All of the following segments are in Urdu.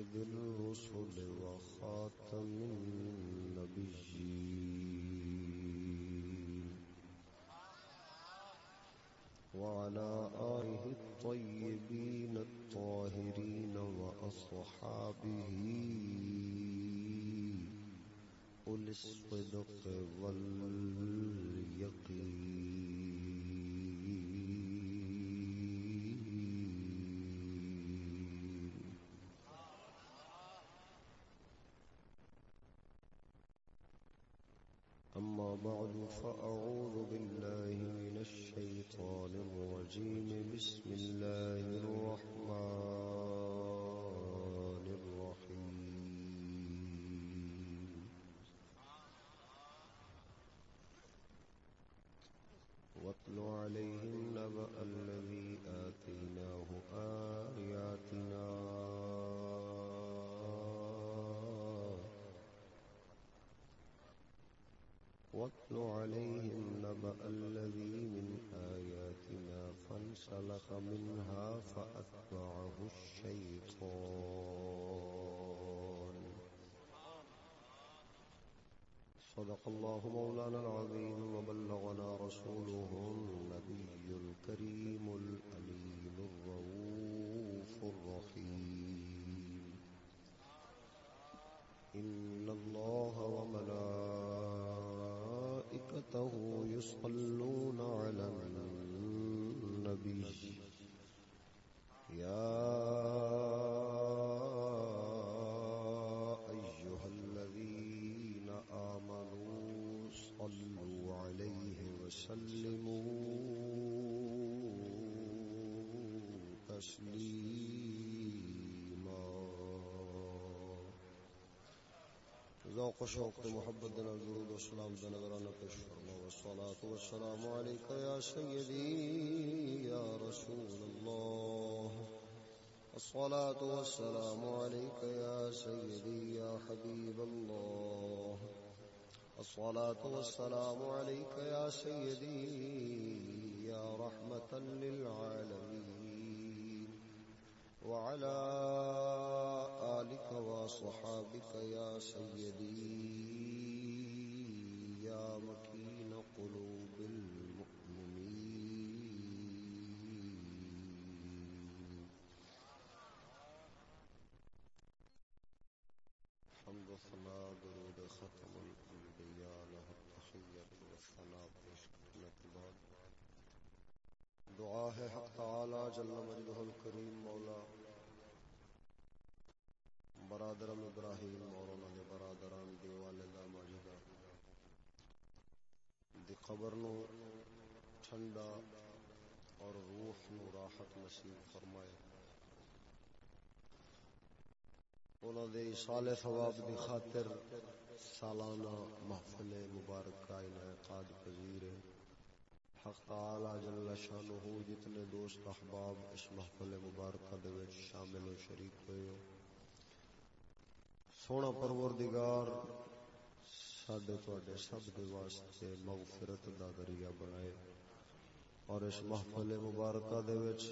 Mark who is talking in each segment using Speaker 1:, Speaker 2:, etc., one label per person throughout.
Speaker 1: سيد الرسل وخاتم النبيين. وعلى آله الطيبين الطاهرين وأصحابه أولي الصدق واليقين أما بعد فأعوذ بالله من الشيطان الرجيم بسم الله الرحمن الرحيم واتل عليهم نبأ الذي آتيناه آياتنا واتل عليهم نبأ الذي من آياتنا فانسلخ منها فأتبعه الشيطان. صدق الله مولانا العظيم وبلغنا رسوله النبي الكريم وملائكته يصلون على النبي. يا أيها الذين آمنوا صلوا عليه وسلموا تسليما. ذوق شوق محبت دے نال درود و سلام دا نظرانہ پیش فرما والصلاة والسلام عليك يا سيدي يا رسول الله. الصلاة والسلام عليك يا سيدي يا حبيب الله. الصلاة والسلام علیکہ یا سیدی یا رحمتا للعالمین وعلى آلك وصحابك يا سيدي يا مكين قلوب المؤمنين حمد ثناء درود ختم الأنبياء له التحية والثناء پیش کرنے کے بعد دعا ہے حق تعالی جل مجدہ الکریم مولا برادرم ابراہیم اور انہوں نے برادران دی والدہ ماجدہ۔ دی قبر نو ٹھنڈا اور روح نو راحت نصیب فرمائے۔ انہوں نے سال ثواب دی خاطر سالانہ محفل مبارک مبارکہ انعقاد پذیر ہے۔ حق تعالی جل شانہ جتنے دوست احباب اس محفل مبارکہ دے وچ شامل و شریک ہوئے ہو۔ سونا پروردگار، ساڈے تواڈے سب دے واسطے مغفرت دا ذریعہ بنائے۔ اور اس محفل مبارکہ دے وچ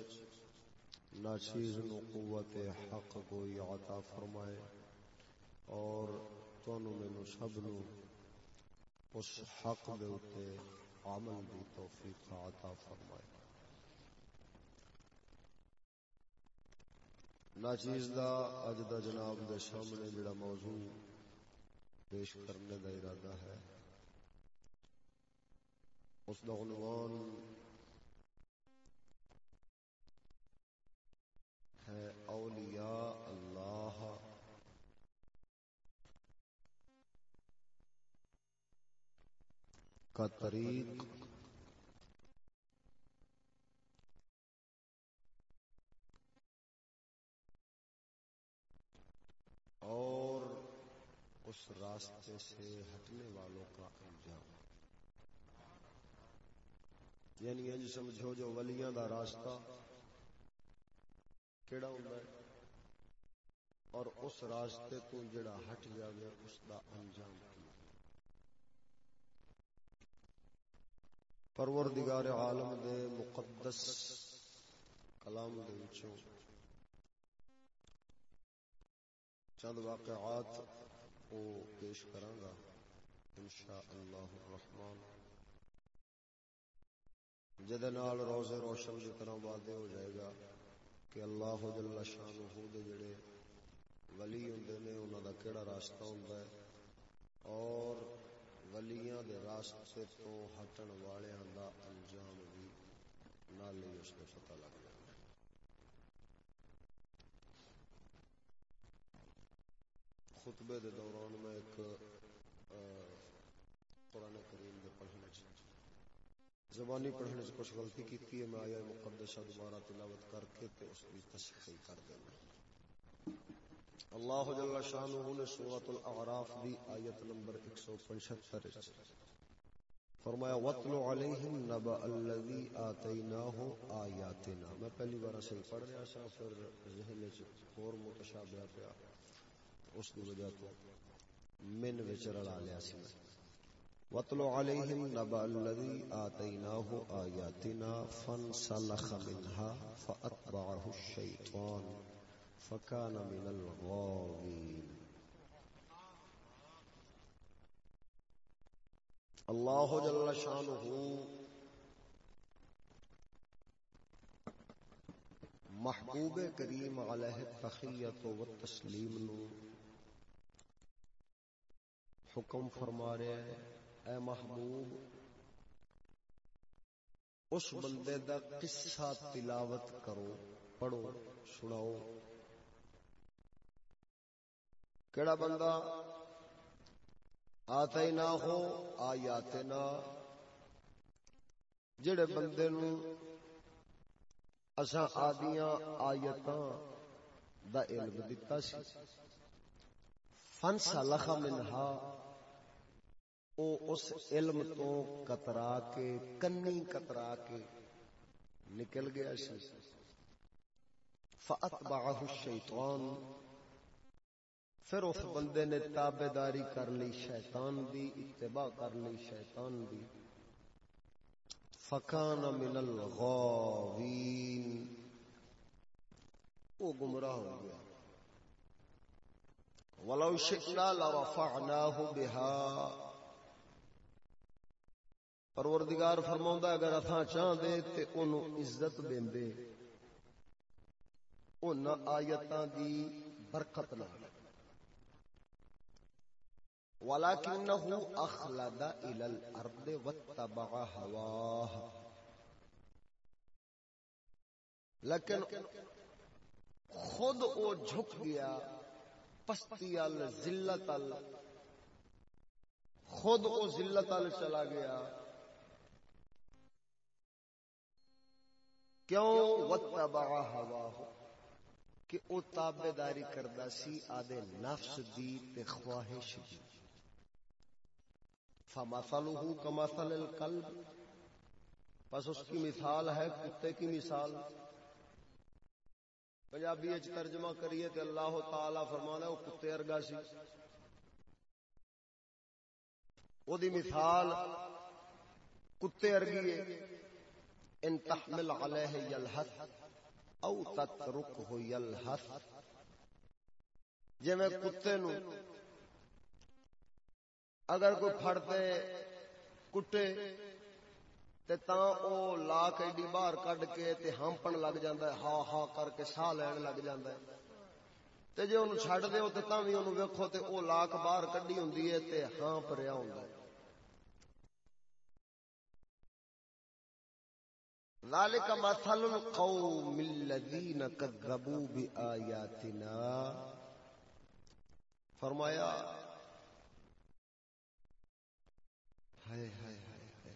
Speaker 1: ناچیز نو قوت حق کوئی عطا فرمائے۔ اور تانوں مینوں سب نو اس حق دے اوتے عمل دی توفیق عطا فرمائے۔ ناچیز دا اج دا جناب دے سامنے جڑا موضوع پیش کرنے دا ارادہ ہے، اس دا عنوان ہے اولیاء اللہ کا طریق۔ اور اس راستے سے ہٹنے والوں کا انجام یعنی انج سمجھو جو ولیاں دا راستہ، کیڑا ہوندا ہے؟ اور اس راستے تو جڑا ہٹ جاوے، اس دا انجام۔ پروردگار عالم دے مقدس کلام دے وچوں چند واقعات کو پیش کرانگا، انشاءاللہ الرحمن۔ جدنال روز روشن کی طرح وعدے ہو جائے گا کہ اللہ جل شانہ دے جڑے ولی ہوندے نے، انہاں دا کیڑا راستہ ہوندا ہے، اور ولیاں دے راستے تو ہٹن والیاں دا انجام بھی نال ہی اس کو پتہ لگ جائے۔ خطبے دے دوران میں ایک قرآن کریم دے پڑھنے چاہیے زبانی پڑھنے سے کچھ غلطی کی ہے، میں آیا مقدسہ دوبارہ تلاوت کر کے تے اس کی تصحیح کر دینا۔ اللہ جل شانہ نے سورۃ الاعراف دی آیت نمبر 175 فرمایا، وَاتْلُ عَلَيْهِمْ نَبَأَ الَّذِي آتَيْنَاهُ آیاتنا میں پہلی بار صحیح پڑھ رہا سا پھر ذہن وچ اور متشابہ پیا۔ اس کی وجہ تو من وچ رلا لیا سی وَاتْلُ عَلَيْهِمْ نَبَأَ الَّذِي آتَيْنَاهُ آيَاتِنَا فَانْسَلَخَ مِنْهَا فَأَتْبَعَهُ الشَّيْطَانُ۔ فَكَانَ مِنَ الْغَاوِينَ اللہ جل شانہ محبوب کریم علیہ تخیت و تسلیم نو حکم فرما رہے ہیں، اے محبوب، اس بندے دا قصہ تلاوت کرو، پڑھو، سناؤ کیڑا بندہ؟ آتا ہی نہ ہو آیاتنا جڑے بندے نو اساں آدیاں آیتاں دا علم دتا سی۔ فنسا لخا منہا او اس علم تو کترا کے، کنی کترا کے نکل گیا سی۔ فاتبعه الشیطان پھر اس بندے نے تابے داری کر لی، شیطان دی، اتباع کر لی، شیطان دی۔ فکان من الغاوین۔ وہ گمراہ ہو گیا۔ ولو شئنا لرفعناه بها پروردگار فرماؤں اگر اتھا چاہ دے تے انہوں عزت دیں دے ان آیتاں دی برکت نہ ولكنه اخلد الى الارض واتبع هواه. لیکن خود او جھک گیا، پستی ال، ذلت ال، خود او ذلت ال چلا گیا۔ کیوں؟ وتبع ہوا کہ او تابے داری کردا سی آدے نفس دی تے خواہش دی۔ فمثلہ کمثل القلب پس اس کی مثال ہے کتے کی مثال۔ پنجابی اچ ترجمہ کریے تے اللہ تعالی فرمانا ہے، وہ کتے ارگا سی۔ او دی مثال کتے ارگی ہے۔ ان تحمل علیہ یلحث او تترکہ یلحث۔ جی میں کتے نو اگر کوئی پھڑتے، کٹے، تے تاں او لا کے ایڈی باہر کڈ کے تے ہمپن لگ جاندا ہے، ہا ہا کر کے سا لین لگ جاندا ہے۔ تے جے اونوں چھڈ دیو تے تاں وی اونوں ویکھو تے او لاک باہر کڈی ہوندی ہے تے ہاں پریا ہوندا ہے۔ ذالک مثل القوم الذین کذبوا بآیاتنا۔ فرمایا ہائے ہائے ہائے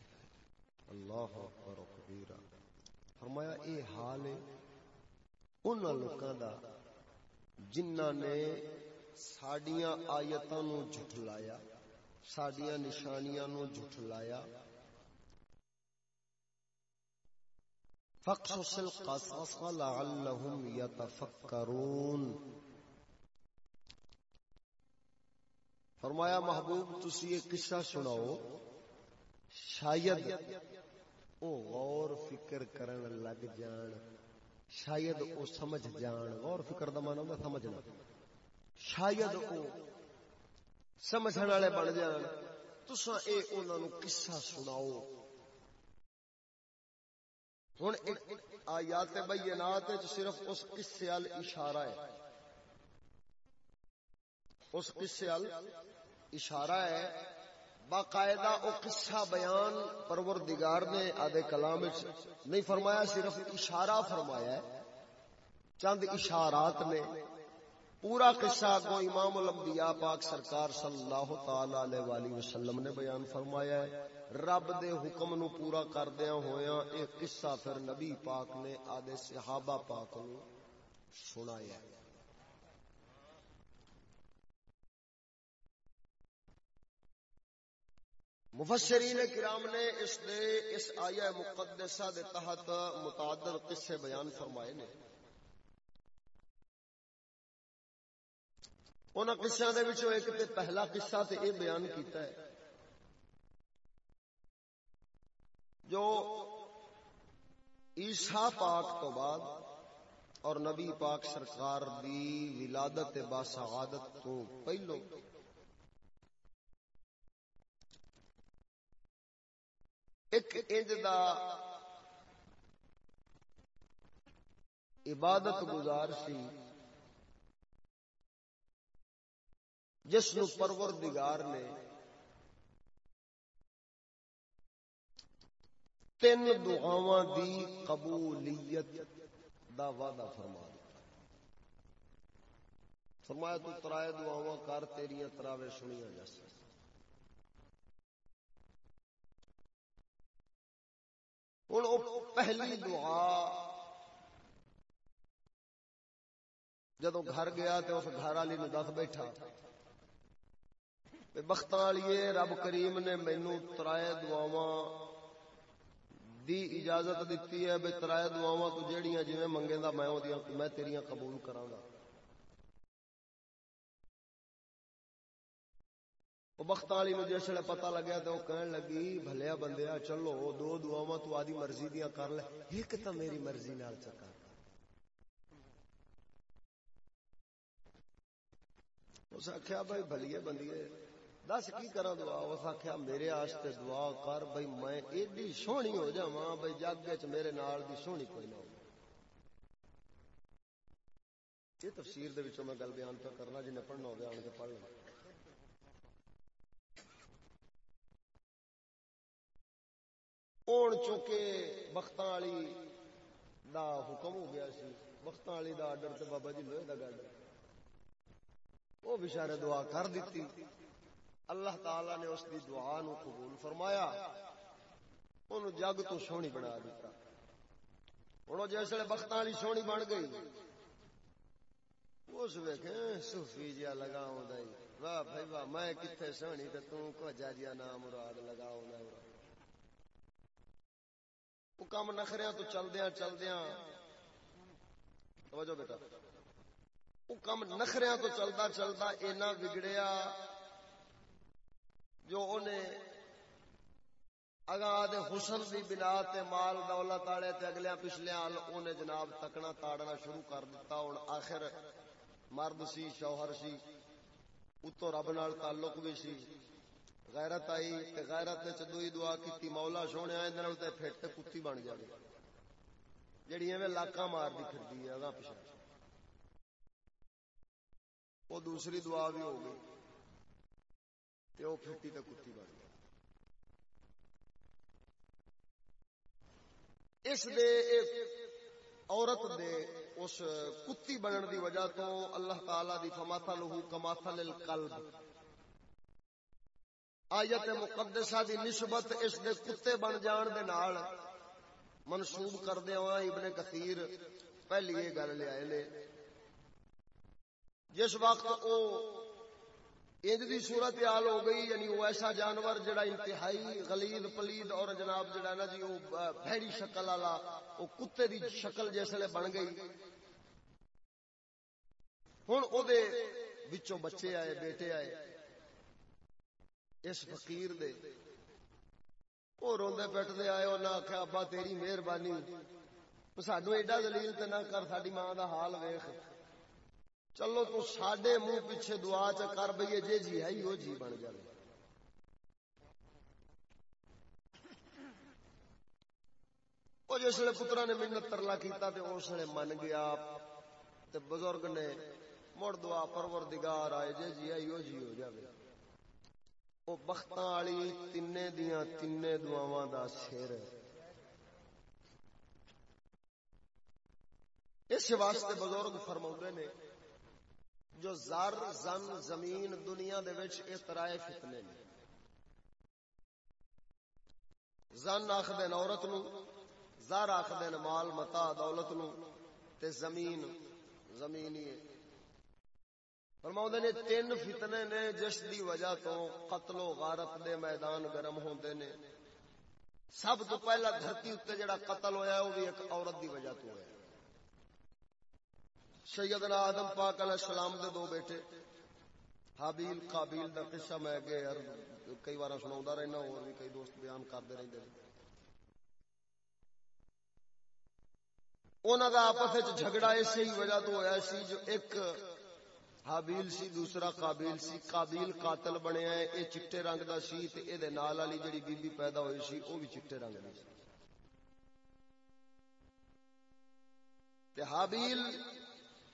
Speaker 1: اللہ اکبر و کبیرہ فرمایا، اے حال ہے ان لوکاں دا جنہاں نے ساڈیاں آیتاں نو جھٹلایا ساڈیاں نشانیاں نو جھٹلایا فقصص القصص لعلهم يتفكرون۔ فرمایا، محبوب تسی یہ قصہ سناؤ۔ شاید او غور فکر کرن لگ جان۔ شاید او سمجھ جان۔ غور فکر دا معنی ہوندا سمجھنا۔ شاید وہ سمجھنے والے بن جان۔ تسا اے انہوں نے قصہ سناؤ۔ ہوں آیات بینات وچ صرف اس قصے وال اشارہ ہے۔ اس قصے وال اشارہ ہے۔ باقاعدہ او قصہ بیان پروردگار نے آدھے کلام نہیں فرمایا، صرف اشارہ فرمایا ہے۔ چند اشارات نے۔ پورا قصہ کو امام الانبیاء پاک سرکار صلی اللہ تعالی علیہ وآلہ وسلم نے بیان فرمایا ہے۔ رب دے حکم نو پورا کردیا ہویا ایک قصہ پھر نبی پاک نے آدھے صحابہ پاک نو سنایا ہے۔ مفسرین کرام نے اس دے اس آیہ مقدسہ دے تحت متعدد قصے بیان فرمائے نے۔ انہاں قصیاں دے وچوں ایک تے پہلا قصہ تے اے بیان کیتا ہے۔ جو عیسیٰ پاک تو بعد اور نبی پاک سرکار دی ولادت با سعادت تو پہلو ایک انج دا عبادت گزار سی۔ جس نو پروردگار نے تین دعاواں دی قبولیت دا وعدہ فرما دیتا۔ فرمایا تو ترائے دعاواں کر، تیریاں تراوے سنیاں جیسے ہوں پہلی دعا جدو گھر گیا تو اس گھر والی نے دس بیٹھا بخت والی رب کریم نے مینو ترائے دعوا دی اجازت دیتی ہے بے ترائے دعوا تو جہیا جی منگے گا میں تیریاں قبول کرا گا بخت والی نو جس ویلے پتا لگیا تو کہن لگی، بھلیا بندیا چلو، دو دعوا تو آدھی مرضی دیا کر لے۔ ایک تو میری مرضی نال چکا۔ اس آخیا بھائی بھلیے بندیے، دس کی کرا دعا؟ اس آخیا میرے آستے دعا کر، بھائی میں ایڈی سونی ہو جا بھائی جگ چ میرے نال دی سونی کوئی نہ ہو۔ یہ تفسیر دے وچوں میں گل بیان پہ کرنا، جنہیں پڑھنا ہو گیا، آن کے پڑھ لینا لیں چونکہ بخت والی دا حکم ہو گیا سی۔ بخت والی دا آڈر تے بابا جی لوہے دا گڈ وہ بچارے دعا کر دیتی۔ اللہ تعالی نے اس دی دعا نو قبول فرمایا۔ ان جگ تو سونی بنا دیتا۔ ہوں جسے بخت والی سونی بن گئی، اس ویکھے صوفی جیا لگاؤں لگاؤ واہ بھائی واہ، میں کتنے سونی تے تو کو جا نام مراد لگاؤ نہ وہ کام نخریا تو چلدیا چلدیا توجہ بیٹا۔ وہ کام نخریا تو چلتا چلتا اینا بگڑیا۔ جو انہیں اگاں دے حسن دی بنا تے مال دولت والے تے اگلے پچھلے حال انہیں جناب تکنا تاڑنا شروع کر دیتا ہوں آخر مرد سی، شوہر سی اتو رب نال تعلق بھی سی۔ غیرت آئی تے غیرت نے چدوئی دعا کیتی، مولا سونے آئے تے پھٹ تے کتی بن جائے جڑی ایویں لاکاں مار دی پھردی ہے، اگاں پیچھے۔ وہ دوسری دعا بھی ہو گئی تے وہ پھٹی تے کتی بن گئی۔ اس دے عورت دے، اس کتی بنن دی وجہ تو اللہ تعالی دی فماثا لہو کماثا للقلب آیت مقدسہ دی نسبت اس دے کتے بن جان دے نال۔ منسوب کر دے ہاں ابن کثیر، پہلی یہ گل لے آئے لے۔ جس وقت او انج دی صورت حال ہو گئی یعنی وہ ایسا جانور جڑا انتہائی غلید پلید اور جناب جڑا نا جی وہ بھڑی شکل والا وہ کتے دی شکل جیسے بن گئی۔ ہن او دے وچوں بچے آئے، بیٹے آئے۔ اس فقیر دے۔ وہ روندے پیٹتے آئے انہیں آخیا ابا تیری مہربانی۔ سانو ایڈا دلیل تے نہ کر ساری ماں دا حال ویخ چلو تو ساڈے منہ پیچھے دعا چ کر بئیے جے جی ہے وہ جی بن جائے۔ وہ جس ویلے پترا نے منت ترلا کیتا تے اس ویلے من گیا۔ تے بزرگ نے مڑ دعا پرور دگار آئے جے جی ہے آئی جی ہو جاوے۔ وہ بخت والی تین دیا تین دعوا دا سر اس واسطے بزرگ فرما نے جو زر زن زمین دنیا دے وچ اس طرح فتنے نے زن آخد عورت نو زر آخد مال متا دولت نو تے زمین زمین ہی فرما نے تین فتنے نے جس دی وجہ تو قتل و غارت دے میدان گرم ہوندے نے۔ سب تو پہلا دھرتی اتنے جڑا قتل ہویا ہے وہ بھی ایک عورت دی وجہ تو ہے۔ سیدنا آدم پاک علیہ السلام دے دو بیٹے، حابیل، قابیل دا قصہ میں اگے کئی بار سنا رہنا، اور بھی کئی دوست بیان کرتے رہتے ہیں انہوں کا آپس جھگڑا اسی وجہ تو ہوا سی جو ایک حابیل سی دوسرا قابیل سی، قابیل قاتل بنیا ہے اے چٹے رنگ دا سی تے اے دے نال والی جڑی بی بی پیدا ہوئی سی، او بھی چٹے رنگ دی سی۔ تے حابیل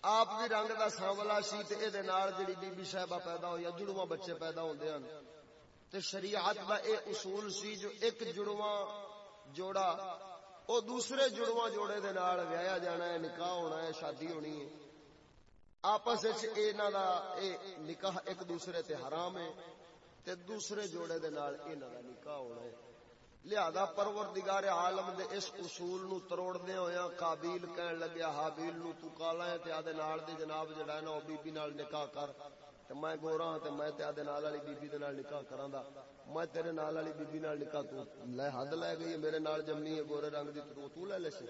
Speaker 1: آپ بھی رنگ دا سانولا سی تے اے دے نال جڑی بی بی صاحبہ پیدا ہوئی جڑواں بچے پیدا ہوندے ہن۔ تے شریعت دا اے اصول سی جو ایک جڑواں جوڑا، او دوسرے جڑواں جوڑے دے نال ویایا جانا ہے، نکاح ہونا ہے، شادی ہونی ہے۔ آپس نکاح ایک دوسرے تے حرام ہے تے دوسرے جوڑے دے نال انہاں دا نکاح ہونا ہے۔ لہذا پروردگار عالم دے اس اصول نو تروڑ دے ہویا ہاں، قابیل کہن لگیا حابیل نو تو کالا ہے تے آدے نال دے جناب جڑا ہے نا، او بی بی نال نکاح کر۔ تے میں گورا ہاں تے میں تے آدے نال والی بی بی دے نال نکاح کراں دا۔ میں تیرے نال والی بی بی نال نکاح تو لے حد لے گئی، میرے نال جمنی ہے، گورے رنگ دی تو تو لے لے سی۔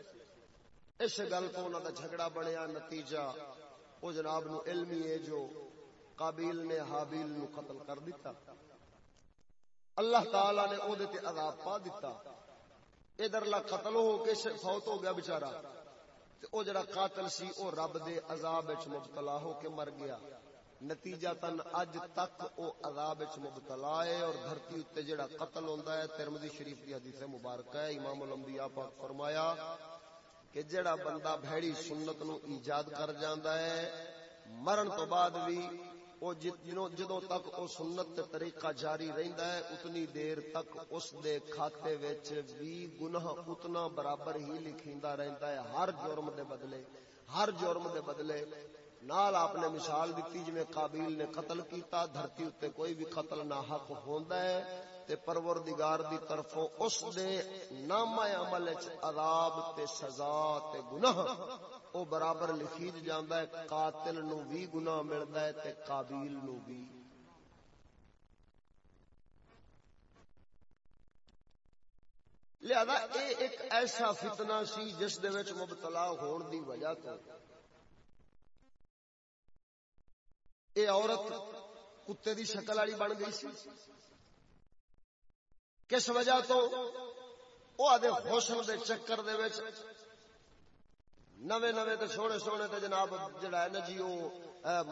Speaker 1: اس گل تو انہاں دا جھگڑا بنیا، نتیجہ او جناب نو علمی ہے جو قابیل نے حابیل نو قتل کر دیتا اللہ تعالی نے او دے تے عذاب پا دیتا ادھر لا قتل ہو کے فوت ہو گیا بیچارہ۔ تے او جڑا قاتل سی او رب دے عذاب وچ مبتلا ہو کے مر گیا۔ نتیجہ تن اج تک او عذاب وچ مبتلا ہے اور دھرتی اتے جڑا قتل ہوندا ہے، ترمذی شریف دی حدیث مبارکہ ہے، امام الانبیاء پاک فرمایا کہ جڑا بندہ بھڑی سنت نو ایجاد کر جاندا ہے، مرن تو بعد بھی او جدوں تک او سنت تے طریقہ جاری رہندا ہے، اتنی دیر تک اس دے کھاتے وچ بھی گناہ اتنا برابر ہی لکھیندا رہندا ہے، ہر جرم دے بدلے، ہر جرم دے بدلے۔ نال آپ نے مثال دیتی جویں قابیل نے قتل کیتا، دھرتی اتے کوئی بھی قتل نہ حق ہوندا ہے تے پروردگار دی طرفوں اس دے نامہ عمل وچ عذاب تے سزا تے گناہ، او برابر لکھی جاندا ہے، قاتل نو بھی گناہ ملدا ہے تے قابیل نو بھی۔ لہذا اے ایک ایسا فتنہ سی جس دے وچ مبتلا ہون دی وجہ تو اے عورت کتے دی شکل والی بن گئی سی۔ کس وجہ تو؟ وہ آدھے حسن دے چکر دے وچ نوے نوے تے سونے سونے تے جناب جڑا ہے نا جی وہ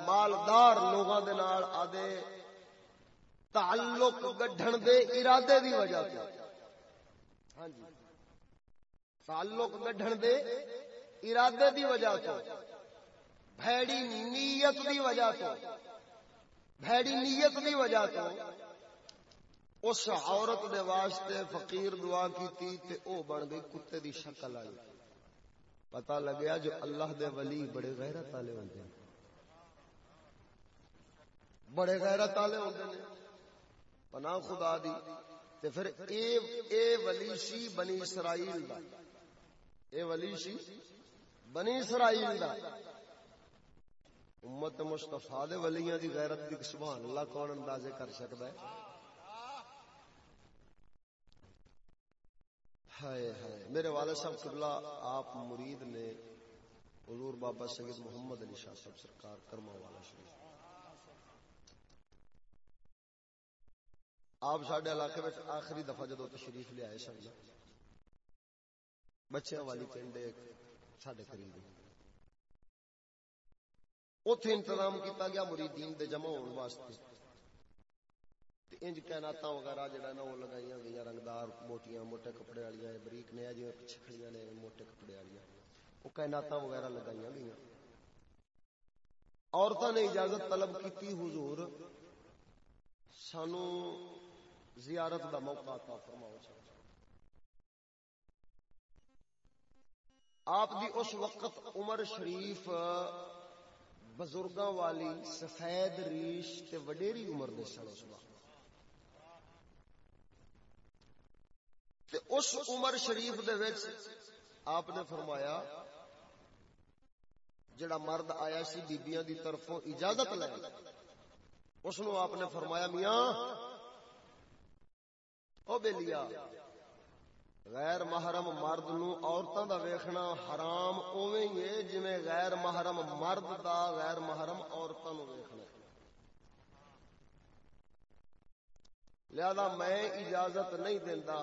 Speaker 1: مالدار لوگاں دے نال آدھے تعلق گڈھن دے ارادے دی وجہ تو ہاں جی۔ تعلق گڈھن دے ارادے دی وجہ تو بھیڑی نیت دی وجہ تو بھیڑی نیت دی وجہ تو اس عورت دے واسطے فقیر دعا کی تے او بن گئی کتے دی شکل آئی۔ پتا لگیا جو اللہ دے ولی بڑے غیرت والے ہوندے ہیں۔ بڑے غیرت والے ہوندے نے پناہ خدا دی۔ تے پھر اے اے ولی سی بنی اسرائیل دا۔ اے ولی سی بنی اسرائیل دا۔ امت مصطفی دے ولیاں دی غیرت دی سبحان اللہ کون اندازے کر سکدا ہے؟ ہائے ہائے۔ میرے والد صاحب قبلہ آپ مرید نے حضور بابا سید محمد علی شاہ صاحب سرکار کرما والا شریف آپ سڈے علاقے میں آخری دفعہ جدو تشریف لے آئے سن بچیاں والی پنڈ سڈے قریب اتے انتظام کیتا گیا مریدین دے جمع ہونے واسطے۔ انج کائناتاں وغیرہ جڑا نا وہ لگائیاں گئی رنگدار موٹیاں، موٹے کپڑے والیاں بریک نے جی پیچھے کھڑیاں نے، موٹے کپڑے والیاں۔ وہ کائناتاں وغیرہ لگائیاں گئی عورتوں نے اجازت طلب کی حضور، سانو زیارت دا موقع عطا فرماؤ آپ دی اس وقت عمر شریف بزرگاں والی سفید ریش تے وڈیری عمر دے سن اس وقت۔ تے اس عمر شریف دے وچ آپ نے فرمایا، جڑا مرد آیا سی بیبیاں دی طرفوں اجازت لے۔ اس نو آپ نے فرمایا، میاں، او بیلیا غیر محرم مرد نو عورتاں دا ویکھنا حرام اوویں ہی ہے، جویں غیر محرم مرد دا غیر محرم عورتاں نو ویکھنا لہذا میں اجازت نہیں دیندا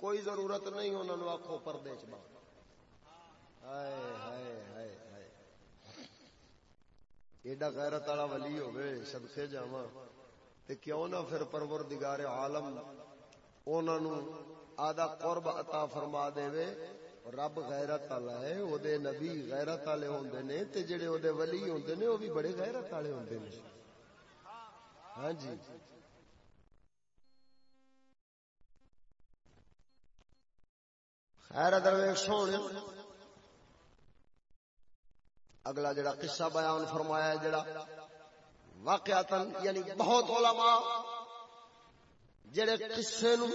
Speaker 1: کوئی ضرورت نہیں انہاں نو آکھو پردے چ با ہائے ہائے ہائے ہائے۔ ایڈا غیرت والا ولی ہوے صدقے جاواں۔ تے کیوں نہ پھر پروردگار عالم انہاں نو آدھا قرب عطا فرما دے وے رب غیرت والا ہے او دے نبی غیرت والے ہوندے نے، تے جڑے او دے ولی ہوندے نے، او بھی بڑے غیرت والے ہوندے نے۔ ہاں جی۔ خیر ادر سونے۔ اگلا جڑا قصہ بیان فرمایا ہے، جڑا واقعاتن یعنی بہت علماء جڑے قصے نو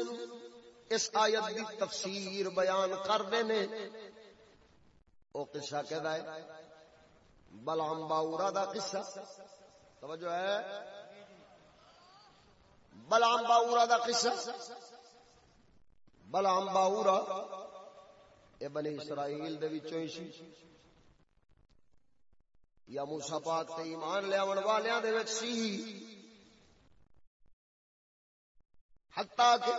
Speaker 1: اس آیت دی تفسیر بیان کرتے نے وہ قصہ کہ بلام باورا دا قصہ۔ توجہ ہے۔ بلام باورا دا قصہ۔ بلام باورا یہ بنی اسرائیل دے وچوں ہی سی۔ یا موسی پاک تے ایمان لے لیاون والیاں دے وچ سی۔ حتیٰ کہ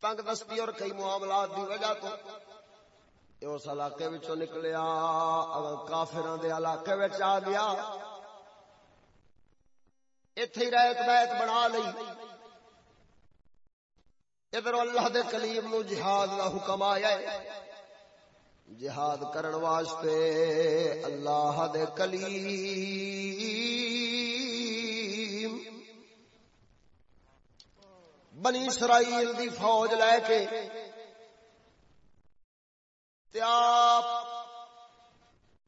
Speaker 1: تنگ دستی اور کئی معاملات دی وجہ تو اس علاقے وچوں نکلیا، اگر کافراں دے علاقے وچ آ گیا۔ ایتھے ہی رہت بیت بنا لئی ادھر اللہ دے کلیم نو جہاد دا حکم آیا ہے۔ جہاد کرن واسطے اللہ دے کلیم بنی اسرائیل دی فوج لے کے آپ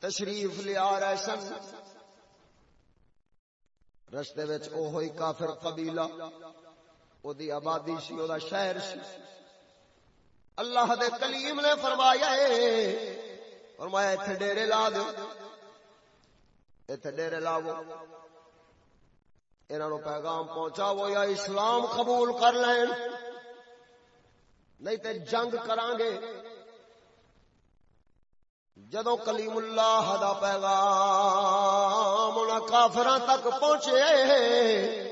Speaker 1: تشریف لیا رہے سن۔ رستے ہوئی کافر قبیلہ او دی آبادی سی او دا شہر سی اللہ دے کلیم نے فرمایا ہے فرمایا ایتھے ڈیرے لا دو ایتھے ڈیرے لاو انہوں پیغام پہنچا وہ یا اسلام قبول کر لین نہیں تے جنگ کران گے جدو کلیم اللہ دا پیغام انہاں کافراں تک پہنچے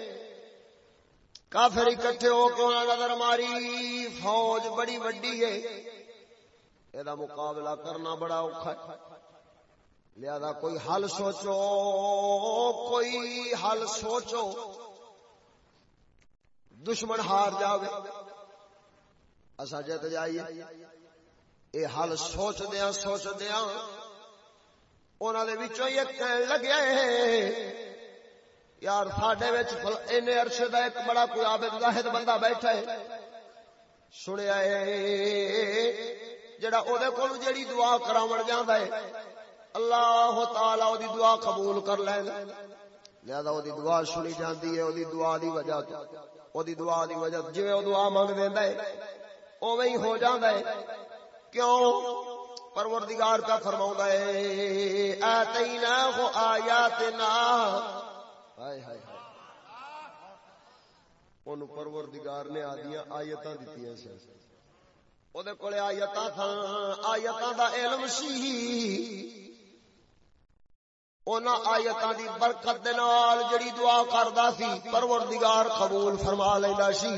Speaker 1: کافر اکٹھے ہو کے نظر ماری، فوج بڑی وڈی ہے۔ یہ مقابلہ کرنا بڑا اوکھا ہے۔ لہذا کوئی حل سوچو، کوئی حل سوچو۔ دشمن ہار جاوے۔ اصا جت جائیے۔ یہ حل سوچ دیا سوچ دیا انہوں نے ایک لگے یار ساڈے این عرصے کا ایک بڑا کوئی آبد زاہد بندہ بیٹھا ہے۔ سنیا جڑا وہ جیڑی دعا کراو جانا ہے، اللہ تعالی او دی دعا قبول کر لے لہذا او دی دعا سنی جاندی ہے او دی دعا دی وجہ تو۔ او دی دعا دی وجہ جویں او دعا مانگ دیندا ہے، اوویں ہی ہو جاندا ہے۔ کیوں؟ پروردگار کا فرماوندا ہے اتینا ہو آیاتنا ہائے ہائے اونوں پروردگار نے آدیاں آیتاں دتیاں سن۔ او دے کولے آیتاں تھا آیتاں دا علم سی آیتاں دی برکت دے نال جڑی دعا کردا سی، پروردگار قبول فرما لیندا سی۔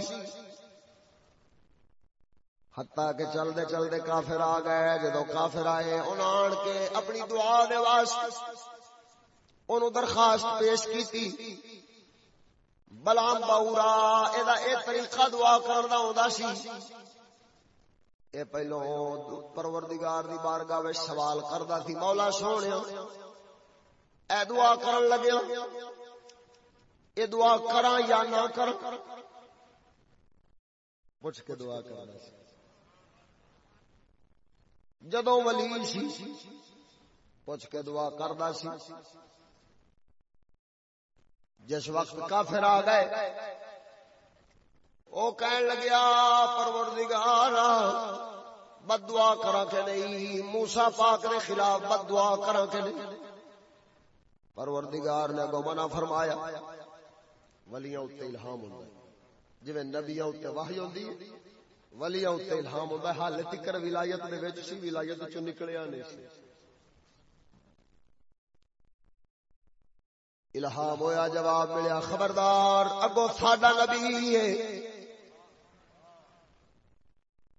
Speaker 1: حتیٰ کہ چلتے چلتے کافر آ گئے جدو کافر آئے انہوں آن کے اپنی دعا دے واسطے انہوں درخواست پیش کی بلام باورا یہ طریقہ دعا کرنا ہوں سی۔ اے پہلو پروردگار دی بارگاہ وچ سوال کردا سی۔ مولا سونیا اے دعا کرن لگیا۔ اے دعا کراں یا نہ کر پوچھ کے دعا کرنا سی۔ جدوں ولی سی، پوچھ کے دعا کردا سی۔ جس وقت کافر آ گئے، وہ کہن لگیا پروردگار بد دعا کرا کے نہیں موسا پاک نے خلاف بد دعا کرا کے نہیں۔ پروردگار نے گو منع فرمایا، ولیاں اتنے الہام ہوں جی نبیاں اتنے واہی ہوندی ولیاں اتنے الہام ہوں حال تکر ولایت دے وچ سی ولایت چ نکلیا نہیں سی الہام ہویا، جواب ملیا، خبردار اگو ساڈا نبی ہے۔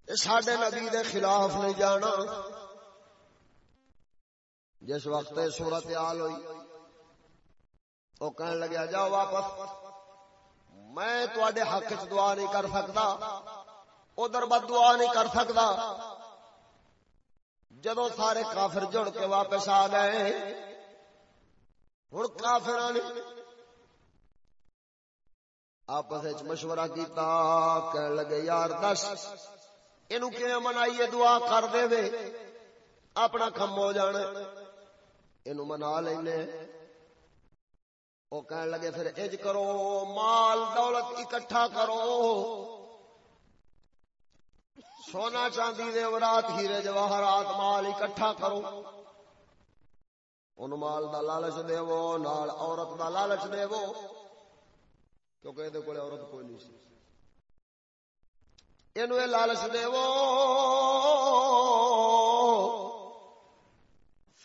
Speaker 1: سڈے نبی دے خلاف نہیں جانا۔ جس وقت صورت حال ہوئی وہ کہنے لگیا، جاؤ واپس۔ میں تے حق چ دعا نہیں کر سکتا ادھر بد دعا نہیں کر سکتا جدو سارے کافر جڑ کے واپس آ گئے ہوں کافر آپس مشورہ کیتا کہنے لگے، یار دس، اینو کیویں منائیے؟ دعا کر دے وے، اپنا کم ہو جانا۔ اینو منا لینے۔ وہ کہنے لگے، پھر اج کرو، مال دولت اکٹھا کرو۔ سونا چاندی دے ورات، ہیرے جواہرات، مال اکٹھا کرو۔ ان مال دا لالچ دے نال عورت دا لالچ دے کیونکہ یہ کول عورت کوئی نہیں سی یہ لالچ دے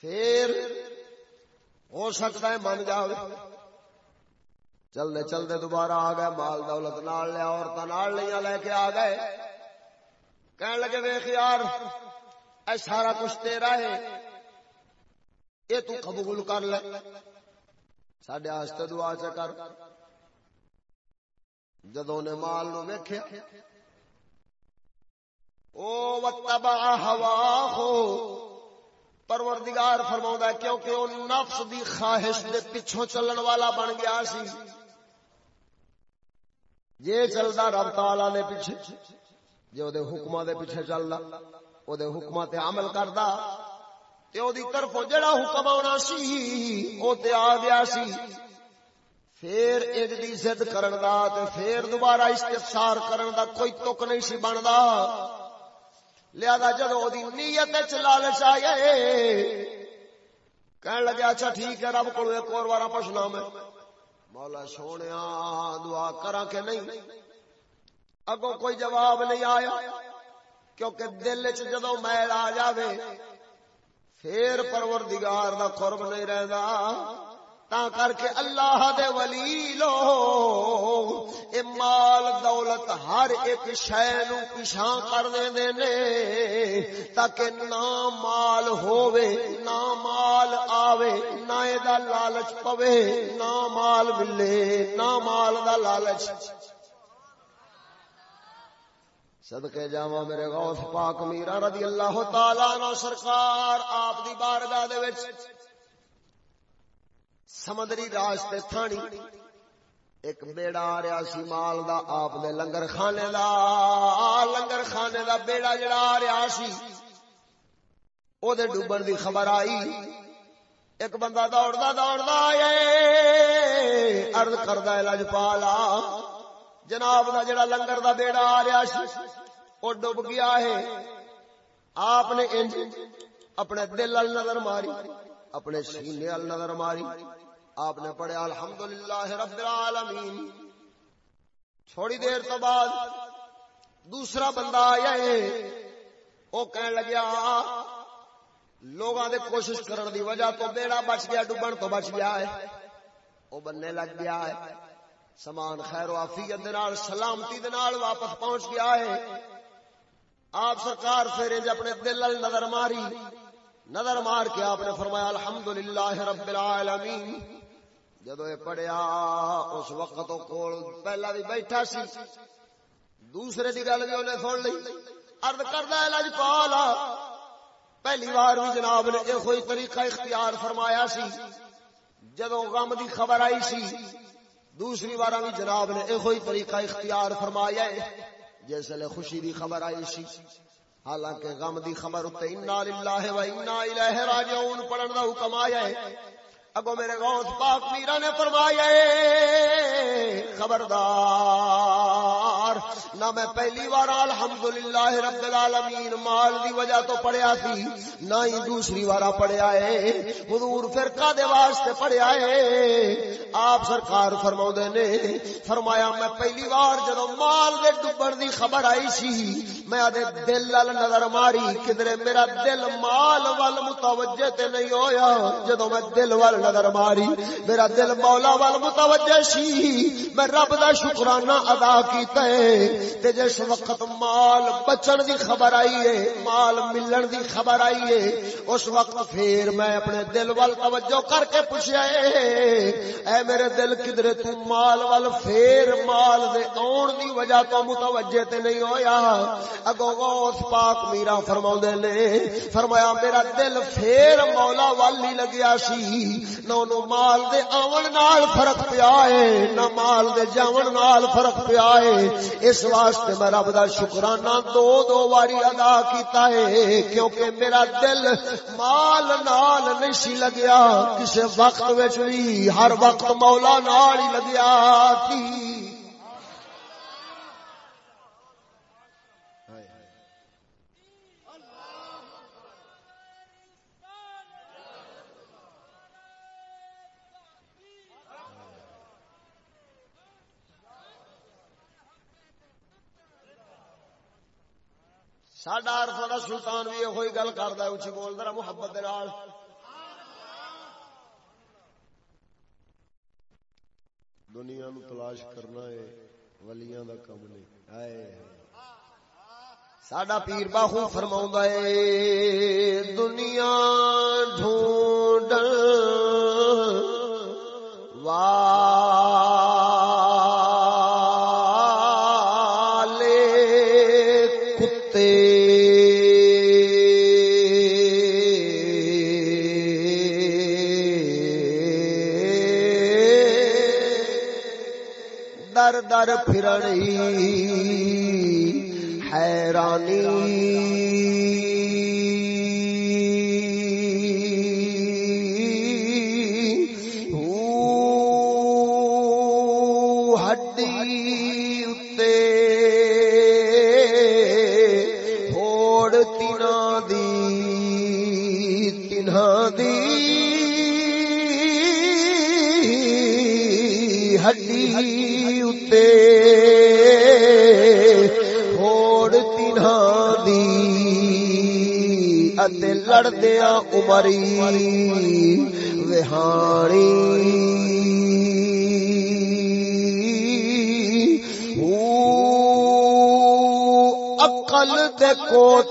Speaker 1: پھر ہو سکتا ہے من جاوے چلتے چلتے دوبارہ آ گئے مال دولت نال لیا عورت نال لیا لے کے آ گئے کہنے لگے ویخ یار اے سارا کچھ تیرا ہے یہ تو قبول کر لے۔ سڈے آستے دعا چ کر۔ جدو نے مال نو ویکھیا، او وتبع ہوا ہو پروردگار فرما کیونکہ وہ نفس دی خواہش دے پچھوں چلن والا بن گیا سی۔ جے چلتا رب تالا نے پیچھے، جے وہ حکم دے پیچھے چلتا وہ حکم تے عمل کردا۔ تے او دی طرف جڑا حکم آنا سی، او تے آ گیا سی۔ پھر ایک دی ضد کرن دا تے پھر دوبارہ استفسار کرن دا کوئی تک نہیں سی بندا۔ لیا جدو نیت لالچ آئے کہنے لگے اچھا ٹھیک ہے، رب کو ایک اور بار پوچھنا میں۔ مولا سونے دعا کرا کہ نہیں؟ اگو کوئی جواب نہیں آیا، کیونکہ دل چ جدو میل آ جاوے پھر پروردگار دا قرب نہیں رہتا تا کر کے اللہ دے ولی لو اے مال دولت ہر ایک شے نو پیچھا کر دے نے، تاکہ نہ مال ہووے، نہ مال آوے، نہ اے دا لالچ پوے، نہ مال ملے، نہ مال دا لالچ۔ صدقے جاواں میرے غوث پاک میرا رضی اللہ تعالی عنہ سرکار آپ دی بارگاہ دے وچ سمندری راستے تھانی ایک بیڑا آ رہا سی مال دا آپ دے لنگر خانے دا لنگر خانے دا بیڑا جڑا آ رہا سی او دے ڈوبن دی خبر آئی ایک بندہ دوڑدا دوڑدا آئے، عرض کردا ہے لجپالا جناب دا جڑا لنگر دا بیڑا آ رہا سی، او ڈوب گیا ہے۔ آپ نے انج اپنے دل ال نظر ماری، اپنے سینے ال نظر ماری۔ آپ نے پڑھا الحمدللہ رب العالمین۔ تھوڑی دیر تو بعد دوسرا بندہ آیا ہے۔ وہ کہنے لگیا، لوگاں دے کوشش کرن دی وجہ تو بیڑا بچ گیا، ڈوبن تو بچ گیا ہے۔ وہ بننے لگ گیا ہے۔ سامان خیر و عافیت دے نال، سلامتی دے نال واپس پہنچ گیا ہے۔ آپ سرکار پھر اپنے دل نظر ماری، نظر مار کے آپ نے فرمایا، الحمدللہ رب العالمین۔ جدو یہ پڑھیا، اس وقت تو کول پہلا بھی بیٹھا سی۔ دوسرے دی گل بھی انہیں سن لی۔ ارد کردہ لج پالا پہلی بار بھی جناب نے یہ کوئی طریقہ اختیار فرمایا سی۔ جدو غم دی خبر آئی سی دوسری بار بھی جناب نے یہ طریقہ اختیار فرمایا ہے۔ جس لیے خوشی دی خبر آئی سی۔ حالانکہ غم دی خبر اتے انا للہ و انا الیہ راجعون پڑھن دا حکم آیا ہے۔ اگو میرے غوث پاک میرا نے فرمایا خبردار۔ نہ میں پہلی بار الحمدللہ رب العالمین مال دی وجہ تو پڑھیا تھی نہ ہی دوسری بار پڑھیا ہے۔ حضور فرقہ دے واسطے پڑھیا ہے۔ آپ سرکار فرماؤ نے، فرمایا میں پہلی بار جدو مال دے ڈبن دی خبر آئی سی، میں آدھے دل لال نظر ماری کدرے میرا دل مال وال متوجہ تے نہیں ہویا۔ جدو میں دل وال نظر ماری، میرا دل مولا وال متوجہ سی، میں رب دا شکرانہ ادا کیتا ہے۔ تے جس وقت مال بچن دی خبر آئی ہے، مال ملن دی خبر آئی ہے، اس وقت پھر میں اپنے دل وال توجہ کر کے پوچھیا اے اے میرے دل کدھر تو مال وال پھر مال دے اون دی وجہ تو متوجہ تے نہیں ہویا؟ اگو غوث پاک میرا فرماوندے نے، فرمایا میرا دل پھر مولا والی لگیا سی، نہ انہوں مال دے آون نال فرق پیا ہے، نہ مال دے جاون نال فرق پیا ہے۔ اس واسطے میں رب دا شکرانہ دو دو واری ادا کیتا ہے، کیونکہ میرا دل مال نال نہیں سی لگیا، کسے وقت وچ بھی ہر وقت مولا نال ہی لگیا تھی۔ ساڈا ارفا سلطان بھی یہ گل کرتا ہے اچھی بول رہا محبت دنیا نو تلاش کرنا ہے، ولیاں دا کم نہیں۔ آئے۔ ساڈا پیر باہو فرما ہے، دنیا ڈھونڈ واہ پھرنی حیرانی پری وہانی اقل دیکھو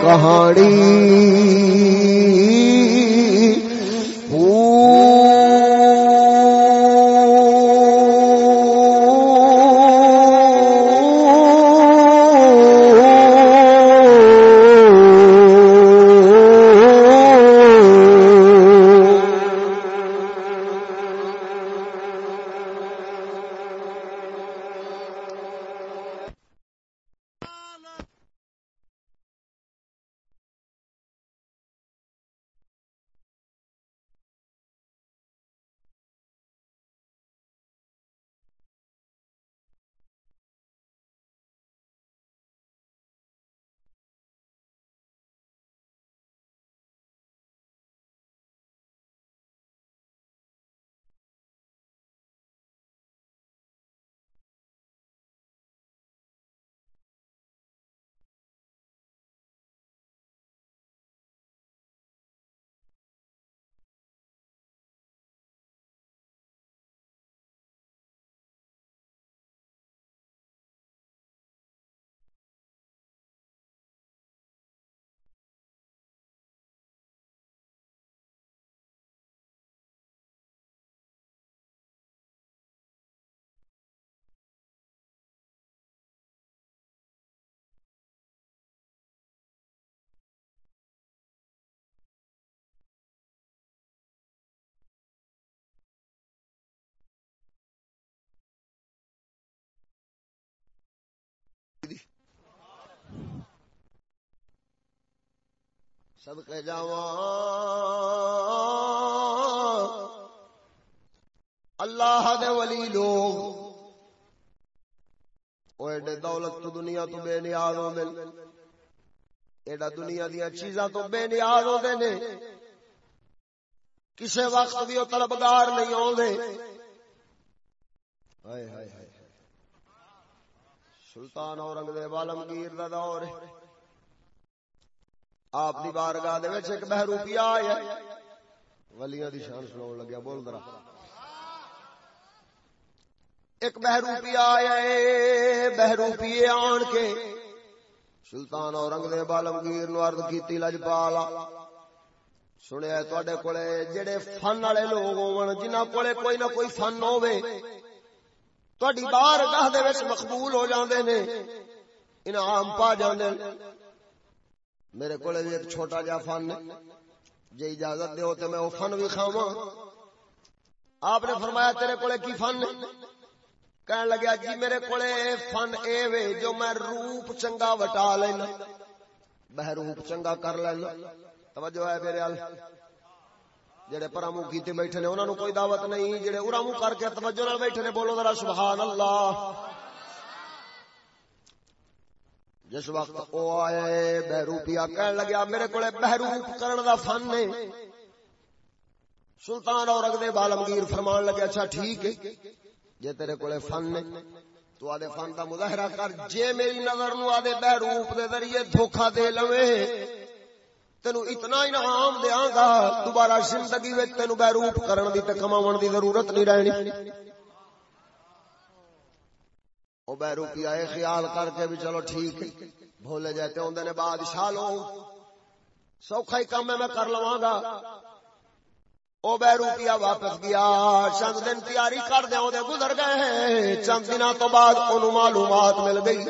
Speaker 1: کہانی صدقے جاواں۔ اللہ دے ولی لوگ۔ وہ ایڈے دولت تو دنیا تو بے نیاز ہوندے ایڈا دنیا دیا چیزاں تو بے نیاز ہوندے نے۔ کسے وقت بھی وہ طلبگار نہیں آدھے سلطان اورنگزیب عالمگیر دا دور ہے۔ آپ دی بارگاہ دے وچ ایک بہروپی آیا ولیاں دی شان سناون لگیا، بول درا ایک بہروپی آیا اے بہروپی آن کے۔ سلطان اورنگزیب عالمگیر نو عرض کیتی، لجپالا۔ سنیا تے کول جڑے فن والے لوگ ہون جنہ کول کوئی نہ کوئی فن ہوے تہاڈی بار گاہ دے وچ مقبول ہو جاندے نے، انعام پا جاندے نے۔ میرے کول بھی ایک چھوٹا جا فن جے اجازت دیو تے میں او فن بھی کھاواں۔ آپ نے فرمایا تیرے کول کی فن کہن لگیا جی میرے کولے فن اے وے جو میں روپ چنگا وٹا لینا۔ بہ روپ چنگا کر لینا۔ توجہ ہے میرے جڑے پرامو کیتے بیٹھے نے، انہاں نو کوئی دعوت نہیں، جڑے ارامو کر کے توجہ نال بیٹھے نے، بولو ذرا سبحان اللہ۔ جس وقت او آئے بہروپیا کہن لگیا، میرے کولے بہروپ کرن دا فن ہے۔ سلطان اور اگدے بالمگیر فرمان لگے اچھا ٹھیک ہے، جے تیرے کولے فن ہے، تو آدھے فن دا مظاہرہ کر۔ جے میری نظر نو آدھے بہروپ دے ذریعے دھوکا دے لوے، تینو اتنا انعام دیاں گا، دوبارہ زندگی وچ تینو بے روپ کرن دی تے کماون دی ضرورت نہیں رہنی۔ او بے روپی آئے خیال کر کے بھی چلو ٹھیک ہے۔ بھولے جاتے ہوندے نے بادشاہ لو۔ سوکھا ہی کام میں کر لواں گا۔ او بے روپیہ واپس گیا۔ چند دن تیاری کر دے دے گزر گئے چند دنوں تو بعد انہوں معلومات مل گئی۔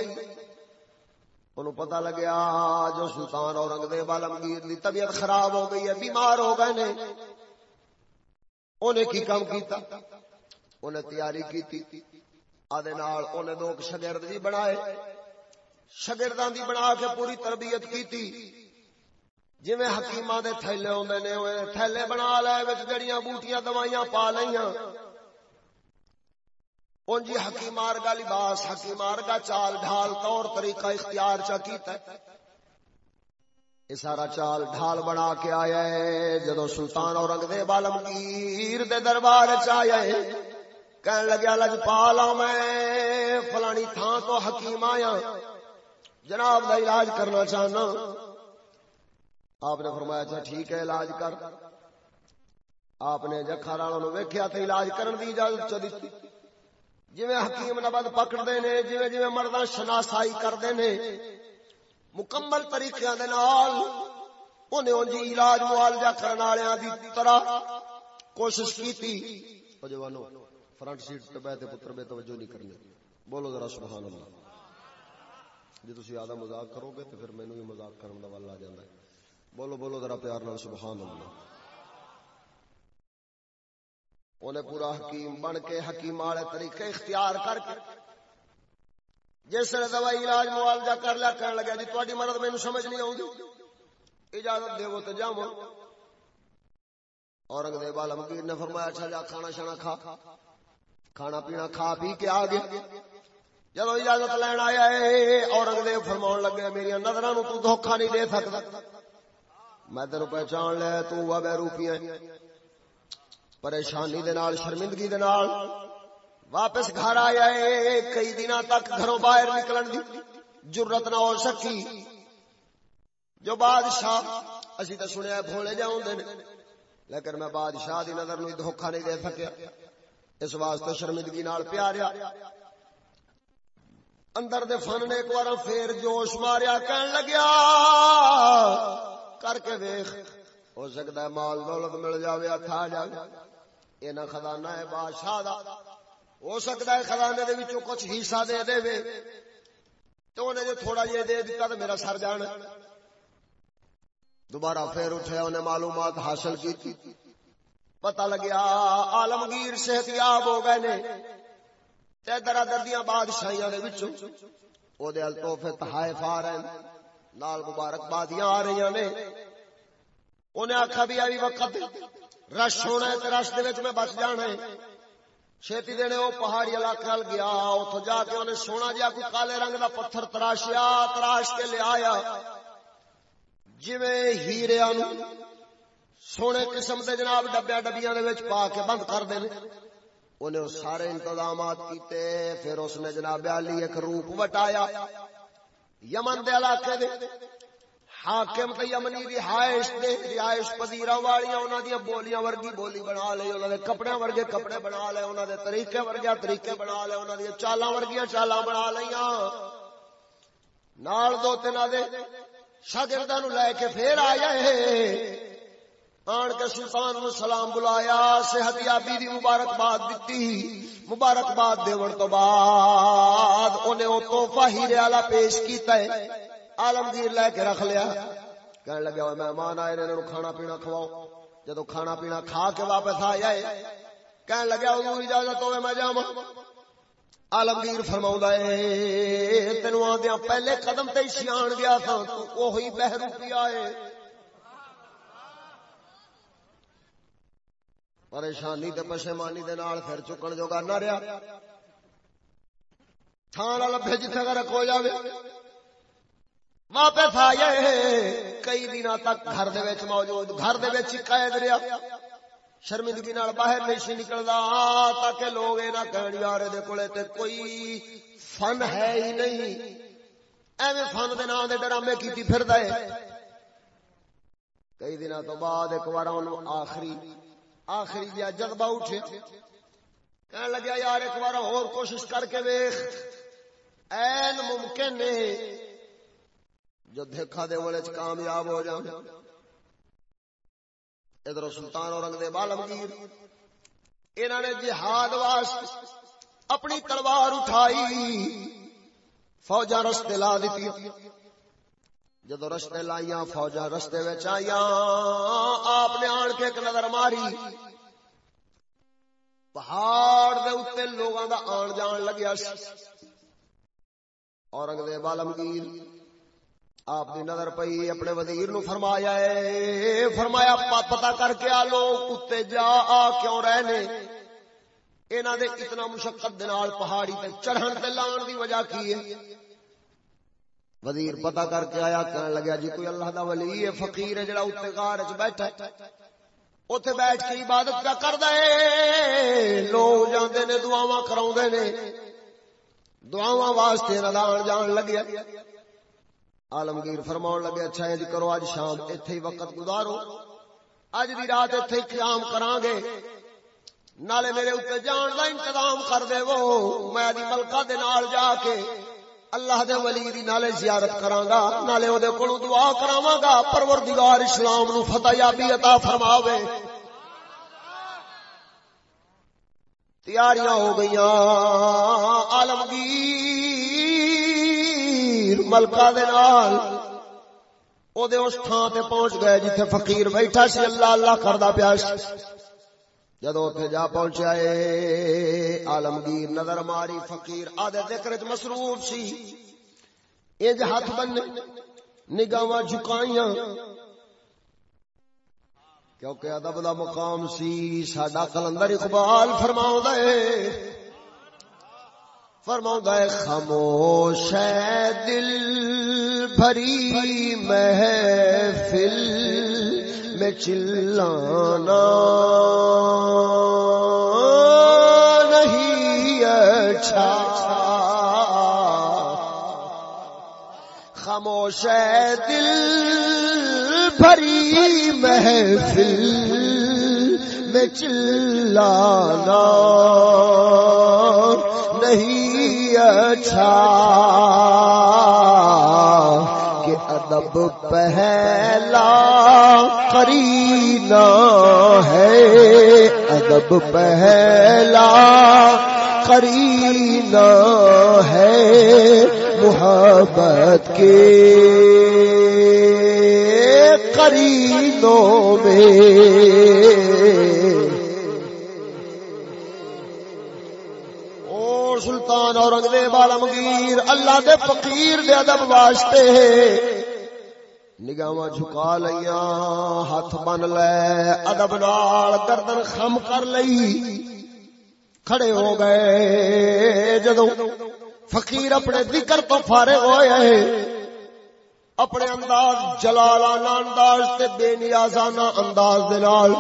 Speaker 1: انہوں پتا لگیا جو سلطان اورنگزیب عالمگیر دی طبیعت خراب ہو گئی ہے، بیمار ہو گئے نے۔ انہیں کی کام کیتا؟ انہیں تیاری کیتی۔ آدھے نال انہیں دو شگرد جی بنائے۔ شگردان دی بنا کے پوری تربیت کیتی۔ جی میں حکیمہ دے تھیلے ہوندے نے تھیلے بنا لے وچ جڑیاں بوٹیاں دوائیاں پا لیاں ان جی حکیم آرگا لباس، حکیم آرگا چال ڈھال طور طریقہ اختیار چا کیتا ہے۔ یہ سارا چال ڈھال بنا کے آیا ہے۔ جدو سلطان اور اگدیب عالمگیر دے دربار چایا ہے۔ کہن لگیا، لج پالا میں، فلانی تھان تو حکیم آیا۔ جناب دا علاج کرنا چاہنا۔ آپ نے فرمایا اچھا ٹھیک ہے، علاج کر۔ آپ نے جکھا رانا ویکھیا تے علاج کرن دی اجازت چ دتی۔ جی حکیم نبد پکڑتے نے جی جی مرد شناسائی کرتے نے، مکمل طریقے جی علاج معالجہ کرنے والوں کی طرح کوشش کی فرنٹ سیٹ پہ بیٹھے پتر بے توجہ نہیں کرنی۔ بولو ذرا، سبحان اللہ۔ جی تھی آدھا مزاق کرو گے تو پھر مینو بھی مزاق کرنے کا ول آ جائے بولو بولو ذرا پیار نال، سبحان اللہ۔ انہیں پورا حکیم بن کے حکیم والے طریقے اختیار کر کے جس نے دوائی علاج معالجہ کر لیا کہنے لگا جی تاری مرد مینو سمجھ نہیں آؤں اجازت دے وہ تو جاؤ اورنگزیب عالمگیر نے فرمایا اچھا جا، کھانا شانا کھا۔ کھانا پینا کھا پی کے آ گیا جب اجازت لین آیا ہے اورنگزیب فرما لگے میری نظر تو دھوکھا نہیں دے سکتا۔ میں تینوں پہچان لیا تو بے روپیاں پریشانی دے نال، شرمندگی دے نال واپس گھر آیا ہے، کئی دن تک گھروں باہر نکلن دی جرت نہ ہو سکی۔ جو بادشاہ، اسی تو سنیا بھولے جاؤں دے لیکن میں بادشاہ دی نظر نو دھوکھا نہیں دے سکیا۔ اس واسطے شرمندگی نال پیاریا۔ اندر دے فن نے ایک بار پھر جوش ماریا، کہن لگیا، کر کے ویخ، ہو سکتا ہے مال دولت مل جاوے ہاتھ آ جائے اینا خزانہ ہے بادشاہ دا۔ ہو سکتا ہے خزانے دے وچوں کچھ حصہ دے دے۔ وے تو انہیں جو تھوڑا یہ دے دیتا تو میرا سر جانا۔ دوبارہ پھر اٹھے، انہیں معلومات حاصل کی۔ تھی پتہ لگیا عالمگیر صحت یاب ہو گئے نے۔ تے درا دردیاں بادشاہیاں دے وچوں او دے ال تحفے تحائف آ رہے ہیں۔ نال مبارک بادیاں آ رہی نے۔ انہیں آخا بھی ابھی وقت رش ہونا ہے تے رش دے میں بچ جانا ہے۔ چھتی دینے وہ پہاڑی علاقے گیا اتو جا کے انہیں سونا جا کوئی کالے رنگ دا پتھر تراشیا، تراش کے لے آیا۔ جی ہیرے سونے قسم دے جناب ڈبیا ڈبیاں دے وچ پا کے بند کر دے انہیں سارے انتظامات کیتے، پھر اس نے جناب علی ایک روپ وٹایا یمن دے علاقے دے۔ حاکم تے یمنی دی ہائش دے، رہائش پذیرا والیاں انہاں دی بولیاں ورگی بولی بنا لے، انہاں دے کپڑے ورگے کپڑے بنا لے، انہاں دے طریقے ورگے طریقے بنا لے، انہاں دی چالاں ورگیاں چالاں بنا لیاں۔ نال دو تین دے شاگرداں نو لے کے پھر آیا آن کے سلطان نو سلام بلایا، صحت یابی دی مبارکباد دتی۔ مبارکباد دیون تو بعد انہیں او تحفہ ہیرے والا پیش کیتا ہے۔ عالمگیر لے کے رکھ لیا۔ کہنے لگا مہمان آئے نے، انہوں کھانا پینا کھواؤ۔ جدو کھانا پینا کھا کے واپس آیا ہے کہنے لگا حضور اجازت ہوئے، میں جاواں۔ عالمگیر فرماؤں ہے تینو آدیا پہلے قدم تے سیان گیا تھا، تو وہی بہرو پیا ہے پریشانی تے پشیمانی دے نال پھر چکن جو گا نہ رہا تھان لبے جتنے کا رکھو جاوے۔ واپس آیا کئی دن تک گھر دے وچ موجود، گھر دے وچ قید رہا شرمندگی نال باہر نہیں سی نکلدا، تاکہ لوگ اے نہ کہن یار دے کولے تے کوئی فن ہے ہی نہیں۔ ایویں فن دے نام دے ڈرامے کیتی پھردا ہے۔ کئی دنوں تو بعد ایک بار اونوں آخری آخری جا جذبہ اٹھے۔ کہنے لگیا یار، ایک بار اور کوشش کر کے ویخ این ممکن ہے جو دیکھا دے والے کامیاب ہو جاؤں۔ ادھر سلطان اورنگ دے بالمگیر انہوں نے جہاد واسطے اپنی تلوار اٹھائی فوجا رستے لا دیتی۔ جدو رستے لائیا فوجا رستے آئی آپ نے آن کے ایک نظر ماری۔ پہاڑ دے اتنے لوگوں کا آن جان لگیا۔ اورنگزیب عالمگیر آپ کی نظر پئی، اپنے وزیر نو فرمایا ہے فرمایا پتا کر کے آ لو کتے جا، آ کیوں رہنے انہوں نے اتنا مشقت دنال پہاڑی تے چڑھن تے لان دی وجہ کی ہے؟ وزیر پتا کر کے آیا، کہنے لگیا جی کوئی اللہ دا ولی ہے، فقیر ہے، جڑا اتنے غار وچ بیٹھا ہے۔ اوتھے بیٹھ کے عبادت کا کردا ہے۔ لوگ جاندے نے، دعاواں کراوندے نے۔ دعاواں واسطے رضان جان لگیا۔ عالمگیر فرماؤ لگے اچھا جی کرو اج شام ایتھے ہی وقت گزارو۔ اج دی رات ایتھے قیام کران گے نالے میرے اوتے جان دا انتظام کر دے وہ میں ادی ملکہ دے نال جا کے اللہ دے ولی دی نالے زیارت کراں گا، نالے او دے کولوں دعا کراواں گا، پروردگار اسلام نو فتح یابی عطا فرماوے۔ تیاریاں ہو گئیاں، عالمگیر فقیر ملکا دے نال۔ او دے اس تھان تے پہنچ گئے جتھے فقیر بیٹھا سی، اللہ اللہ کردا پیا۔ جدو اتنے جا پہنچا ہے عالمگیر نظر ماری، فقیر آدھے ذکر مصروف سی۔ انج ہاتھ بن نگاواں جھکائیاں۔ کیونکہ ادب دا مقام سی، ساڈا کلندر اقبال فرماؤں دے فرماؤں ہے، خاموش ہے، دل بھری محفل۔ میں چلانا نہیں اچھا۔ خاموش ہے دل بھری محفل میں چلانا نہیں اچھا۔ ادب پہلا کرینا ہے۔ ادب پہلا کرینا ہے محبت کے۔ کرینوں میں۔ سلطان اورنگزیب عالمگیر اللہ دے فقیر دے ادب واسطے نگاہ جھکا لیا ہاتھ بن لے، ادب نال گردن خم کر لئی۔ کھڑے ہو گئے جدو فقیر اپنے ذکر تو فارغ ہوئے۔ اپنے انداز جلالانہ انداز تے بے نیازانہ انداز دے نال۔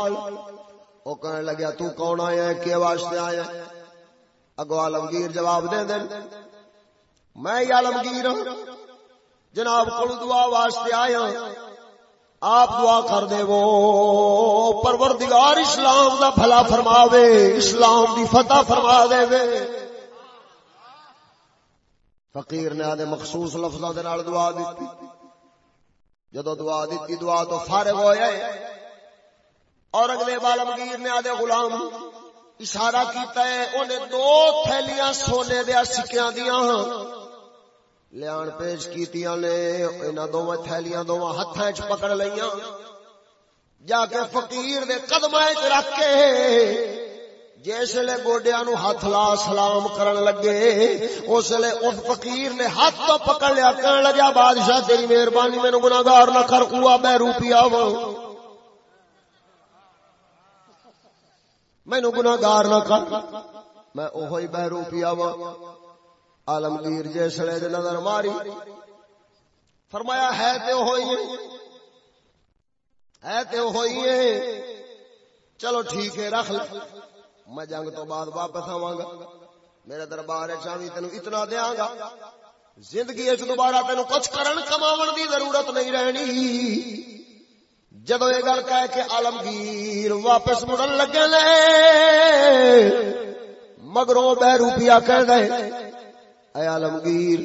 Speaker 1: او کہنے لگیا، تو کون آیا ہے؟ کیا واسطے آیا ہے؟ اگو عالمگیر جواب دے دیں میں ہی عالمگیر ہوں جناب کو دعا واسطے آیا ہاں۔ آپ دعا کر دے وہ۔ پروردگار اسلام دا بھلا فرما دے اسلام دی فتح فرما دے وے۔ فقیر نے آدھے مخصوص لفظوں دے نال دعا دیتی۔ جدو دعا دیتی، دعا تو فارغ ہوئے۔ اور اگلے بالمگیر نے آدھے غلام اشارہ کیتا ہے، انہیں دو تھیلیاں سونے دیا سکیاں دیاں۔ لیان پیش کیتیاں نے، انہاں دوواں تھیلیاں دوواں ہتھاں وچ پکڑ لیاں جا کے فقیر دے قدماں وچ رکھ کے جس لے گوڈیا نو ہاتھ لا سلام کرن لگے اس لے اس فقیر نے ہاتھ تو پکڑ لیا کہنے لگا بادشاہ تیری مہربانی مینو گناگار نہ کر، کوا بہ روپیا وا مینو گناگار نہ کر، میں اوہی بہ روپیا وا عالمگیر جسلے دے نظر ماری۔ فرمایا، ہے تے ہوئی ہے۔ تے ہوئی چلو ٹھیک ہے، رکھ لے۔ میں جنگ تو بعد واپس آواں گا۔ میرے دربار چاہیے تینوں اتنا دیاں گا۔ زندگی اس دوبارہ تینوں کچھ کرن، کماون دی ضرورت نہیں رہنی۔ جدو یہ گل کہہ کے عالمگیر واپس مڑن لگے لے، مگروں بہ روپیہ کہہ دے۔ اے عالمگیر،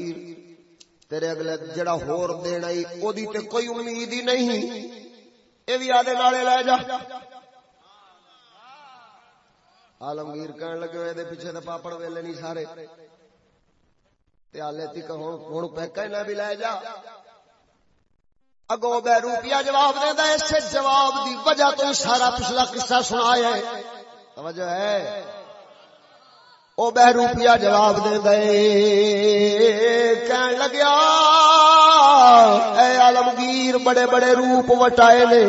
Speaker 1: تیرے اگلے جڑا ہور دینا ہی او دی تے کوئی امید ہی نہیں۔ اے بھی آدھے نالے لے جا۔ آلمگیر کہن لگے ہوئے دے پیچھے تے پاپڑ ویلے نہیں سارے۔ تے آلے تک ہن ہن پیکا نہ بھی لے جا۔ اگو بے روپیہ جواب دیندا اس جواب دی وجہ تو سارا پچھلا قصہ سنایا ہے توجہ ہے۔ او بہ روپیہ جواب دے دے کہن لگیا اے عالمگیر بڑے بڑے روپ وٹائے نے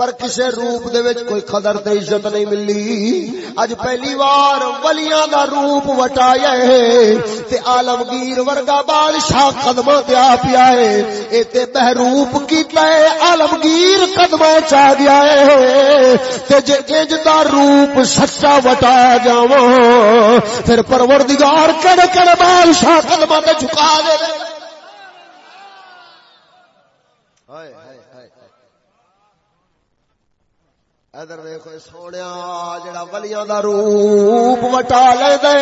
Speaker 1: پر کسے روپ دے وچ کوئی قدر تے عزت نہیں ملی۔ اج پہلی بار ولیاں دا روپ وٹایا ہے تے عالمگیر ورگا بادشاہ قدماں تے آ پیا ہے۔ اے تے بہروپ کیتا ہے، عالمگیر قدماں چ آ گیا ہے۔ تے جے انج دا روپ سچا وٹا جاواں، پھر پروردگار کڑے کڑے بادشاہ قدماں تے جھکا دے۔ ہائے۔ ادھر دیکھو سونے جڑا ولیاں دا روپ وٹا لے دے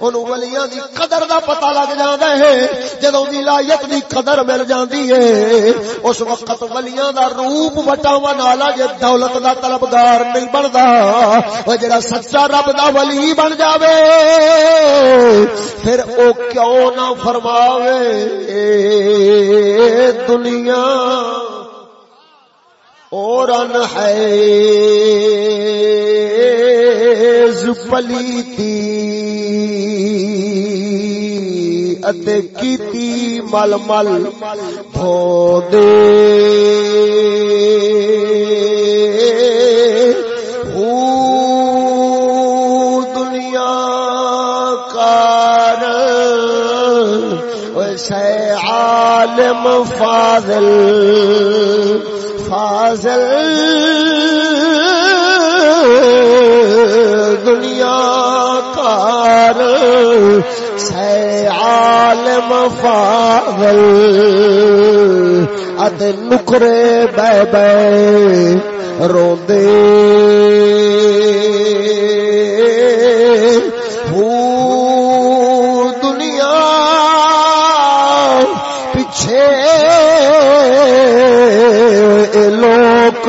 Speaker 1: انہوں ولیاں دی قدر دا پتہ لگ جاندا ہے۔ جدوں ولایت دی قدر مل جاندی ہے۔ اس وقت ولیاں دا روپ وٹاون والا جے دولت دا طلبگار نہیں بندا۔ او جڑا سچا رب دا ولی بن جاوے۔ پھر او کیوں نہ فرماوے دنیا اور ہے۔ پلی کیتی مل مل دھو دے دنیا کار۔ عالم فاضل۔ فاضل دنیا کار سی عالم فاضل اد نکرے بہ بہ رو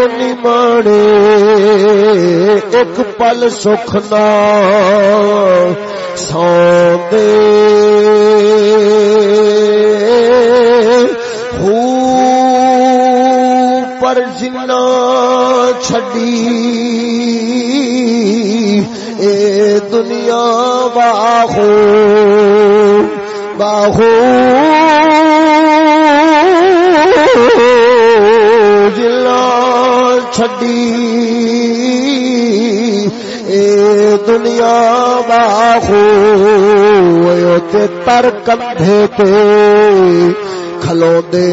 Speaker 1: نمانے ایک پل سکھنا سو دے پر جنا چھڈی اے دنیا باہو باہو چھڈی۔ اے دنیا باخو تر کندھے تے کھلو دے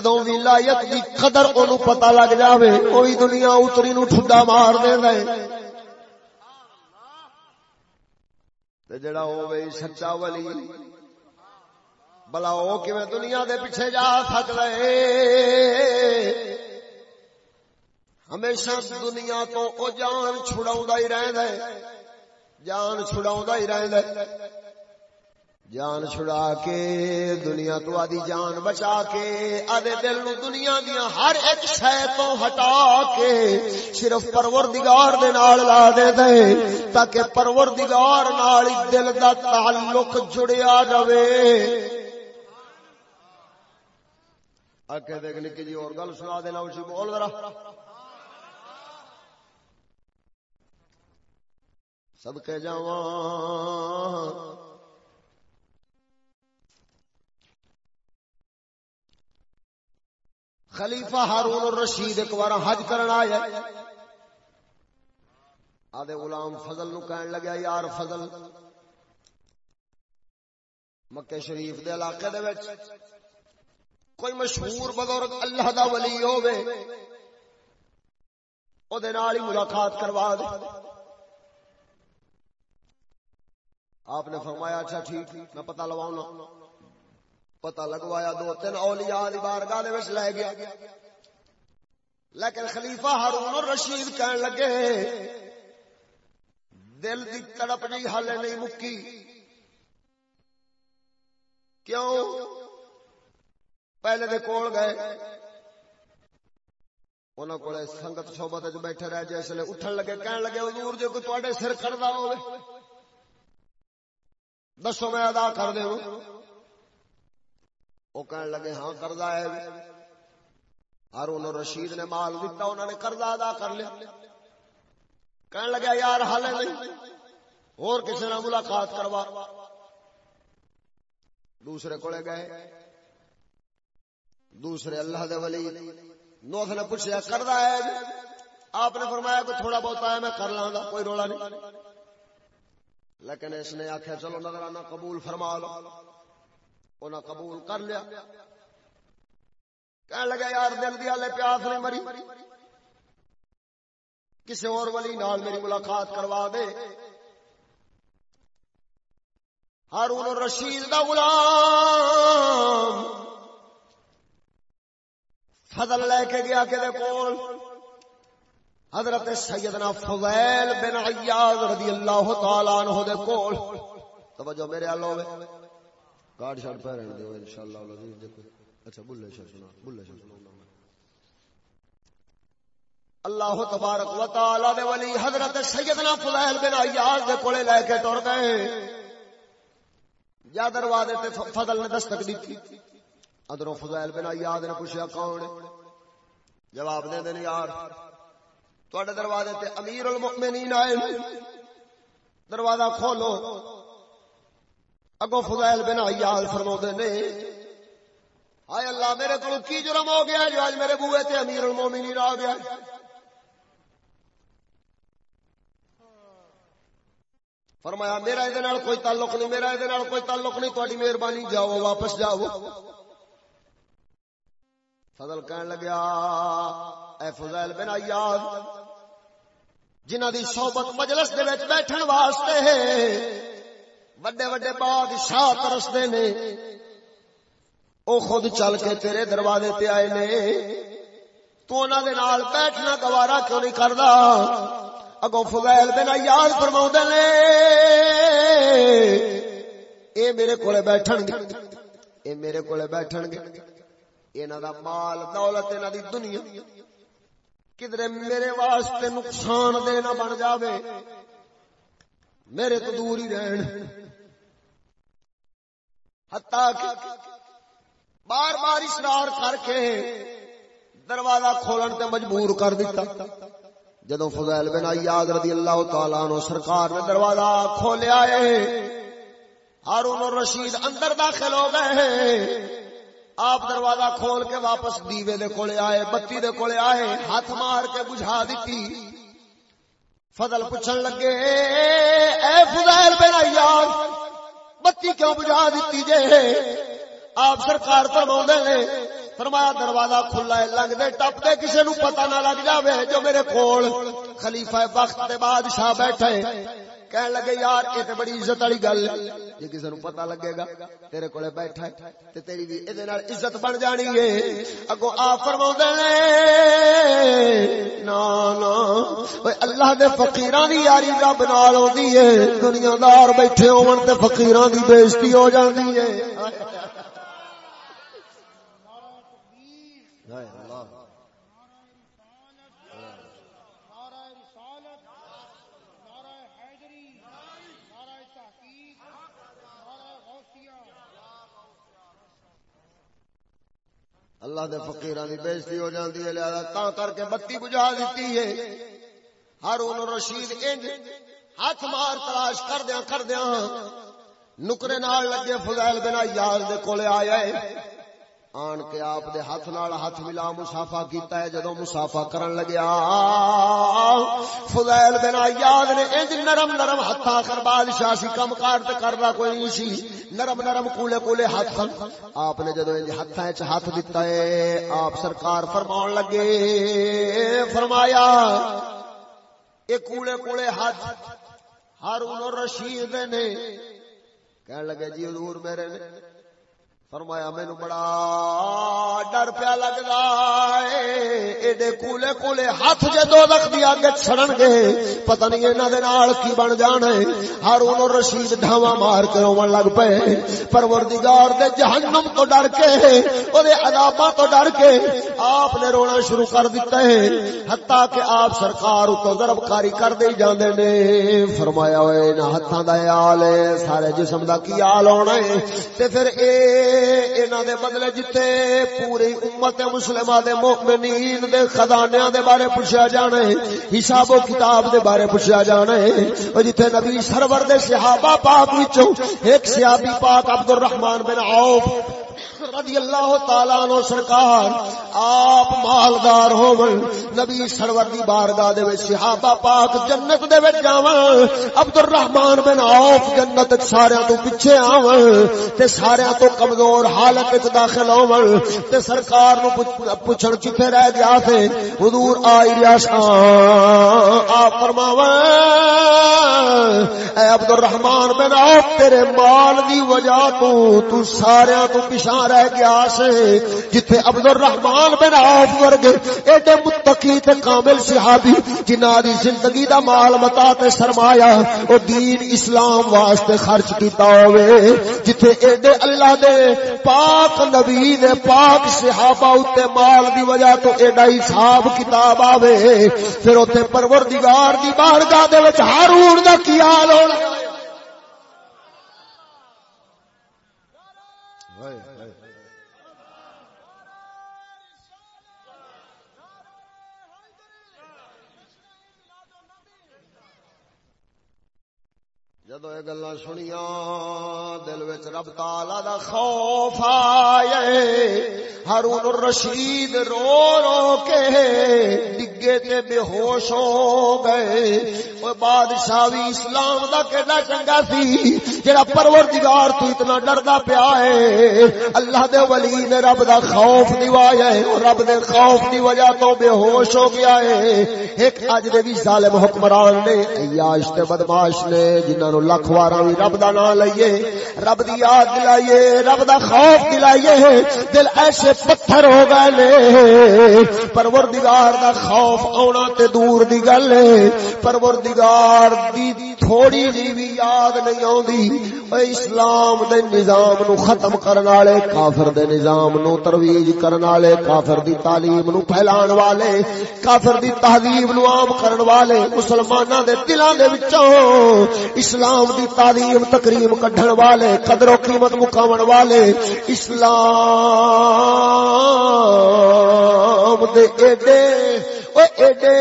Speaker 1: جدو ولایت دی قدر اونوں پتہ لگ جاوے کوئی دنیا اتری نو ٹھڈا مار دے دے تے جڑا ہوے سچا ولی بلا او کیویں دنیا دے پیچھے جا سکدا اے ہمیشہ دنیا تو او جان چھڑاوندا ہی رہندا ہے، جان چھڑاوندا ہی رہندا ہے۔ جان چھڑا کے، دنیا تو آدھی جان بچا کے، آدھے دل نو دنیا دیا ہر ایک شے تو ہٹا کے صرف پروردگار دے نال لا دے دے، تاکہ پروردگار نال دل دا تعلق جڑیا جاوے۔ آکے دیکھ نکی جی اور گل سنا دینا اسی بول ذرا۔ صدقے جاواں۔ خلیفہ ہارون الرشید ایک بار حج کرنا آیا آدھے غلام فضل نو کہن لگا یار فضل، مکہ شریف دے علاقے دے وچ کوئی مشہور بزرگ اللہ دا ولی ہوے او دے نال ہی ملاقات کروا دے۔ آپ نے فرمایا اچھا ٹھیک، میں پتہ لواؤں پتہ لگوایا دو تین اولیاء دی بارگاہ دے وچ لے گیا۔ لیکن خلیفہ ہارون الرشید کہن لگے، دل دی تڑپ نہیں حالے نہیں مکی۔ کیوں؟ پہلے دے کول گئے۔ انہوں کو سنگت صحبت وچ بیٹھے رہ جس لے اٹھن لگے، کہن لگے، حضور جو کوئی تواڈے سر کھڑدا ہوے دسو میں ادا کر دیواں وہ کہنے لگے ہاں قرضہ ہے ہارون رشید نے مال دیتا انہوں نے قرضہ ادا کر لیا کہنے لگا یار حال نہیں اور کسی نے ملاقات کروا دوسرے کو گئے دوسرے اللہ دے ولی نوح نے پوچھا کردہ ہے آپ نے فرمایا کہ تھوڑا بہت ہے میں کر لاں کوئی رولا نہیں لیکن اس نے آخیا چلو نظرانہ قبول فرما لو انہیں قبول کر لیا۔ کہنے لگا یار دل دیا لے پیاس نہیں مری۔ کسی اور ولی نال میری ملاقات کروا دے۔ ہارون رشید دا غلام فضل لے کے گیا کہ کول۔ حضرت سیدنا فضیل بن عیاض رضی اللہ تعالی عنہ دے کول۔ توجہ میرے اللہ ہوئے کارڈ شارڈ پہ رہنے دو انشاءاللہ العزیز دیکھو۔ اچھا بلے شاہ سنا، بلے شاہ سنا۔ اللہ تبارک و تعالی دے ولی حضرت سیدنا فضیل بن عیاض دے کولے لے کے ٹر گئے۔ یا دروازے تے فضل نے دستک دی تھی ادھروں فضیل بن عیاض نے پوچھا کون؟ جواب دے دے یار۔ تواڈے دروازے تے امیر المؤمنین آئے۔ دروازہ کھولو۔ اگو فضائل بن عیال فرما نے آئے اللہ میرے کو کی جرم ہو گیا جو آج میرے بوئے تے امیر المومنین آ گیا۔ فرمایا، میرا یہ کوئی تعلق نہیں، میرا یہ کوئی تعلق نہیں تاری مہربانی جاؤ، واپس جاؤ۔ فضل کہن لگیا، اے فضائل بن عیال جنہ دی صحبت مجلس دے وچ بیٹھن واسطے وڈے وڈے بادشاہ ترستے نے۔ او خود چل کے تیرے دروازے تے آئے نے۔ تو انہاں دے نال بیٹھنا گوارا کیوں نہیں کردا؟ اگوں فضیل بن یاد فرماؤندے نے۔ اے میرے کولے بیٹھن گے۔ اے میرے کولے بیٹھن گے۔ انہاں دا مال، دولت انہاں دی دنیا۔ کدھر میرے واسطے نقصان دینا بن جاوے۔ میرے تو دور ہی رہن۔ کہ بار بار اشرار کر کے دروازہ کھولن تے مجبور کر دیتا۔ جدو فضیل بن یاد رضی اللہ تعالیٰ عنہ سرکار نے دروازہ کھولیا ہے، ہارون رشید اندر داخل ہو گئے آپ دروازہ کھول کے واپس دیوے دے کولے آئے، بتی دے کولے آئے، ہاتھ مار کے بجھا دیتی۔ فضل پوچھن لگے، اے فضیل بن یار بتی کیوں بجھا دیتی جے؟ آپ سرکار فرما نے، فرمایا دروازہ کھلا ہے، لنگ دے ٹپ دے کسی نو پتہ نہ لگ جاوے جو میرے کول خلیفہ وقت دے بادشاہ بیٹھے۔ کہنے لگے، یار، یہ تو بڑی عزت والی گل جی کسی نو پتا لگے گا۔ تیرے کو بیٹھا ہے تیری بھی یہ عزت بن جانی ہے۔ اگو آ فرما اللہ دے فقیران دی یاری رب نال ہوندی ہے۔ دنیا دار بیٹھے ہون تے فقیران دی بےزتی ہو جاندی ہے۔ اللہ دے فقیران دی بےزتی ہو جاندی ہے، لہذا تا کر کے بتی بجھا دیتی ہے۔ ہارون رشید انج ہاتھ مار تلاش کر دیاں کر دیاں نکرے نال لگے فضائل بنا یار دے کولے آیا ہے۔ آن کے آپ دے ہاتھ نال ہاتھ ملا مسافہ کیتا ہے جدو مسافہ کرن لگیا۔ فضائل بن عیاد نے انج نرم نرم ہتھاں کر بادشاہ سی کم کار تے کردا کوئی نہیں سی۔ نرم نرم کولے کولے ہاتھ۔ آپ نے جدو انج ہتھاں وچ ہاتھ دتا ہے، آپ سرکار فرماون لگے، فرمایا، اے کولے کولے ہاتھ، ہارون رشید نے۔ کہنے لگے جی حضور میرے نے فرمایا، مینو بڑا ڈر پیا لگتا ایڈے کولے کولے ہاتھ جے دو لکھ دی اگے چھڑن گے۔ پتہ نہیں انہاں دے نال کی بن جان ہے۔ ہارون اور رشید ڈھاواں مار کے روون لگ پئے پروردگار دے جہنم تو ڈر کے او دے عذاباں تو ڈر کے آپ نے رونا شروع کر دتا ہے۔ حتا کہ آپ سرکار تو ضرب کاری کر دے جاندے نے۔ فرمایا اوے انہاں ہتھاں دا حال ہے، سارے جسم دا کی حال ہونا ہے؟ تے پھر اے انہاں دے بدلے جتے پوری امت مسلمہ دے مومنین دے خزانیاں دے بارے پوچھا جانا ہے، حساب و کتاب دے بارے پوچھا جانا ہے۔ او جتے نبی سرور دے صحابہ پاک وچوں، ایک صحابی پاک عبد الرحمن بن عوف رضی اللہ تعالی عنہ سرکار، آپ مالدار ہون نبی سرور دی بارگاہ دے وچ، صحابہ پاک جنت دے وچ جاواں عبد الرحمن بن عوف جنت سارے تو پیچھے آون تے سارے تو کمزور حالت وچ داخل ہون تے سرکار نو پوچھن کتے رہ گیا تے، حضور آئی ریا آپ فرماواں، اے عبد الرحمن بن عوف، تیرے مال دی وجہ تو تو سارے تو پیچھے رہ گیا سے، جتھے عبد الرحمان بن عوف ورگے ایڈے متقی تے کامل صحابی جنہاں دی زندگی دا مال متا تے سرمایہ، او دین اسلام واسطے خرچ کیتا ہوئے جتھے ایڈے اللہ دے پاک نبی دے پاک صحابہ اتے مال دی وجہ تو ایڈا حساب کتاب آوے، پھر اوتے پروردگار دی بارگاہ دے وچ ہارون دا کی حال ہونا جدو یہ گلا سنیا دل وچ رب تالا دا خوف آئے ہارون رشید رو رو کے ڈگے تے بے ہوش ہو گئے او بادشاہ بھی اسلام دا کیڑا چنگا سی جڑا پروردگار تو اتنا ڈردا پیا ہے اللہ دے ولی نے رب دا خوف دیوایا ہے اور رب دے خوف دی وجہ تو بے ہوش ہو گیا ہے ایک اج دے بھی ظالم حکمران نے عیاش تے بدماش نے جنہاں نو لاکھ واراں وی رب دا نام لئیے رب دی یاد دلائیے، رب دا خوف دلائیے، دل ایسے پتھر ہو گئے نے، پروردگار دا خوف آنا تے دور دی گل ہے، پروردگار دی تھوڑی جی بھی یاد نہیں آندی اے اسلام دے نظام نو ختم کرن والے، کافر دے نظام نو ترویج کرن والے، کافر دی تعلیم نو پھیلان والے، کافر دی تہذیب نو عام کرن والے، مسلماناں دے دلاں دے وچوں، اسلام دی تعلیم تقریم کڈھن والے قدر و قیمت مقامن والے اسلام دے ایڈے ایڈے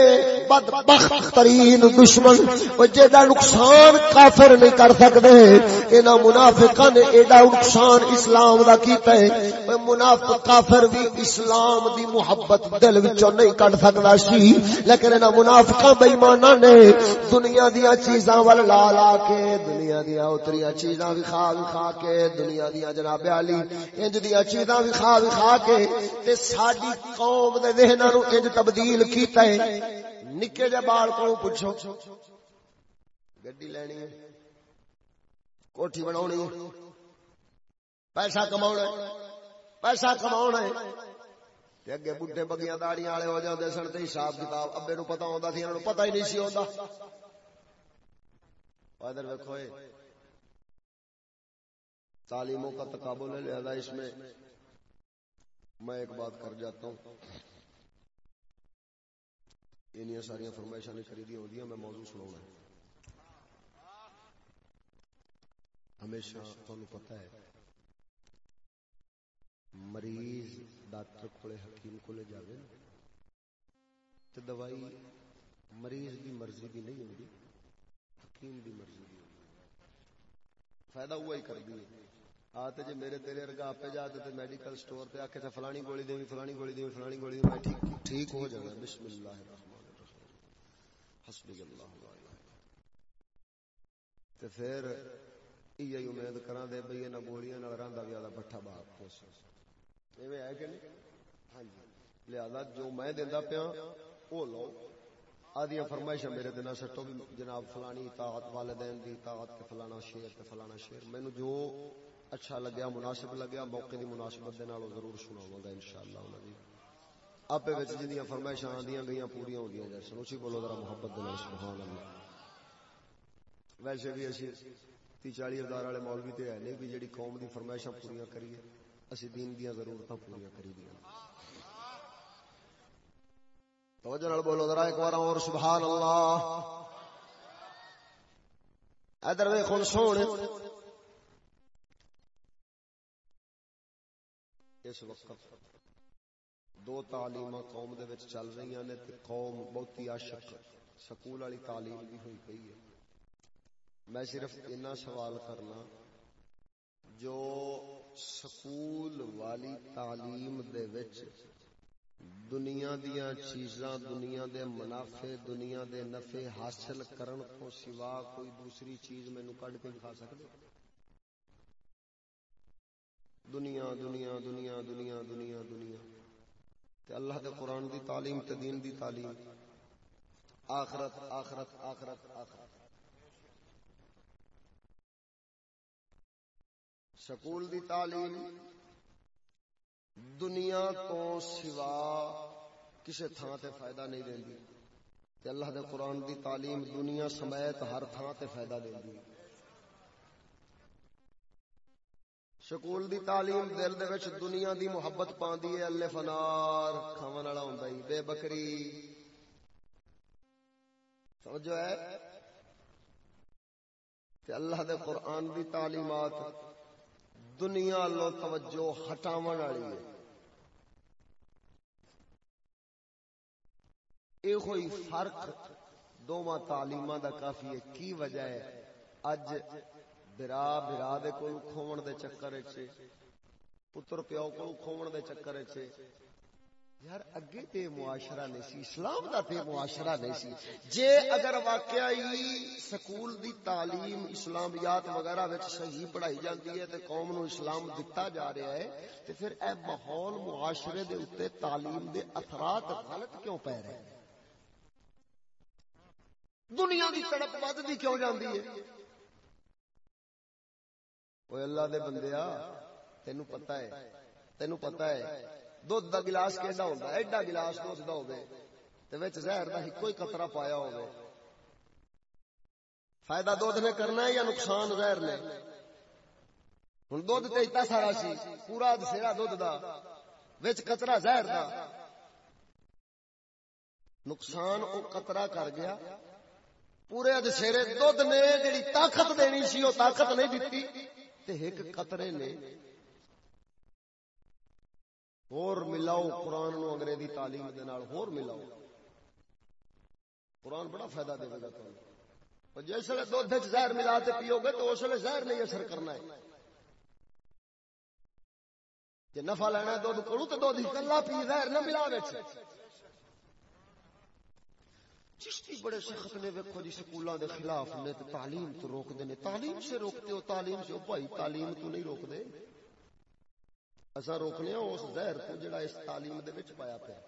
Speaker 1: بدبخت ترین دشمن جیڑا نقصان کافر نہیں کر سکتے انہاں منافقاں نے ایڈا نقصان اسلام دا کیتا ہے۔ منافق کافر بھی اسلام دی محبت دل وچوں نہیں کڈ سکدا سی لیکن انہاں منافقاں بے ایماناں نے دنیا دیاں چیزاں ول لا لا کے، دنیا دیاں اتریاں چیزاں بھی کھا بھی کھا کے، دنیا دیاں جناب علی، انج دیاں چیزاں بھی کھا بھی کھا کے۔ تے ساڈی قوم دے ذہناں نو انج تبدیل کی کیتا ہے نکے جے بال کو پوچھو۔ گڈی لینی ہے، کوٹھی بناونی ہے۔ پیسہ کماونا ہے، پیسہ کماونا ہے۔ تے اگے بڈھے بگیاں داڑیاں والے ہو جاندے سن، تے حساب کتاب ابے نو پتہ ہوندا سی، انہاں نو پتہ ہی نہیں سی ہوندا۔ ادھر دیکھو تعلیموں کا تقابل ہے لہذا اس میں۔ میں ایک بات کر جاتا ہوں۔ یہ ساری فرمائشاں نے نہیں خریدی ہوتی میں موضوع سنا ہمیشہ تمہیں پتا ہے مریض ڈاکٹر کو حکیم کو جائے تو دوائی مریض کی مرضی بھی نہیں ہوگی حکیم کی مرضی بھی ہوگی فائدہ ہوا ہی کر دی آتے جی میرے تیرے ارگا آپ جاتے تھے میڈیکل سٹور پہ آ کے فلانی گولی دیں فلانی گولی دیں فلانی گولی دیں میں ٹھیک ہو جانا بسم اللہ الرحمن حسبی اللہ تے پھر یہ امید کراں دے بھئی انہاں گولیاں نال راندا وی آلا بٹھا باپ کو ایویں ہے کہ نہیں؟ ہاں جی. لہذا جو میں دیندا پیا او لو. آدیاں فرمائشاں میرے دن سٹو بھی جناب فلانی اطاعت والدین دی اطاعت تے فلانا شیر تے فلانا شیر. مینوں جو اچھا لگیا، مناسب لگیا، موقع دی مناسبت دے نال ضرور سناواں گا انشاءاللہ انہاں دی. آپے وچ جندیاں فرمائشاں آندیاں گئیاں پوریاں ہوندیاں جیسے اونچی بولو ذرا محبت دے سبحان اللہ ویسے بھی اسی تی چالی ہزار والے مولوی تے ہے نہیں بھی جڑی قوم دی فرمائشاں پوریاں کریے اسی دین دیاں ضرورتاں پوریاں کری دیاں توجہ نال بولو ذرا ایک بار اور سبحان اللہ ادھر ویکھو سونے اس وقت دو تعلیم قوم دے وچ چل رہی نے تے قوم بہت ہی عاشق سکول والی تعلیم بھی ہوئی پئی ہے۔ میں صرف اتنا سوال کرنا، جو سکول والی تعلیم دے وچ دنیا دیا چیزاں، دنیا دے منافع، دنیا دے نفع حاصل کرن کو سوا کوئی دوسری چیز مینوں کڈ کے دکھا سکدے؟ دنیا دنیا دنیا دنیا دنیا دنیا۔ تے اللہ دے قرآن دی تعلیم تے دین دی تعلیم۔ آخرت آخرت آخرت آخرت۔ سکول دی تعلیم دنیا تو سوا کسی تھان تے فائدہ نہیں دیندی تے اللہ دے قرآن دی تعلیم دنیا سمیت ہر تھان تے فائدہ دیندی سکول دی تعلیم دل دے وچ دنیا دی محبت پاندی ہے، اللہ فنار کھاون والا ہوندا ہی، بے بکری۔ سمجھو ہے؟ تے اللہ دے قرآن دی تعلیمات دنیا لو توجہ ہٹاون والی ہے۔ اے کوئی فرق دوواں تعلیماں دا کافی ہے، کی وجہ ہے؟ اج برا برا دے کول کھوون دے چکر وچ۔ پتر پیو کول کھوون دے چکر وچ۔ یار اگے تے معاشرہ نہیں سی، اسلام دا تے معاشرہ نہیں سی۔ جے اگر واقعی سکول دی تعلیم، اسلامیات وغیرہ وچ صحیح پڑھائی جاندی ہے تے قوم نو اسلام دتا جا رہا ہے، تے پھر اے ماحول معاشرے دے اوتے تعلیم دے اثرات غلط کیوں پے رہے ہیں؟ دنیا دی تڑپ ود دی کیوں جاندی ہے؟ اوے اللہ دے بندیا تینو پتہ ہے تینو پتہ ہے دھد کا گلاس کہنا ہوتا ہے ایڈا گلاس دھد کا ہوے تے وچ زہر کا ایک ہی قطرہ پایا ہو فائدہ دھد نے کرنا ہے یا نقصان زہر نے ہوں دھد تو اتنا سارا سی پورا دسرا دھد کا وچ قطرہ زہر کا نقصان وہ قطرہ کر گیا پورے دسرے دھد نے جی طاقت دینی سی وہ طاقت نہیں دیتی ایک قطرے نے ہور ملاؤ قرآن نو انگریزی تعلیم دے نال ہور ملاؤ۔ قرآن بڑا فائدہ دے گا تمہیں۔ جس ویلے دھد زہر ملا کے پیو گے تو اس ویلے زہر نہیں اثر کرنا ہے۔ جی نفع لینا دھد کرو تو دھد کلا پی، زہر نہ ملا بیٹھے چشتی بڑے سخت نے ویکو جی سکولوں دے خلاف نے تعلیم تو روک دے تعلیم سے روکتے ہو، تعلیم سے بھائی، تعلیم تو نہیں روک دے اصا روکنے ہاں، اس زہر کو جڑا اس تعلیم دے وچ پایا پیا۔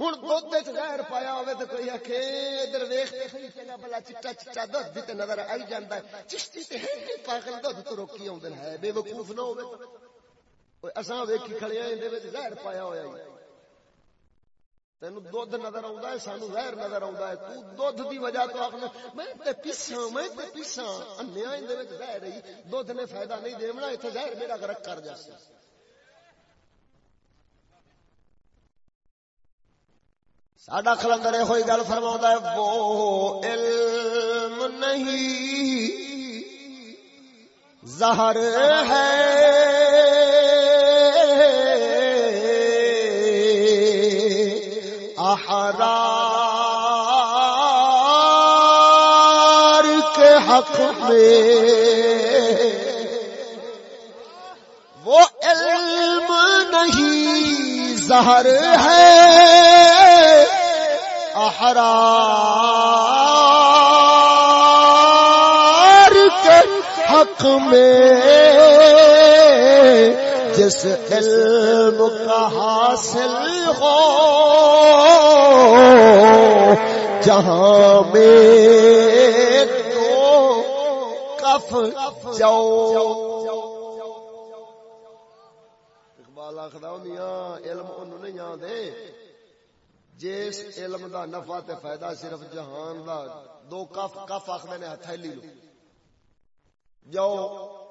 Speaker 1: ہوں دھد زہر پایا ہوے تو کوئی آخ ادھر ویخ بلا چٹا چٹا دھد بھی نظر آئی جانا ہے۔ چشتی تے پاگل دھد تو روکی آدھے ہے، بے وقوف نہ ہو اصا ویکھی کھڑے ہیں زہر پایا ہوا تین دھد نظر آ سانو زہر نظر آ دھد کی وجہ تو آخنا، میں تے پیسا میں تے پیسا انیا زہر رہی دھد نے فائدہ نہیں دینا اتنے زہر میرا گرک کر جاسی ساڈا کلندر یہ گل فرما ہے، وہ علم نہیں، زہر ہے۔ احرار کے حق میں وہ علم نہیں زہر ہے احرار کے حق میں۔ جس علم کا حاصل ہو، جہاں میں تو کف جاؤ۔ اقبال آخر میاں، علم انہوں نہیں آدھے جس علم دا نفع تے فائدہ صرف جہان دا، دو کف کف آخر نے ہتھیلی لو۔ جاؤ۔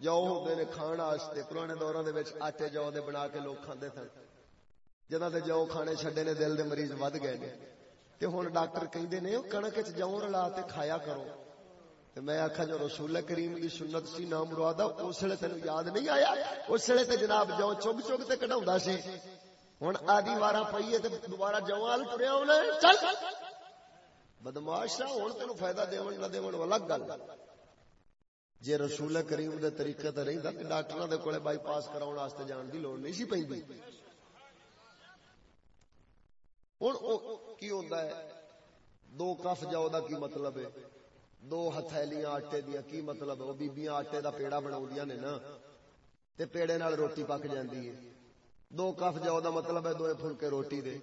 Speaker 1: جو ہوتے نے کھان واسطے پرانے دوروں کے آٹے جو دے بنا کے لوگ کھانے سن۔ جنہ کے جو کھانے چھڈے نے دل دے مریض ود گئے نے۔ تے ہن ڈاکٹر کہندے نے کنک وچ جو رلا تے کھایا کرو۔ تے میں آکھا، جو رسول کریم دی سنت سی، نام مراد اس ویلے تینوں یاد نہیں آیا۔ اس ویلے تے جناب جو چگ چگ تے کڈاوندا سی۔ ہن آدھی وارا پئی ہے تے دوبارہ جو وال ٹریا ہونا چل۔ بدماش ہن تینوں فائدہ دیون نہ دیون الگ گل۔ جی رسول کریم دے طریقے تے رہندا تے ڈاکٹراں دے کولے بائی پاس کراون واسطے جان دی لوڑ نہیں سی پیندی ہن او کی ہوندا ہے؟ دو کف جاؤ دا کی مطلب ہے؟ دو ہتھیلیاں آٹے دیاں کی مطلب ہے؟ او بیبییاں آٹے دا پیڑا بناوندیاں نے نا۔ تے پیڑے نال روٹی پک جاندی ہے۔ دو کف جاؤ دا مطلب ہے دو پھلکے روٹی دے۔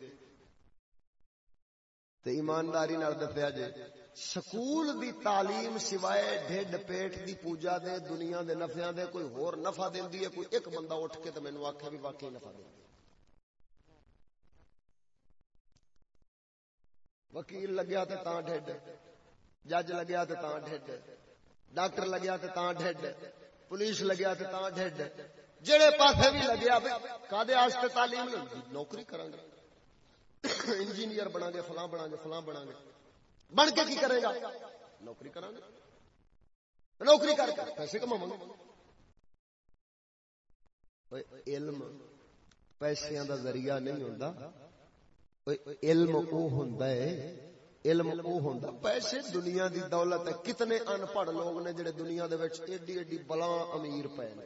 Speaker 1: تے ایمانداری نال دسیا جے سکول دی تعلیم سوائے ڈھڈ پیٹ دی پوجا دے، دنیا دے نفعاں دے، کوئی ہور نفع دیندی ہے، کوئی ایک بندہ اٹھ کے تے مینوں آکھے بھی واقعی نفع دے وکیل لگیا تے تاں ڈھڈ، جج لگیا تے تاں ڈھڈ، ڈاکٹر لگیا تے تاں ڈھڈ، پولیس لگیا تے تاں ڈھڈ، جڑے پاسے بھی لگیا کادے واسطے تعلیم نوکری کران گے انجینئر بنا گے فلاں بنا گے فلاں بنا گے بن کے کی کرے گا؟ نوکری کرا گے نوکری کر کے پیسے کما علم پیسے دا ذریعہ نہیں ہوتا علم وہ ہوتا ہے۔ علم وہ ہوتا پیسے دنیا دی دولت ہے۔ کتنے ان پڑھ لوگ نے جڑے دنیا دے وچ ایڈی ایڈی بلا امیر پے نے۔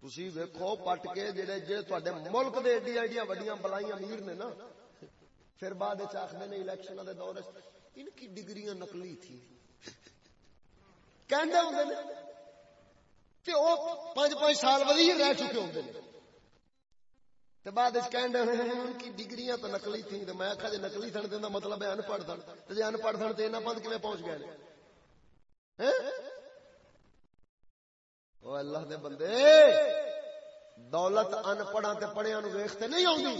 Speaker 1: تسی ویکھو پٹ کے جڑے جڑے تواڈے ملک دے ایڈیاں ایڈیاں وڈیاں بلائیں امیر نے نا۔ پھر بعد وچ آکھدے نے الیکشن دے دور ان کی ڈگریاں نقلی تھی کہندے ہوندے نے تے او پانچ پانچ سال وزیر رہ چکے ہوندے نے۔ تے بعد وچ کہندے ان کی ڈگریاں تو نقلی تھیں۔ تے میں آکھا، جے نقلی تھن دیندا مطلب ہے ان پڑھ تھن۔ تے جے ان پڑھ تھن تے انہاں پند کیویں پہنچ گئے نے؟ او اللہ دے بندے، دولت ان پڑھاں تے پڑھیاں نو ویکھتے نہیں ہوندی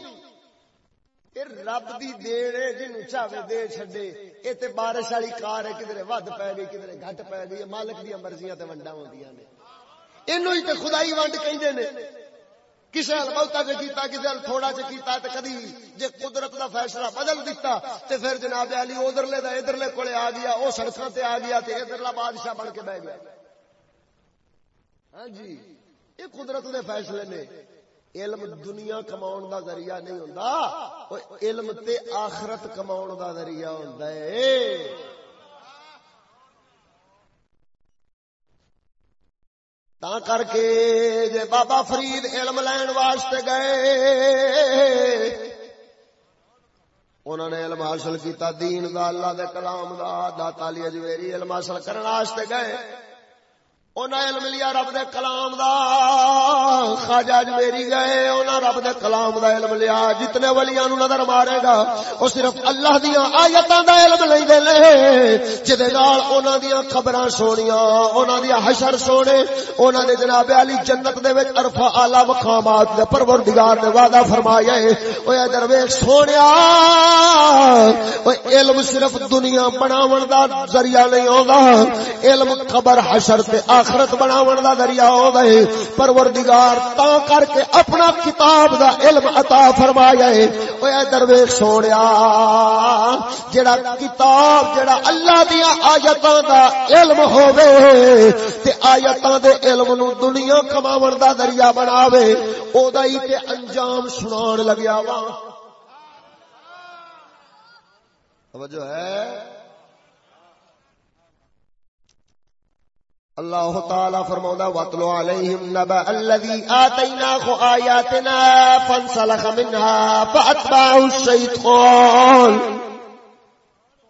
Speaker 1: رب دی دیڑے جن چاہے دے چھڈے اے تے بارش والی کار ہے کدھر ود پے گئی کدھر گھٹ پے گئی مالک دی مرضیاں تے ونڈا ہوندیاں نے اینو ہی تے خدائی ونڈ کہندے نے کسے ہل بہتا چ کیتا کسے ہل تھوڑا چ کیتا تے کدی جے قدرت دا فیصلہ بدل دیتا تے پھر جناب علی ادھرلے دا ادھرلے کولے آ گیا او سڑکاں تے آ گیا تے ادھرلا بادشاہ بن کے بیٹھ گیا ہاں جی یہ قدرت دے فیصلے نے علم دنیا کماؤن دا ذریعہ نہیں ہوندا علم تے آخرت کماؤن دا ذریعہ ہوندا ہے۔ تا کر کے جے بابا فرید علم لین واسطے گئے انہوں نے علم حاصل کیتا، دین دا، اللہ دے کلام دا، داتا علی اجویری علم حاصل کرنے واسطے گئے۔ انہیں علم لیا رب دے کلام دا۔ خواجہ میری گئے انہیں رب دے کلام دا علم لیا۔ جتنے ولیاں نو نظر مارے گا وہ صرف اللہ دیاں آیتاں دا علم لئی دے لے جدے نال انہاں دیاں خبراں سونیاں انہاں دیاں حشر سونے انہاں دے جناب علی جنت دے وچ عرفہ اعلی مقامات دے پروردگار نے وعدہ فرمایا ہے۔ او ادھر ویکھ سونیا او علم صرف دنیا بناون دا ذریعہ نہیں ہوندا علم قبر حشر تے آخر آخرت بناون دا ذریعہ ہو گئے۔ پروردگار تا کر کے اپنا کتاب دا علم عطا فرمایا ہے اوے درویش سونیا، جڑا کتاب، جڑا اللہ دیا آیتاں دا علم ہووے، تے آیتاں دے علم نو دنیا کماون دا ذریعہ بناوے۔ او دا ہی تے انجام سنان لگیا وا۔ توجہ ہے؟ اللہ تعالی فرماوندا وَاتْلُ عَلَيْهِمْ نَبَأَ الَّذِي آتَيْنَاهُ آيَاتِنَا فَانسَلَخَ مِنْهَا فَأَتْبَعَهُ الشَّيْطَانُ۔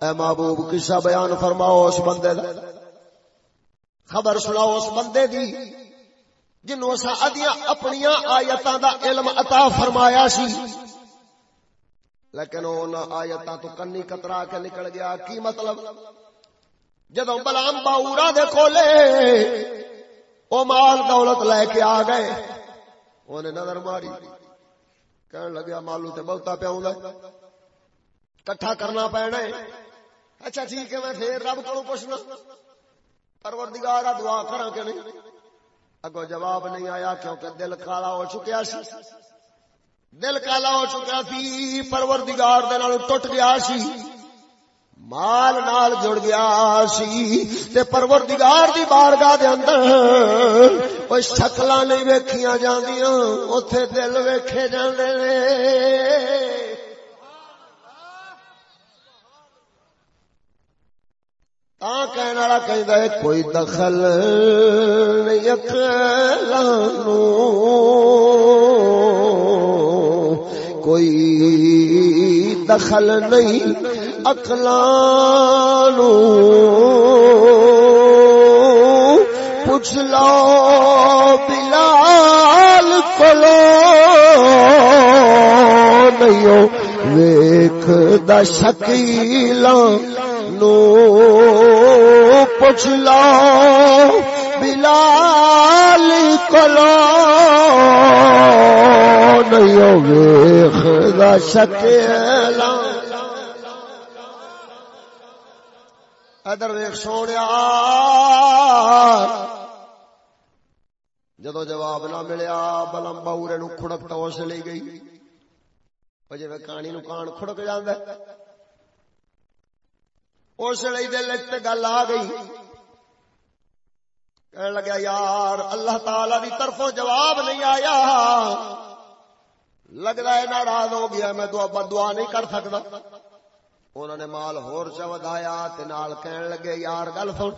Speaker 1: اے محبوب، قصہ بیان فرماؤ اس بندے دا۔ خبر سناؤ اس بندے دی جنوں اسا ادیاں اپنی آیتاں دا علم عطا فرمایا سی۔ لیکن انہاں آیتاں تو کنی کترا کے نکل گیا۔ کی مطلب؟ جدو بلام باورا دے کھولے وہ مال دولت لے کے آ گئے۔ انہیں نظر ماری۔ کہنے لگیا مالو تے بہتا پیاؤں کٹھا کرنا پینا اچھا ٹھیک ہے، میں پھر رب کو پوچھنا۔ پروردگار دعا کرا کہ نہیں؟ اگو جواب نہیں آیا کیونکہ دل کالا ہو چکیا سی۔ دل کالا ہو چکا سی، پروردگار دے نال ٹوٹ گیا سی۔ مال نال جڑ گیا سی، تے پروردگار دی بارگاہ دے اندر کوئی شکلاں نہیں ویکھیاں جاندیاں، اوتھے دل ویکھے جاندے نے۔ تا کہنے والا کہندا ہے، کوئی دخل نہیں اکلاں نو کوئی دخل نہیں اکلانو پوچھ لو بلال کلو نہیں ویخ د شکیل نو پوچھ لو بلال کلو نہیں ویخ د شکیل ادر ویخ سونے جدو جواب نہ ملیا، بلم بہورے نو کھڑک تو لی گئی۔ جی کہانی نو کان کھڑک جانا اس لیے دل گل آ گئی۔ کہنے لگا یار، اللہ تعالی دی طرفوں جواب نہیں آیا۔ لگتا ہے ناراض ہو گیا، میں تو دعا نہیں کر سکتا انہوں نے مال ہور چ ودایا نال کہن لگے، یار گل سن،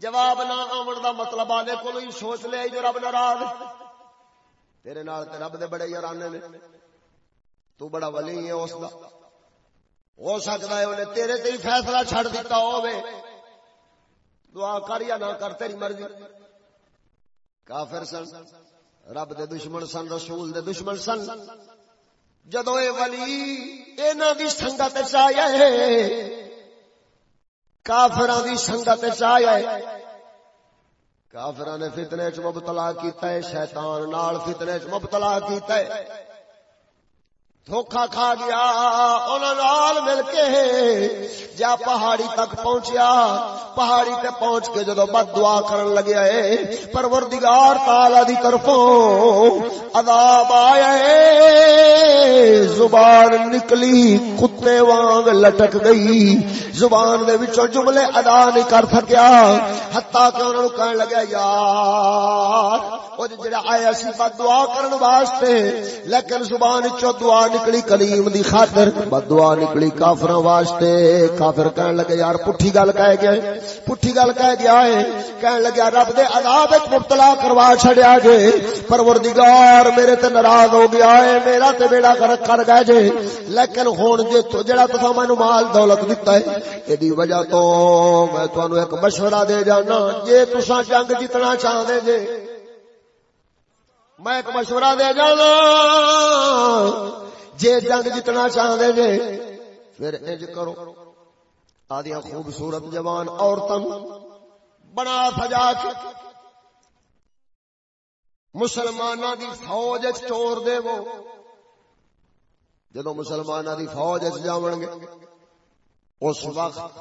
Speaker 1: جواب نہ آمن دا مطلب آنے کو ہی سوچ لیا جو رب ناراض تیرے نال تے رب دے بڑے یارانے نے۔ تو بڑا ولی ہے اس دا۔ ہو سکتا ہے انہیں تیرے تے فیصلہ چھڑ دیتا ہوے دعا کر یا نہ کر تیری مرضی۔ کافر سن، رب دے دشمن سن، رسول دے دشمن سن۔ جدو اے ولی اینا دی سنگت چاہیا ہے کافران دی سنگت چاہیا ہے۔ کافران نے فتنے چ مبتلا کیتا ہے، شیطان نال فتنے چ مبتلا کیتا ہے۔ دھوکھا کھا گیا انہوں مل کے جا پہاڑی تک پہنچیا۔ پہاڑی تے پہنچ کے جدو بد دعا کرن لگیا ہے پروردگار تالا دی طرفوں عذاب آیا ہے۔ زبان نکلی، کتے وانگ لٹک گئی۔ زبان دے وچوں جملے ادا نہیں کر سکیا۔ حتا کہ انہوں کہن لگا یار او جڑا آیا سی بد دعا کرن واسطے۔ لیکن زبان وچوں دعا نکلی کلیم دی خاطر بد دعا نکلی کافراں واسطے۔ کافر کہن لگے، یار، پٹھی گل کہہ گیا پٹھی گل کہہ گیا ہے۔ کہن لگا رب دے عذاب وچ مبتلا کروا چھڑیا جے۔ پروردگار، میرے تے ناراض ہو گیا ہے۔ میرا تے بیڑا کر کر گئے جے۔ لیکن ہن جے تو، جڑا تساں مینوں مال دولت دتا ہے ایدی وجہ تو میں تانوں ایک مشورہ دے جانا جے تساں جنگ جتنا چاہندے جے میں ایک مشورہ دے جانا جے جنگ جتنا چاہتے جے پھر انج کرو آدیا خوبصورت جوان عورتوں بنا سجا کے مسلمان دی فوج چور دے وہ جدو مسلمان دی فوج جاون گے اس وقت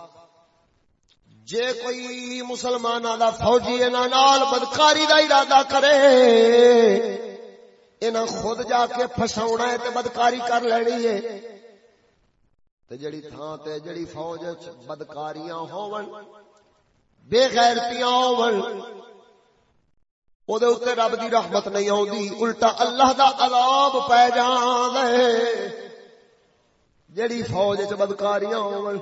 Speaker 1: جے کوئی مسلمان دا فوجی نال بدکاری دا ارادہ کرے، انہاں خود جا کے پھساونا ہے تے بدکاری کر لینی ہے۔ تے جڑی تھاں تے جڑی فوج بدکاریاں ہون، بے غیرتیاں ہون او دے اوتے رب دی رحمت نہیں اوندی الٹا اللہ دا عذاب پے جاندا ہے جڑی فوج وچ بدکاریاں ہون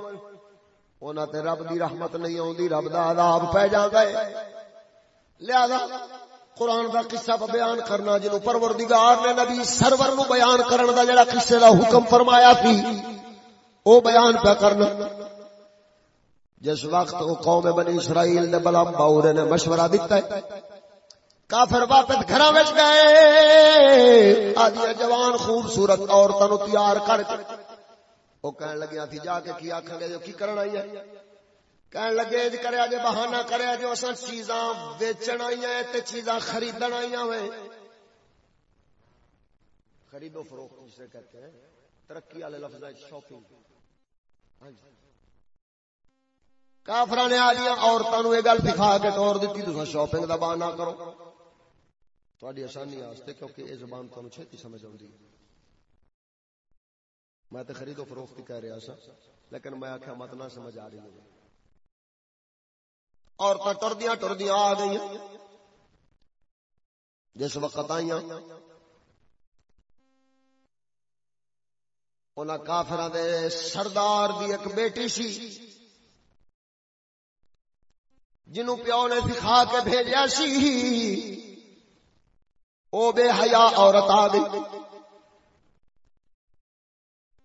Speaker 1: انہاں تے رب دی رحمت نہیں اوندی رب دا عذاب پے جاندا ہے۔ لہذا قرآن دا قصہ بیان کرنا جنہوں پروردگار نے نبی سرور نو بیان کرن دا جڑا قصے دا حکم فرمایا تھی او بیان پہ کرنا۔ جس وقت او قوم بنی اسرائیل دے بلا باورے نے مشورہ دیتا ہے، کافر واپس گھراں وچ گئے۔ آدی جوان خوبصورت عورتاں نو تیار کر۔ کے او کہن لگیا تھی جا کے کی آکھاں گے؟ جو کی کرنا ہی ہے؟ کہن لگے، اج کریا جے، بہانہ کریا جو اساں چیزاں بیچن آئیاں ہیں، تے چیزاں خریدن آئیاں ہیں خرید و فروخت جسے کہتے ہیں۔ ترقی والے لفظ ہے شاپنگ۔ ہاں جی۔ کافراں نے آدیاں عورتاں نو یہ گل دکھا کے ٹور دتی، تساں شاپنگ دا بہانہ کرو۔ تہاڈی آسانی واسطے کیونکہ یہ زبان تانوں چھتی سمجھ اوندی میں تے خرید و فروخت کہہ رہا سا، لیکن میں آکھیا مت نہ سمجھ آ رہی ہے عورتیں ٹردیاں ٹردیاں آ گئی جس وقت آئی ان کافر سردار دی ایک بیٹی سی جنوں پیو نے سکھا کے بھیجا سی، او بے حیا عورت آ گئی۔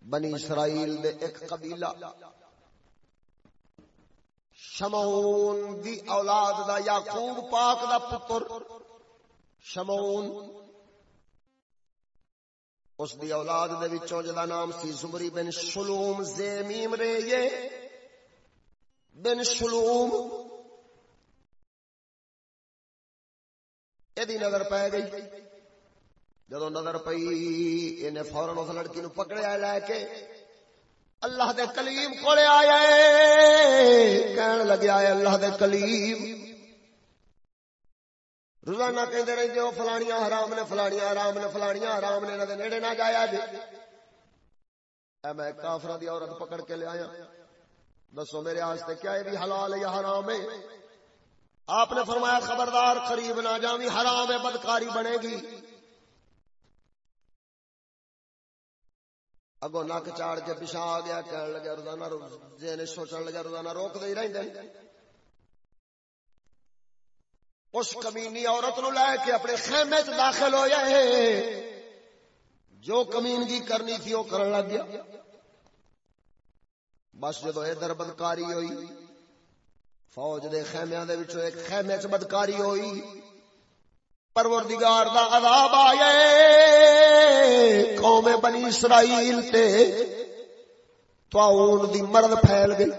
Speaker 1: بنی اسرائیل دے ایک قبیلہ۔ شمعون دی اولاد دا یعقوب پاک دا پتر۔ شمعون اس دی اولاد دے وچوں جدا نام سی زبری بن شلوم زے رے یہ۔ بن شلوم ایدی نظر پہ گئی۔ جدو نظر پئی، انہیں فوراً اس لڑکی نو پکڑیا لے کے اللہ دے کلیم کولے آیا کہن لگیا ہے، اللہ دے کلیم۔ روزانہ کہندے رہندے ہو، فلانیاں حرام نے، فلانیاں حرام نے، فلانیاں حرام نے، انہاں دے نیڑے نہ جایا جی اے میں کافراں دی عورت پکڑ کے لے آیا۔ دسو میرے واسطے کیا یہ بھی حلال ہے یا حرام ہے؟ آپ نے فرمایا، خبردار، قریب نہ جاویں، حرام ہے، بدکاری بنے گی۔ اگو نک چاڑ کے پیچھا آ گیا کہنے لگا روزانہ جی سوچن لگا روزانہ روک دے رہتے اس کمینی عورت نو لے کے اپنے خیمے چ داخل ہو جائے جو کمینگی کرنی تھی وہ کرن لگ گیا۔ بس جدو ادھر بدکاری ہوئی، فوج دے خیمیا دے وچوں ایک خیمے چ بدکاری ہوئی۔ پروردگار دا عذاب آیا قوم بنی اسرائیل تے تعاون دی مرض پھیل گئی۔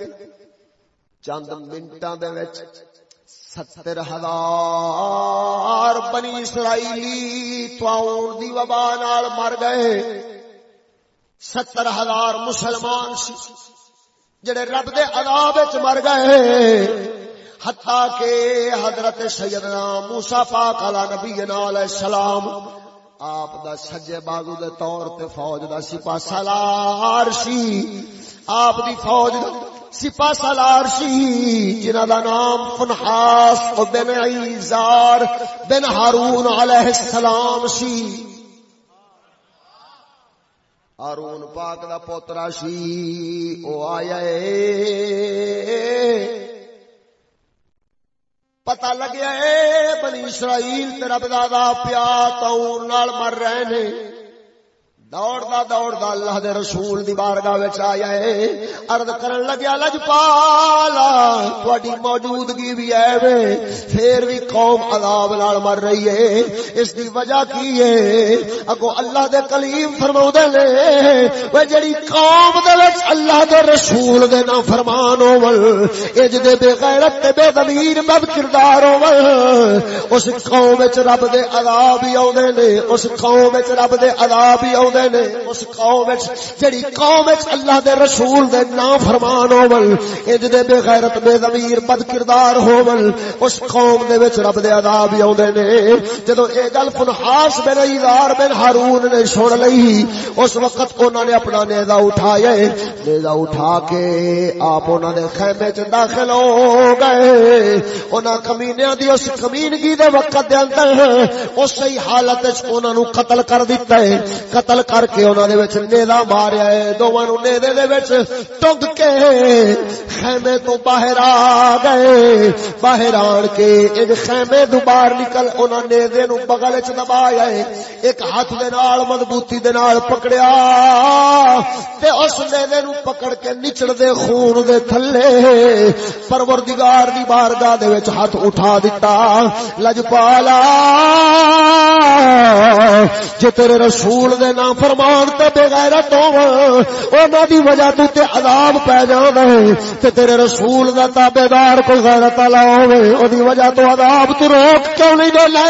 Speaker 1: چند منٹاں دے وچ ستر ہزار بنی اسرائیلی تعاون دی وبا نال مر گئے۔ ستر ہزار مسلمان سی، جڑے رب دے عذاب وچ مر گئے۔ حتا کہ حضرت سیدنا موسی پاک علی نبی علیہ السلام آپ دا سجے بازو دے طور تے فوج دا سپاہ سالار سی۔ آپ دی فوج دا سپاہ سالار سی جنہ دا نام فنحاس بن عیزار بن ہارون علیہ السلام سی۔ ہارون پاک دا پوترا سی، او آیا اے۔ پتا لگیا اے بنی اسرائیل تیرا بدا پیا تو مر رہے نے دوڑدا دوڑدا اللہ دے رسول دی بارگاہ وچ آیا ہے۔ عرض کرن لگیا لجپالا تہاڈی موجودگی بھی ہے وے۔ پھر بھی قوم عذاب نال مر رہی ہے۔ اس دی وجہ کی ہے؟ اگو اللہ دے کلیم فرماوندے نے او جڑی قوم دے وچ اللہ دے رسول دے نا فرمان ہون، اج دے بے غیرت تے بے ضمیر بد کردار ہون۔ اس قوم وچ رب دے عذاب ہی اوندے نے، اس قوم وچ رب دے عذاب ہی اوندے نے، اس قوم وچ، جڑی قوم وچ اللہ دے رسول دے نام فرمان ہون اج دے بے غیرت بے ضمیر بد کردار ہون اس قوم دے وچ رب دے عذاب ہی اوندے نے۔ جدوں اے گل فنحاس بن ایزار بن ہارون نے سن لئی، اس وقت انہاں نے اپنا نیزا اٹھایا۔ نیزا اٹھا کے آپ انہاں دے خیمے چ داخل ہو گئے۔ انہاں کمینیاں دی اس کمینگی دے وقت دے اندر اسی حالت وچ انہاں نو قتل کر دتا ہے۔ قتل کر کے انہوں نے وچ نیلا ماریا ہے دوواں نو نیدے دے وچ ٹنگ کے خیمے تو باہر آ گئے باہر آن کے ایک خیمے تو باہر نکل انہوں نے نیدے نو بغل وچ دبایا ہے ایک ہاتھ دے نال مضبوطی دے نال پکڑیا تے اس نیدے نو پکڑ کے نچڑ دے خون دے تھلے پروردگار دی بارگاہ دے وچ ہاتھ اٹھا دتا لجپالا جے تیرے رسول دے نام فرمان تے بے غیرت ہو انہاں دی وجہ تو تے عذاب پے جاندا ہے۔ تے تیرے رسول دا تابعدار کوئی غیرت والا ہوے او دی وجہ تو عذاب تو روک کیوں نہیں دے لے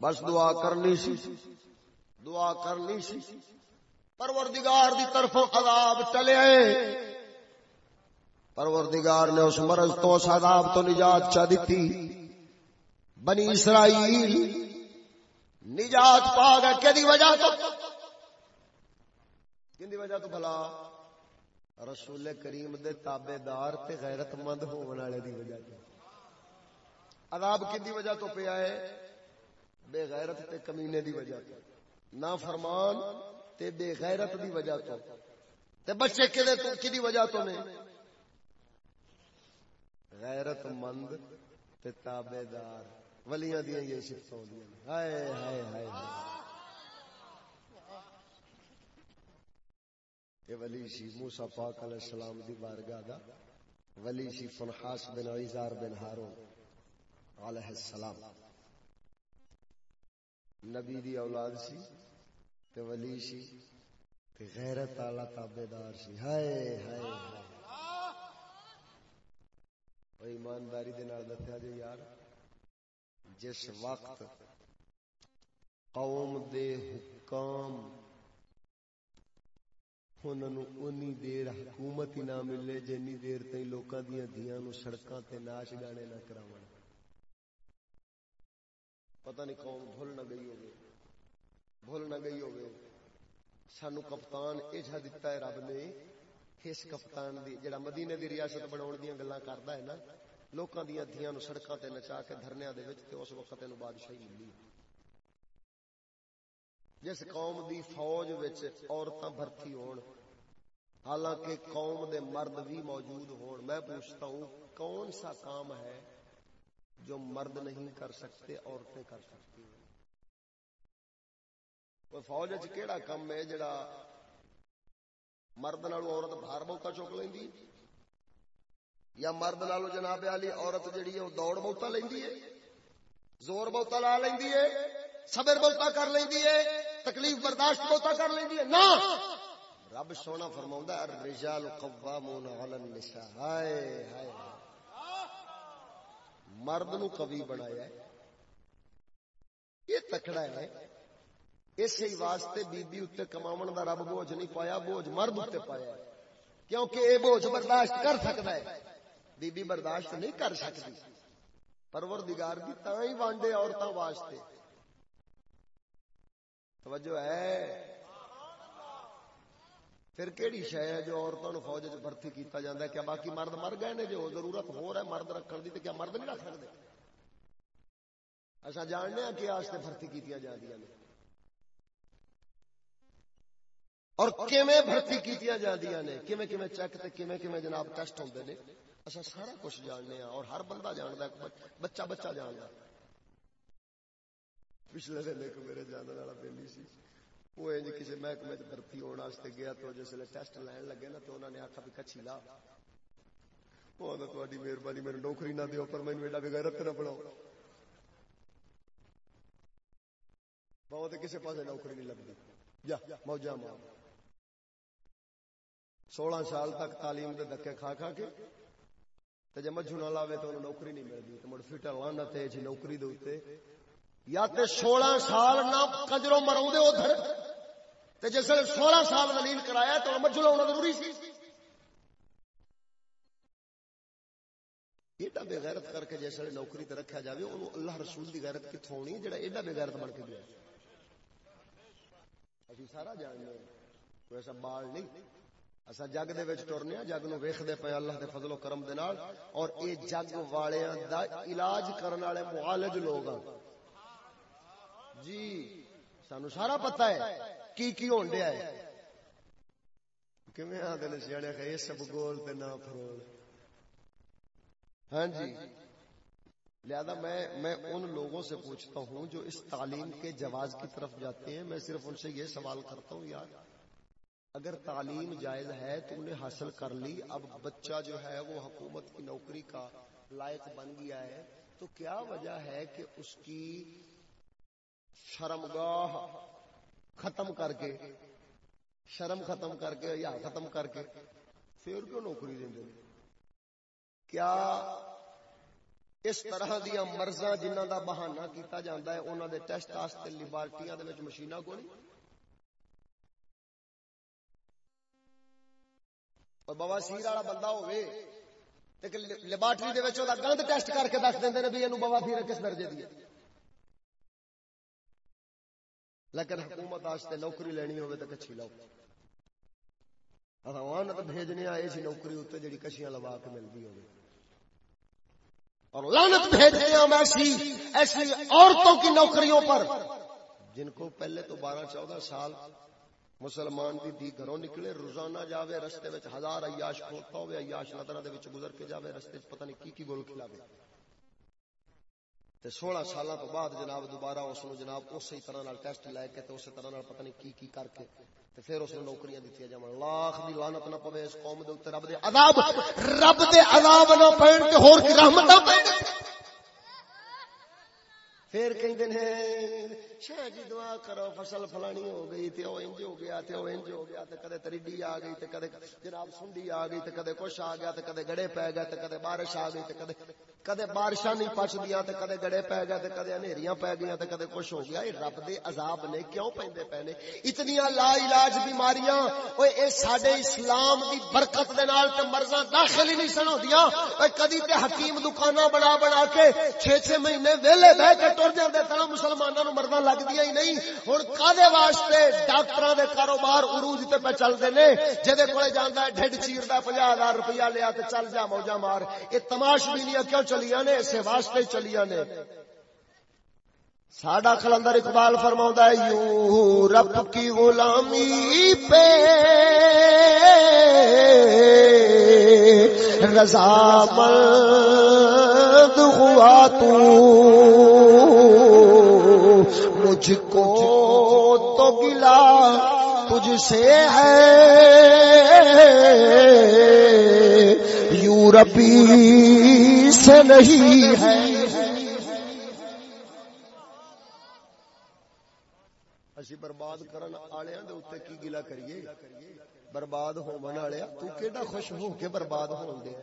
Speaker 1: بس دعا کرنی سی۔ دعا کرنی سی۔ پروردگار دی طرفوں عذاب ٹلے پروردگار نے اس مرض تو اس عذاب تو نجات چا دیتی۔ بنی اسرائیل نجات پا گئے۔ کہ وجہ تو؟ کی وجہ تو بھلا؟ رسول کریم دے تابے دار تے غیرت مند ہونے والے دی وجہ تو۔ عذاب کی وجہ تو پیا ہے؟ بے غیرت تے کمینے دی وجہ تو۔ نا فرمان تے بے غیرت دی وجہ تو۔ تے بچے کدے تو کدی وجہ تو نے؟ غیرت مند تے تابے دار ولیاں دیا یہ شفت ہوندی ہائے ہائے ہائے یہ ولی سی موسی پاک علیہ السلام دی بارگاہ دا۔ ولی سی فنحاس بن عیزار بن ہارون علیہ السلام۔ نبی دی اولاد سی تے ولی سی تے غیرت والا تابعدار سی۔ ہائے ہائے ہائے۔ ایمانداری دے نال دسیا جی یار۔ جس وقت قوم دے حکام انہوں دیر حکومت ہی نہ ملے، جنی دیر تھی لوکاں دیا دیا نو سڑکاں تے ناچ گانے نہ کراون۔ پتہ نہیں قوم بھول نہ گئی ہوگی۔ بھول نہ گئی ہوگی۔ سانو کپتان ایجا دیتا ہے رب نے، اس کپتان دی جڑا مدینے دی ریاست بناون دیاں گلاں کردا ہے نا لوکاں دیاں دھیاں نو سڑکاں تے نچا کے دھرنیاں دے وچ تے اس وقت نو بادشاہی ملی جس قوم دی فوج وچ عورتاں بھرتی ہون حالانکہ قوم دے مرد بھی موجود ہون میں پوچھتا ہوں کون سا کام ہے جو مرد نہیں کر سکتے عورتیں کر سکتی ہیں کوئی فوج کیڑا کم ہے جڑا مرد نالو عورت بھار بہتا چک لینی یا مرد نالو جناب علی، عورت جڑی ہے، وہ دوڑ بہتا لینی ہے، زور بہتا لا لینی ہے، صبر بہتا کر لینی ہے، تکلیف برداشت بہتا کر لینی ہے۔ نا! رب سونا فرما الرجال قوامون علی النساء۔ ہائے ہائے۔ مرد نو کبھی بنایا ہے۔ یہ تکڑا ہے۔ اس واسطے بی بی اتنے کماون دا رب بوجھ نہیں پایا، بوجھ مرد اتنے پایا کیونکہ یہ بوجھ برداشت کر سکتا ہے۔ بی بی برداشت نہیں کر سکتی۔ پرور دگار کی تا ہی وانڈے عورتوں واسطے۔ توجہ ہے۔ پھر کہڑی شہ ہے جو عورتوں نے فوج بھرتی کیتا جاتا ہے؟ کیا باقی مرد مر گئے نے؟ جو ضرورت ہو رہا ہے مرد رکھنے کی تو کیا مرد نہیں رکھ سکتے؟ اچھا جاننے ہیں کہ آج بھرتی کی جاتی ہیں اور کیویں بھرتی کی جاتی نے؟ کیویں کیویں چیک تے کیویں کیویں جناب ٹیسٹ ہوندے نے؟ اچھا سارا کچھ جاننے ہیں اور ہر بندہ جانتا ہے بچہ بچہ جانتا پچھلے دن ایک میرے جاننے والا بیلی سی، وہ انج کسی محکمے بھرتی ہونے واسطے گیا تو جس ویلے ٹیسٹ لین لگے نا تو انہوں نے آخا بھی کچھی لا۔ وہ تاری مہربانی میرے نوکری نہ دیو، پر مینو ایڈا بغیرت نہ بناؤ۔ بہت کسی پاس نوکری نہیں لگتی جا، موجہ ماں سولہ سال تک تعلیم دے دکے کھا کھا کے تے جے مجھو نہ لاوے تو نوکری نہیں ملتی تو مڑ فٹا لانا تے جی نوکری دے یا تے سولہ سال نہ کجرو مرو دے ادھر، تے جس نے سولہ سال دلیل کرایا تو مجھو لاؤنا ضروری سی۔ ایڈا بے غیرت کر کے جیسے نوکری تے رکھا جاوے، انہوں اللہ رسول دی غیرت کتوں ہونی جڑا ایڈا بے غیرت بن کے گیا۔ ابھی سارا جاننے کوئی ایسا بال نہیں۔ اصا جگ دے وچ ٹرنے ہاں، جگ نو ویکھدے پے ہاں اللہ دے فضل و کرم دے نال۔ اور اے جگ والیاں دا علاج کرن والے معالج لوگ ہیں جی سانو سارا پتہ ہے کی کی ہون دیا ہے۔ کیویں آندے نے سیانے کہ اے سب گول تے نہ پھرول۔ ہاں جی۔ لہذا میں میں ان لوگوں سے پوچھتا ہوں جو اس تعلیم کے جواز کی طرف جاتے ہیں، میں صرف ان سے یہ سوال کرتا ہوں، یار اگر تعلیم جائز ہے تو انہیں حاصل کر لی۔ اب بچہ جو ہے وہ حکومت کی نوکری کا لائق بن گیا ہے تو کیا وجہ ہے کہ اس کی شرمگاہ ختم کر کے، شرم ختم کر کے یا ختم کر کے پھر کیوں نوکری دیں کیا اس طرح دیا مرضاں جنہ دا بہانہ کیتا جاندہ ہے انہوں دے ٹیسٹ لیبارٹیاں دے وچ کو نہیں؟ اور بابا سیر والا بندہ ہوئے لیبارٹری دے وچ گند ٹیسٹ کر کے دس دیں بھی یہ بابا سیر کس درجے دی لیکن حکومت آستے نوکری لینی ہوئے تو کچھی لاؤ لانت بھیجنے آئے سی نوکری اتنے جڑی کچھیاں لوا کے ملتی ہوگی اور لانت بھیجنے ایسی ایسی عورتوں کی نوکریوں پر جن کو پہلے تو بارہ چودہ سال مسلمان دی دی گھروں نکلے، روزانہ جاوے، رستے وچ ہزار عیاش کھوتا ہوئے عیاش نظرہ دے وچ گزر کے جاوے، رستے وچ پتہ نہیں کی کی گول کھلاوے۔ تے سولہ سالاں تو بعد جناب دوبارہ اس نو جناب اسی طرح نال ٹیسٹ لے کے تے اسی طرح نال پتہ نہیں کی کی کر کے تے پھر اس نو نوکریاں دتیاں جاون لاکھ دی لعنت نہ پوے اس قوم دے اوتے رب دے عذاب، رب دے عذاب نہ پین تے ہور کی رحمتاں پین پھر کہندے نے، شاہ جی دعا کرو، فصل فلانی ہو گئی تے او انج ہو گیا تے او انج ہو گیا، تے کدے تریڈی آ گئی، تے کدے جناب سنڈی آ گئی، تے کدے کچھ آ گیا، تے کدے گڑے پے گئے، تے کدے بارش آ گئی، تے کدے کدے بارشاں نہیں پچدیاں تے کدے گڑے پے گئے تے کدے انیریاں پے گئیاں تے کدے کچھ ہو گیا۔ اے رب دے عذاب نے کیوں پیندے پے نے؟ اتنیاں لا علاج بیماریاں۔ اوے اے ساڈے اسلام دی برکت دے نال تے مرزاں داخل ہی نہیں سن ہوندیاں اوے کدی تے حکیم دکاناں بنا بنا کے 6 6 مہینے ویلے بیٹھ کے ٹر جاندے تاں مسلماناں نو مرزاں لگدیاں ہی نہیں۔ ہن کدے واسطے ڈاکٹراں دے کاروبار عروج تے پہ چلدے نے؟ جدے کولے جاندا ہے ڈھڈ چیردا 50000 روپیہ لیا تے چل جا موجا مار۔ اے تماش بینیاں کیوں چلیاں نے، اسے واسطے چلیاں نے۔ ساڈا کلندر اقبال فرما ہے، یوں رب کی غلامی پہ رضا مند ہوا تو، مجھ کو تو گلا تجھ سے ہے۔ یورپی سے نہیں ہے۔ اسی برباد کرن آلیاں دے اوتے کی گلا کریے۔ برباد ہون والے تو کیڑا خوش ہو کے برباد ہون دے؟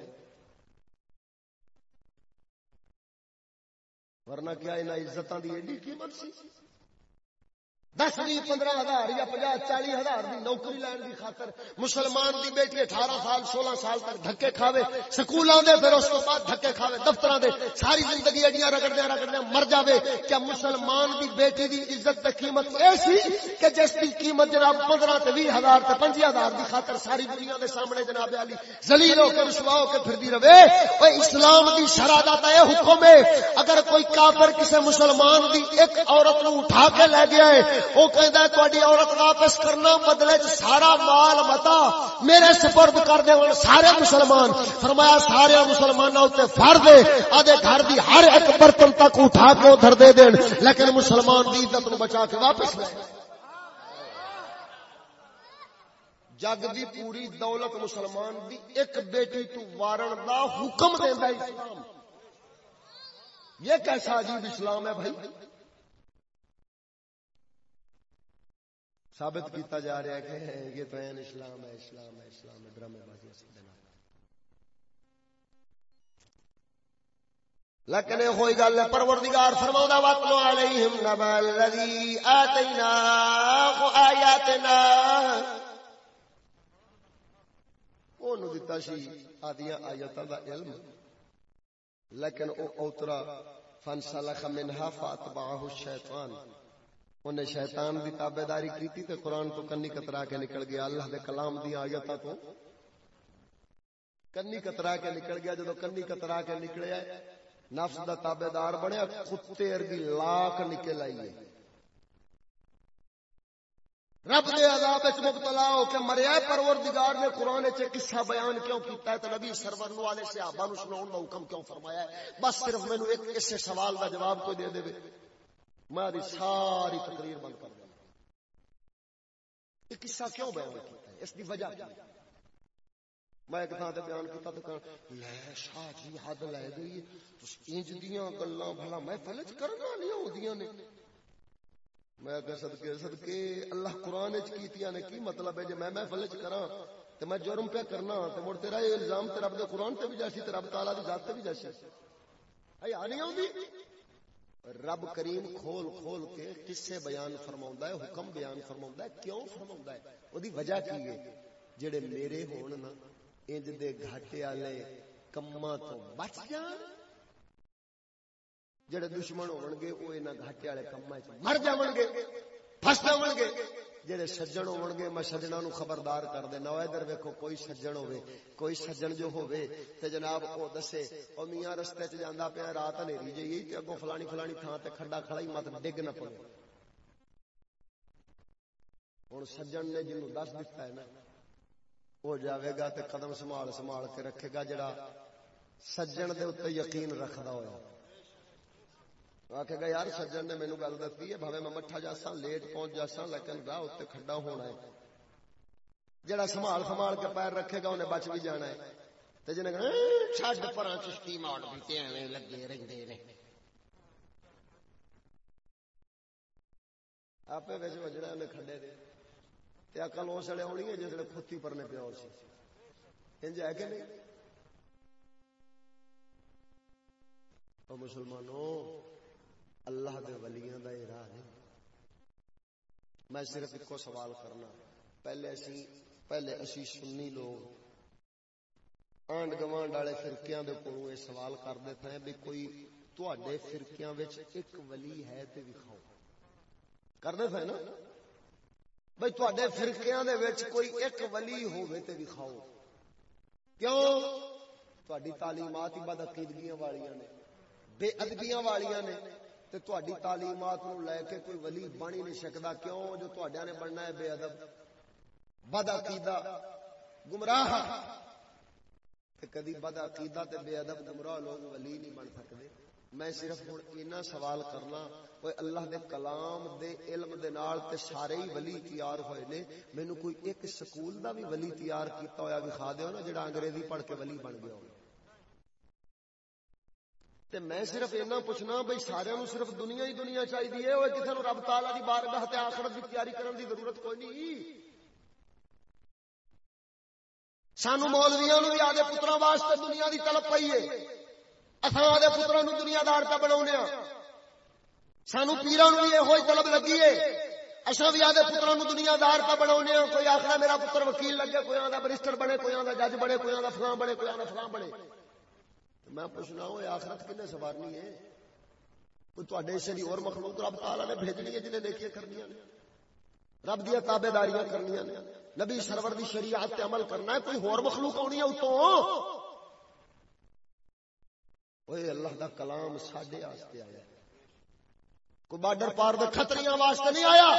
Speaker 1: ورنہ کیا انہاں عزتاں دی ایڈی قیمت سی؟ دس بھی پندرہ ہزار یا پناہ چالی ہزار کی نوکری لین کی خاطر مسلمان کی بیٹی اٹھارہ سال، سولہ سال تک دھکے کھاوے سکولوں دے پھر اس کے بعد دھکے کھاوے دفتر دے، ساری زندگی اڈیاں رگڑدیا رگڑدیا مر جاوے۔ کیا مسلمان کی بیٹی کی عزت کی قیمت ایسی کہ جس کی قیمت جناب پندرہ تے بھی ہزار تے پنجی ہزار کی خاطر ساری دنیا دے سامنے جناب علی زلیل ہو کے رسوا ہو کے پھر رہے؟ وہ اسلام دی کی شرادت ہے حکم ہے۔ اگر کوئی کافر کسی مسلمان کی ایک عورت نو اٹھا کے لے گیا ہے وہ کہندا تہاڈی عورت واپس کرنا بدلے چ سارا مال متا، میرے سپرد کر دے سارے مسلمان۔ فرمایا سارے مسلمانوں تے فرض ہے آدھے گھر دی ہر ایک برتن تک اٹھا کے ادھر دے دین۔ لیکن مسلمان دی عزت نو بچا کے واپس لے۔ جگ دی پوری دولت مسلمان دی ایک بیٹی تو وارن دا حکم دیندا اسلام۔ یہ کیسا عجیب اسلام ہے بھائی؟ ثابت کیتا جا رہا ہے کہ یہ تو این اسلام ہے اسلام ہے اسلام ہے ڈرامے بازی لیکن یہ ہوئی گل ہے پروردگار فرماؤں واتلو علیہم نبا الذی آتینا آیاتنا۔ اونوں دتا سی آدیاں آیاتاں دا علم؟ لیکن او اوترا فنسلخ منها فاتبعه الشیطان انہیں شیطان دی تابے داری کی تے قرآن تو کنی کترا کے نکل گیا۔ اللہ دے کلام دی آیتا تو کنی کترا کے نکل گیا۔ جدو کنی کترا کے نکلیا نفس دا تابے دار بنیا کتے ارگی لاکھ نکل آئیے رب دے عذاب وچ مبتلا ہو کے مریا پروردگار نے قرآن وچ قصہ بیان کیوں کیتا ہے؟ تے نبی سرور نو والے صحابہ نو سناون دا حکم کیوں فرمایا ہے؟ بس صرف مینوں ایک اس سوال دا جواب کوئی دے دے۔ میں ساری تقریر بند کر دوں۔ یہ قصہ کیوں بیان کیتا ہے؟ اس کی وجہ کیا میں ایک تھان بیان کیتا تو کہ لے شاہ جی حد لے گئی تس انج دیاں گلاں بھلا میں فلج کرنا نہیں ہوندیاں نے۔ میں کہ صدقے صدقے، اللہ قرآن وچ کیتیاں نے، کی مطلب ہے؟ جے میں میں فلج کراں تے میں جرم پہ کرنا تے مڑ تیرا یہ الزام تے رب دے قرآن تے بھی جاسی تے رب تعالی دی ذات تے بھی جاسی اے آ نہیں ہوندی رب کریم کھول کھول کے قصے بیان فرما ہے، حکم بیان فرما ہے، کیوں فرما ہے؟ وہ وجہ کی ہے؟ جڑے میرے ہون نا، انج دے گھاٹے والے کما تو بچ جان۔ جڑے دشمن ہون گے وہ انہاں گھاٹے والے کما چ مر جاون گے پھس جاون گے جڑے سجن ہون گے میں سجنا نو خبردار کر دینا ادھر ویکھو کوئی سجن ہوے کوئی سجن جو ہوے تے جناب او دسے، او میاں رستے چ جاندا پیا رات ہنیری جئی تے اگوں فلانی فلانی تھاں تے کھڈا کھڑا ہی مت ڈگ نہ پے ہن سجن نے جنوں دس دتا ہے نا، او جاوے گا تے قدم سنبھال سنبھال کے رکھے گا جڑا سجن دے اوتے یقین رکھدا ہویا۔ آخے گا، یار سجن نے مینو گل دتی ہے، بھاوے میں مٹھا جاسا لیٹ پہنچ جاسا لیکن راہ اتنے کھڈا ہونا ہے۔ جڑا سنبھال سنبھال کے پیر رکھے گا، انہیں بچ بھی جانا ہے۔ تے چھڈ پراں چشتی ماڑ بھی ایویں لگے رہندے نے۔ آپے وچ کھڈے دے۔ تے عقل اس ویلے ہونی ہے جس ویلے پرنے پیا سی۔ انج ہے کہ نہیں؟ او مسلمانوں اللہ دے ولیاں دا یہ راہ نہیں میں صرف ایک سوال کرنا۔ پہلے اسی پہلے اسی سنی لوگ آنڈ گوانڈ والے فرقیاں دے کولوں یہ سوال کرتے تھے بھی کوئی تواڈے فرقیاں وچ ایک ولی ہے تے وکھاؤ۔ کرتے تھے نا؟ بھئی تواڈے فرقیاں دے وچ کوئی ایک ولی ہوے تے وکھاؤ۔ کیوں؟ تواڈی تعلیمات ہی بد عقیدگیاں والیاں نے، بے ادبیاں والیاں نے۔ تے تہاڈی تعلیمات نو لے کے کوئی ولی بن ہی نہیں سکدا کیوں؟ جو تہاڈیاں نے بننا ہے بے ادب۔ بد عقیدہ۔ گمراہ۔ تے کدی بد عقیدہ تے بے ادب گمراہ لوگ ولی نہیں بن سکدے۔ میں صرف ہوں اینا سوال کرنا وہ اللہ دے کلام دے علم دے نال تے سارے ہی ولی تیار ہوئے نے۔ مینوں کوئی ایک سکول دا بھی ولی تیار کیتا ہویا دکھا دیو نا، جڑا انگریزی پڑھ کے ولی بن گیا ہو تے میں صرف اینا پوچھنا بھئی سارے نو صرف دنیا ہی دنیا چاہیے وہ کسی نو رب تعالی دی بارگاہ تے آخرت دی تیاری کرن دی ضرورت کوئی نہیں۔ سانو مولویاں نو بھی آدھے پتراں واسطے دنیا دی طلب پئی ہے۔ اصل آدھے پترا نو دنیا دار کا بنا سانو پیرا نو بھی یہ طلب لگی ہے۔ اصل بھی آدھے پترا نو دنیا دار کا بنا کوئی آخر میرا پتر وکیل لگے، کوئی آدھا برسٹر بنے، کوئی آدھا جج بنے، کوئی آدھا فلاں بنے، کوئی آدھا فلاں بنے۔ میں پوچھنا ہوں آخرت کنے سوارنی ہے کوئی تے سے اور مخلوق رب تعالی نے بھیجنی ہے جنہیں دیکھیے کرنی رب دیا تابے داریاں کرنی نبی سرور دی شریعت تے عمل کرنا ہے، کوئی ہور مخلوق آنی ہے اتوں؟ اوے اللہ دا کلام ساڈے واسطے آیا۔ کوئی بارڈر پار دے خطریاں واسطے نہیں آیا؟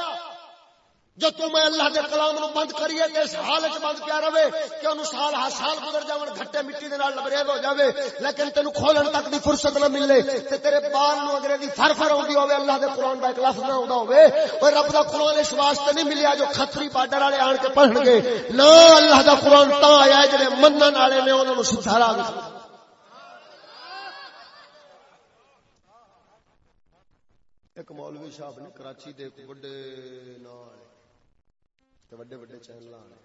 Speaker 1: جو تم اللہ دے کلام نو بند کریے تے اس حال وچ بند کیا رہے، کہ انو سال ہر سال گزر جاون، گھٹے مٹی دے نال لبریز ہو جاوے، لیکن تینو کھولن تک دی فرصت نہ ملے، تے تیرے بال نو انگریزی فر فر ہوندی ہوے اللہ دے قران دا ایک لفظ نہ ہوندا ہوے او رب دا قران اس واسطے نہیں ملیا جو خطری بارڈر والے آن کے پڑھن گے۔ نہ، اللہ دا قران تا آیا ہے جڑے منن والے نے انہاں نو سدھارا راہ ایک مولوی صاحب نے کراچی دے ایک بڑے نال بڑے بڑے چینل آنے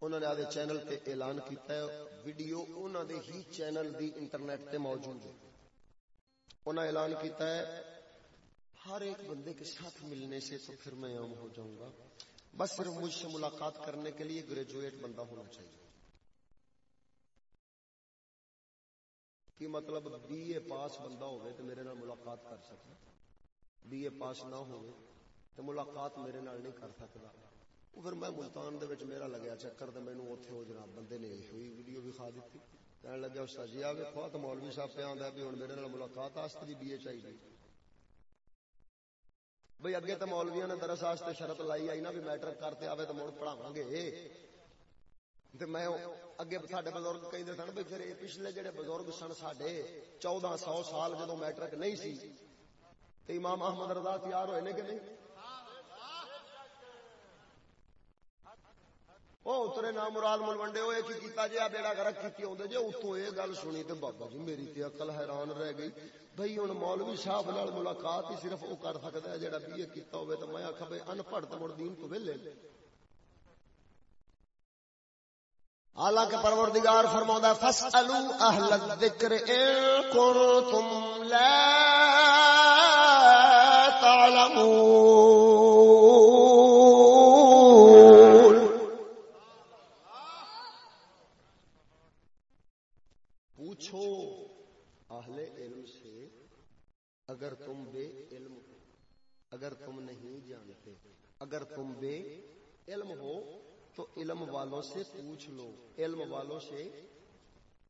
Speaker 1: انہوں نے آدھے چینل تے اعلان کیتا ہے، ویڈیو انہوں دے ہی چینل دی انٹرنیٹ تے موجود ہے انہوں نے اعلان کیتا ہے، ہر ایک بندے کے ساتھ ملنے سے تو پھر میں عام ہو جاؤں گا۔ بس صرف مجھ سے ملاقات کرنے کے لیے گریجویٹ بندہ ہونا چاہیے۔ کی مطلب بی اے پاس بندہ ہوگئے تو میرے نال ملاقات کر سکتا۔ بی اے پاس نہ ہوئے تو ملاقات میرے نال نہیں کر سکتا۔ پھر میں ملتان دے وچ میرا لگیا چکر تے مینوں اوتھے او جناب بندے نے ہوئی ویڈیو بھی کھا دتی کہنے لگا استاد جی آ ویکھو تے مولوی صاحب پہ آندا بھی ہن میرے نال ملاقات واسطے بھی بی اے چاہیے بھئی اگے تے مولویاں نے درس واسطے شرط لائی، آئی نا بھی میٹرک کرتے آوے تے مڑ پڑھاواں گے۔ تے میں اگے ساڈے بزرگ کہندے سن، بھئی پھر پچھلے جڑے بزرگ سن ساڈے 1400 سال جدوں میٹرک نہیں سی تو امام احمد رضا تیار ہوئے نے کہ نہیں؟ وہ اترے نام مراد ملوڈے ہوئے کی کیتا جی بیڑا گرک کی ہوندے جی اتوں یہ گل سنی تے بابا جی میری تے عقل حیران رہ گئی بھئی ہن مولوی صاحب نال ملاقات ہی صرف او کر سکدا ہے جڑا بی اے کیتا ہوے تے میں آکھا بھئی ان پڑھ تے مڑ دین تو ویلے حالانکہ پروردگار فرماؤں ہے فسألو اہل الذکر ان کنتم لا پوچھو اگر تم بے علم ہو، اگر تم نہیں جانتے، اگر تم بے علم ہو، تو علم والوں سے پوچھ لو۔ علم والوں سے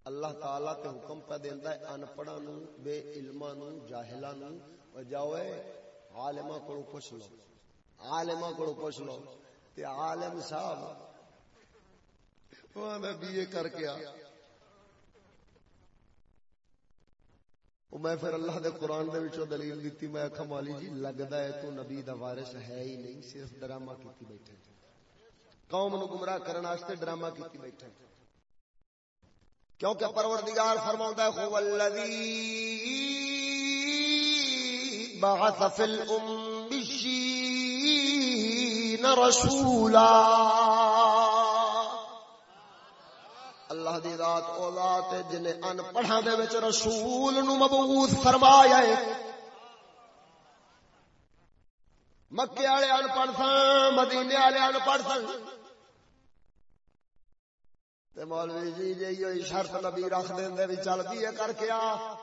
Speaker 1: اللہ تعالیٰ کے حکم پہ دینا ہے ان پڑھا نو بے علما نو جاہلا نو جاؤ عالما کو پوچھ لو۔ عالما کو پوچھ لو۔ تے عالم صاحب میں بی اے کر کے آ میں پھر اللہ دے قرآن دے وچوں دلیل دیتی، میں آخا مالی جی لگتا ہے تو نبی دا وارث ہے ہی نہیں، صرف ڈرامہ کیتی بیٹھے قوم نو گمراہ کرنے واسطے ڈرامہ کیتی بیٹھے کیونکہ پروردگار فرماوندا ہے، هو الذی بعث في الأمشين رسولا اللہ دی ذات او ذات جن ان پڑھا دے وچ رسول نو مبعوث فرمایا ہے۔ مکے والے ان پڑھ سن، مدینے والے ان پڑھ سن۔ تے مولوی جی جی شرط نبی رکھ دین دے وی چل بھی کر کے آ۔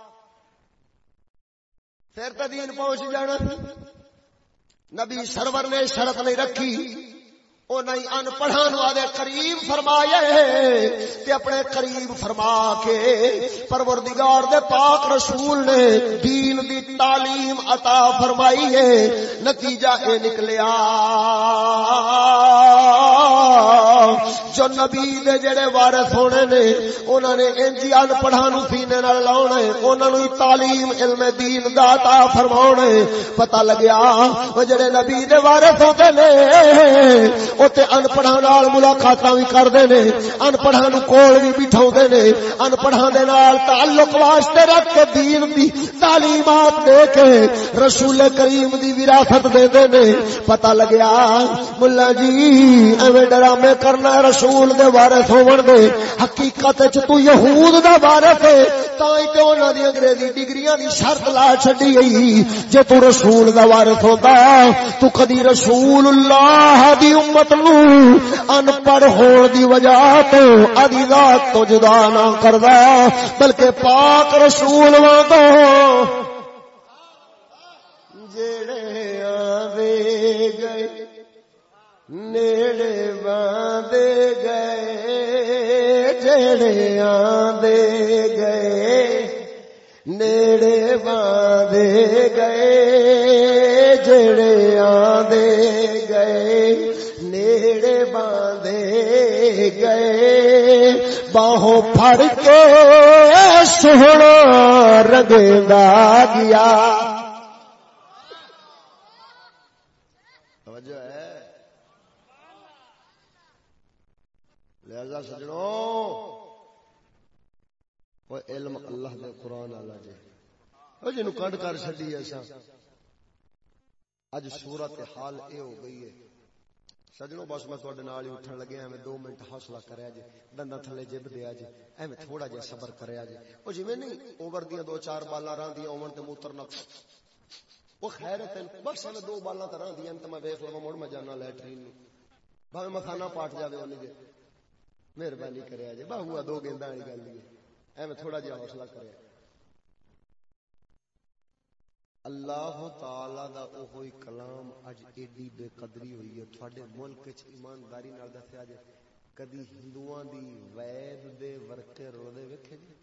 Speaker 1: پھر تو دین پہنچ جانا۔ نبی سرور نے شرط نہیں رکھی۔ ان پڑھان والے قریب فرمایا تے اپنے قریب فرما کے پروردگار دے پاک رسول نے دین دی تعلیم عطا فرمائی ہے۔ نتیجہ اے نکلیا۔ جو نبی دے جڑے وارث ہونے نے انہوں نے انجی ان پڑھا نو سینے نال لاؤنا ہے انہوں نے تعلیم، علم دین دا عطا فرماؤنا ہے پتہ لگیا، وہ جڑے نبی دے وارث ہوتے نے، او تے ان انپڑھا نال ملاقات بھی کرتے ہیں انپڑھا نو کول بھی بٹھا نے۔ ان انپڑھا دے نال تعلق واسطے رکھ کے دین دی تعلیمات دے کے رسول کریم دی وراثت دے دے نے۔ پتہ لگیا، ملا جی ایویں ڈرامے کرنا رسول رسول دے وارث ہون دے، حقیقت چ تو یہود دا وارث ہے، تاں تے انہاں دی انگریزی ڈگریاں دی شرط لا چھڈی گئی۔ جے تو رسول دا وارث ہوندا، تو کدی رسول اللہ دی امت نو ان پڑھ ہون دی وجہ تو ادی ذات تو جدا نہ کردا بلکہ پاک رسول وانگو۔ جڑے نیڑے باندے گئے جڑے آندے گئے نیڑے باندے گئے جڑے آندے گئے نیڑے باندھے گئے باہوں پھڑ کے سونا رگا گیا توجہ ہے لہذا سجڑوں علم اللہ دے قرآن والا جی وہ جنو کنڈ کر چڈی ایسا۔ اج صورت حال اے ہو گئی ہے۔ سجنوں بس میں تھوڑے نال ہی اٹھن لگیا ہاں۔ میں دو منٹ حوصلہ کریا جی دندا تھلے جب دیا جی ایویں تھوڑا جہا صبر کریا جی او جویں نہیں، اوور دیاں دو چار بالاں راندیاں اون تے موتر نہ۔ وہ خیر ہے بس میں دو بالاں تے راندیاں تے میں ویکھ لواں، مڑ میں جانا لیٹرین نو بھاویں مکھانا پاٹ جاوے اونی دے مہربانی کریا جی باہوا دو گیندا والی گل ہے۔ ایویں تھوڑا جہا حوصلہ کریا اللہ تعالی دا اوہی کلام اج ایڈی بے قدری ہوئی ہے۔ تھوڑے ملک چ ایمانداری نال دسیا جے۔ کدی ہندوؤں دی وید دے ورکے رودے ویکھے جی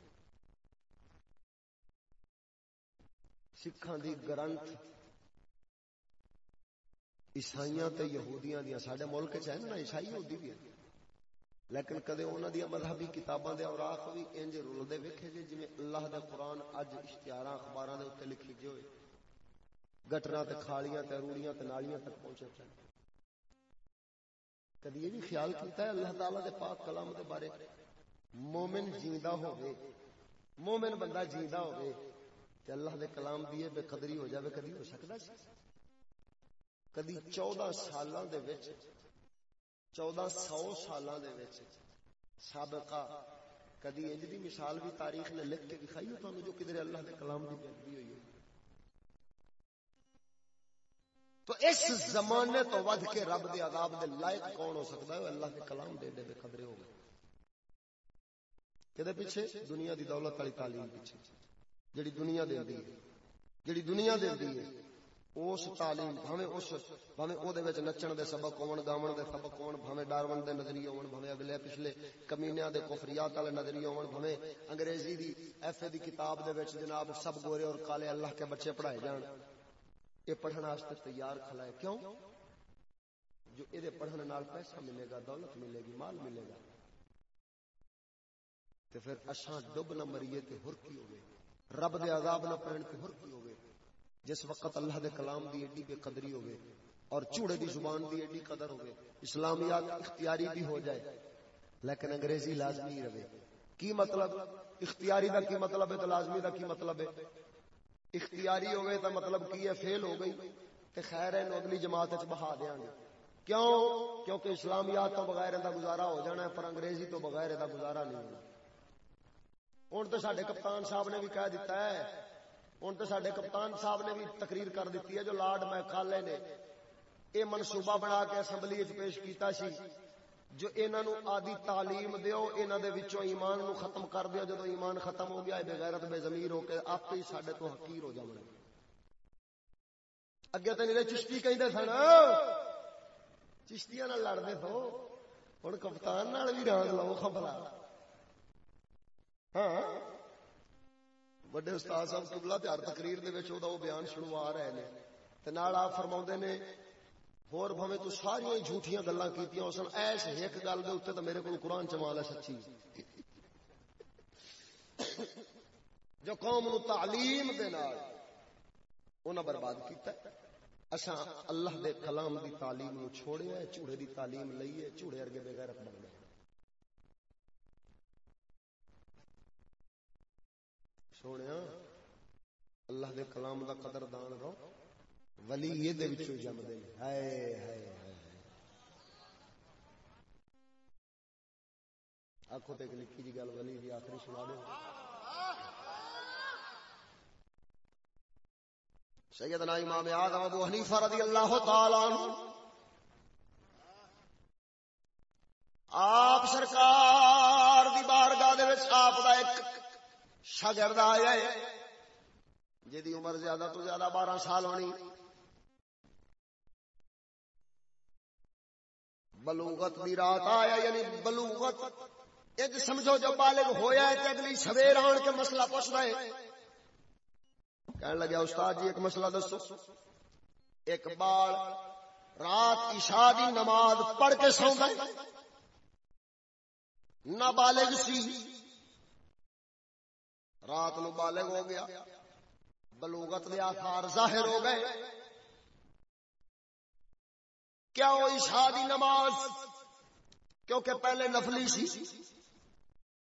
Speaker 1: سکھاں دی گرنتھ عیسائیاں تے یہودیاں دیاں۔ ساڈے ملک چ ہیں نا، عیسائی یہودی بھی ہے۔ لیکن کدے انہاں دی مذہبی کتاباں دے اوراق بھی انج رلدے ویکھے جی جویں اللہ دا قرآن اج اشتہاراں اخباراں دے اوتے لکھی جو ہوئے۔ گٹرا تے کھالیاں تے روڑیاں تے نالیاں تک پہنچے پہ کدی یہ بھی خیال کیتا ہے اللہ تعالی دے پاک کلام دے بارے؟ مومن جیندہ ہوئے مومن بندہ جیندہ ہوئے تے اللہ دے کلام دیئے بے قدری ہو جاوے، کدی ہو سکتا سی؟ کدی چودہ سالاں دے وچ چودہ سو سالاں دے وچ سابقہ، کدی انج دی مثال بھی تاریخ نے لکھ کے دکھائی ہو تو جو کدھر اللہ دے کلام دی بے ہوئی ہے۔ تو اس زمانے تو ود کے رب دے عذاب دے لائق کون ہو سکتا ہے؟ اللہ کے کلام دے دے بے قدرے ہو گئے۔ کہ پیچھے؟ دنیا دی دولت والی تعلیم پیچھے۔ جڑی دنیا دے دی جڑی دنیا دے دی ہے۔ اس تعلیم بھاویں اس بھاویں او دے وچ نچن دے سبق ہون گاون دے سبق ہون، بھاویں ڈارون دے نظریے ہون، بھاویں اگلے پچھلے کمینیاں دے کفریات والے نظریے ہون، بھاویں انگریزی دی ایف اے دی کتاب دے وچ جناب سب گورے اور کالے اللہ کے بچے پڑھائے جان۔ یہ پڑھنے واسطے تیار کھلا ہے۔ کیوں؟ جو یہ پڑھنے نال پیسہ ملے گا، دولت ملے گی، مال ملے گا۔ تے پھر اشاں ڈب نہ مریے تے ہر کی ہوگی رب دے عذاب نہ پہن تے ہر کی ہوگی جس وقت اللہ دے کلام دی ایڈی بے قدری ہوگی اور چوڑے دی زبان دی ایڈی قدر ہوگی اسلامیات اختیاری بھی ہو جائے، لیکن انگریزی لازمی رہے۔ کی مطلب؟ اختیاری دا کی مطلب ہے تو لازمی دا کی مطلب ہے؟ اختیاری ہوئے تو مطلب کی ہے؟ فیل ہو گئی۔ تے خیر ہے اگلی جماعت چ بہا دیا گے کیوں؟ کیونکہ اسلامیات تو بغیر دا گزارا ہو جانا ہے، پر انگریزی تو بغیر دا گزارا نہیں ہونا۔ ہوں تو سارے کپتان صاحب نے بھی کہہ دیتا ہے ہوں تو سارے کپتان صاحب نے بھی تقریر کر دیتی ہے، جو لارڈ میکالے نے یہ منصوبہ بنا کے اسمبلی پیش کیتا سی، جو انہوں آدی تعلیم دیو انہوں دے وچوں ایمان نو ختم کر دیو جدو ایمان ختم ہو گیا بے غیرت بے ضمیر ہو کے آپ ہی ساڈے تو حقیر ہو جاوے اگے تے نہیں چشتی کہندے سن، چشتیاں لڑتے تو ہوں کپتان بھی رنگ لو خبر ہاں؟ وڈے استاد صاحب قبلہ تیار تقریر دے بیان شروع رہے نے تے آپ فرماوندے نے ہور بھویں تو ساری جھوٹیاں گلاں کیتیاں اسن ایس ایک گل دے اوتے تے میرے کول قرآن چمال ہے سچی جو قوم نو تعلیم دے نال انہاں برباد کیتا ہے اساں اللہ دے کلام دی تعلیم نو چھوڑیا ہے چوڑے دی تعلیم لئی ہے چوڑے ارگے بے غیرت بن گئے سونے اللہ دے کلام دا قدر دان رو ولی یہ دے وچوں جم دے ہائے ہائے آخو تے نکی جی گل ولی دی آخری سنا دو سیدنا امام آدم ابو حنیفہ رضی اللہ تعالی عنہ۔ آپ سرکار دی بارگاہ دے وچ آپ دا ایک شاگرد آیا ہے۔ جی عمر زیادہ تو زیادہ بارہ سال ہونی۔ بلوغت بھی رات آیا یعنی بلوغت۔ ایک سمجھو جو بالغ ہویا ہے کہ اگلی سویر آن کے مسئلہ پوچھ رہے کہنے لگا، استاد جی ایک مسئلہ دسو۔ ایک بال رات عشاء دی نماز پڑھ کے سو گئے نہ بالغ سی۔ رات نو بالغ ہو گیا۔ بلوغت دے آثار ظاہر ہو گئے۔ کیا وہ عشاء دی نماز؟ کیونکہ پہلے نفلی سی۔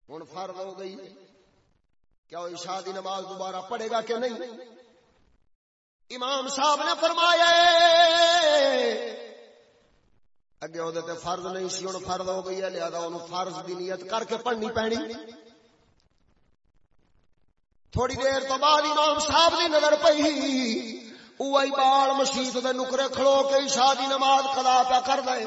Speaker 1: ہوں فرض ہو گئی۔ کیا وہ عشاء دی نماز دوبارہ پڑھے گا کہ نہیں؟ امام صاحب نے فرمایا اگے وہ فرض نہیں سی ہوں فرض ہو گئی ہے، لہذا انہوں فرض دی نیت کر کے پڑھنی پینی تھوڑی دیر تو بعد امام صاحب دی نظر پئی۔ اوہی بال مسجد دے نکرے کھلو کے عشاء دی نماز قضا پیا کر دے۔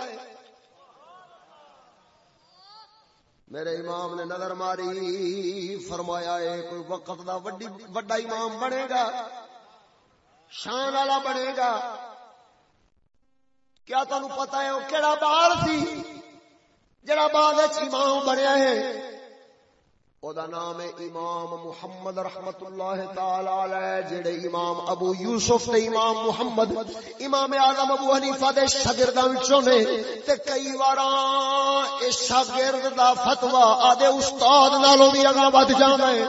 Speaker 1: میرے امام نے نظر ماری، فرمایا ہے کوئی وقت دا وڈی بڑا امام بنے گا، شان والا بنے گا۔ کیا تمہیں پتا ہے وہ کہڑا بال سی؟ جڑا بعد امام بنیا ہے۔ او دا نام ہے امام محمد رحمت اللہ تعالی علیہ جڑے امام ابو یوسف تے امام محمد امام اعظم ابو حنیفہ دے شاگرداں وچوں نے تے کئی واراں اس شاگرد دا فتوی آدے استاد نالوں بھی اگا ود جاندا ہے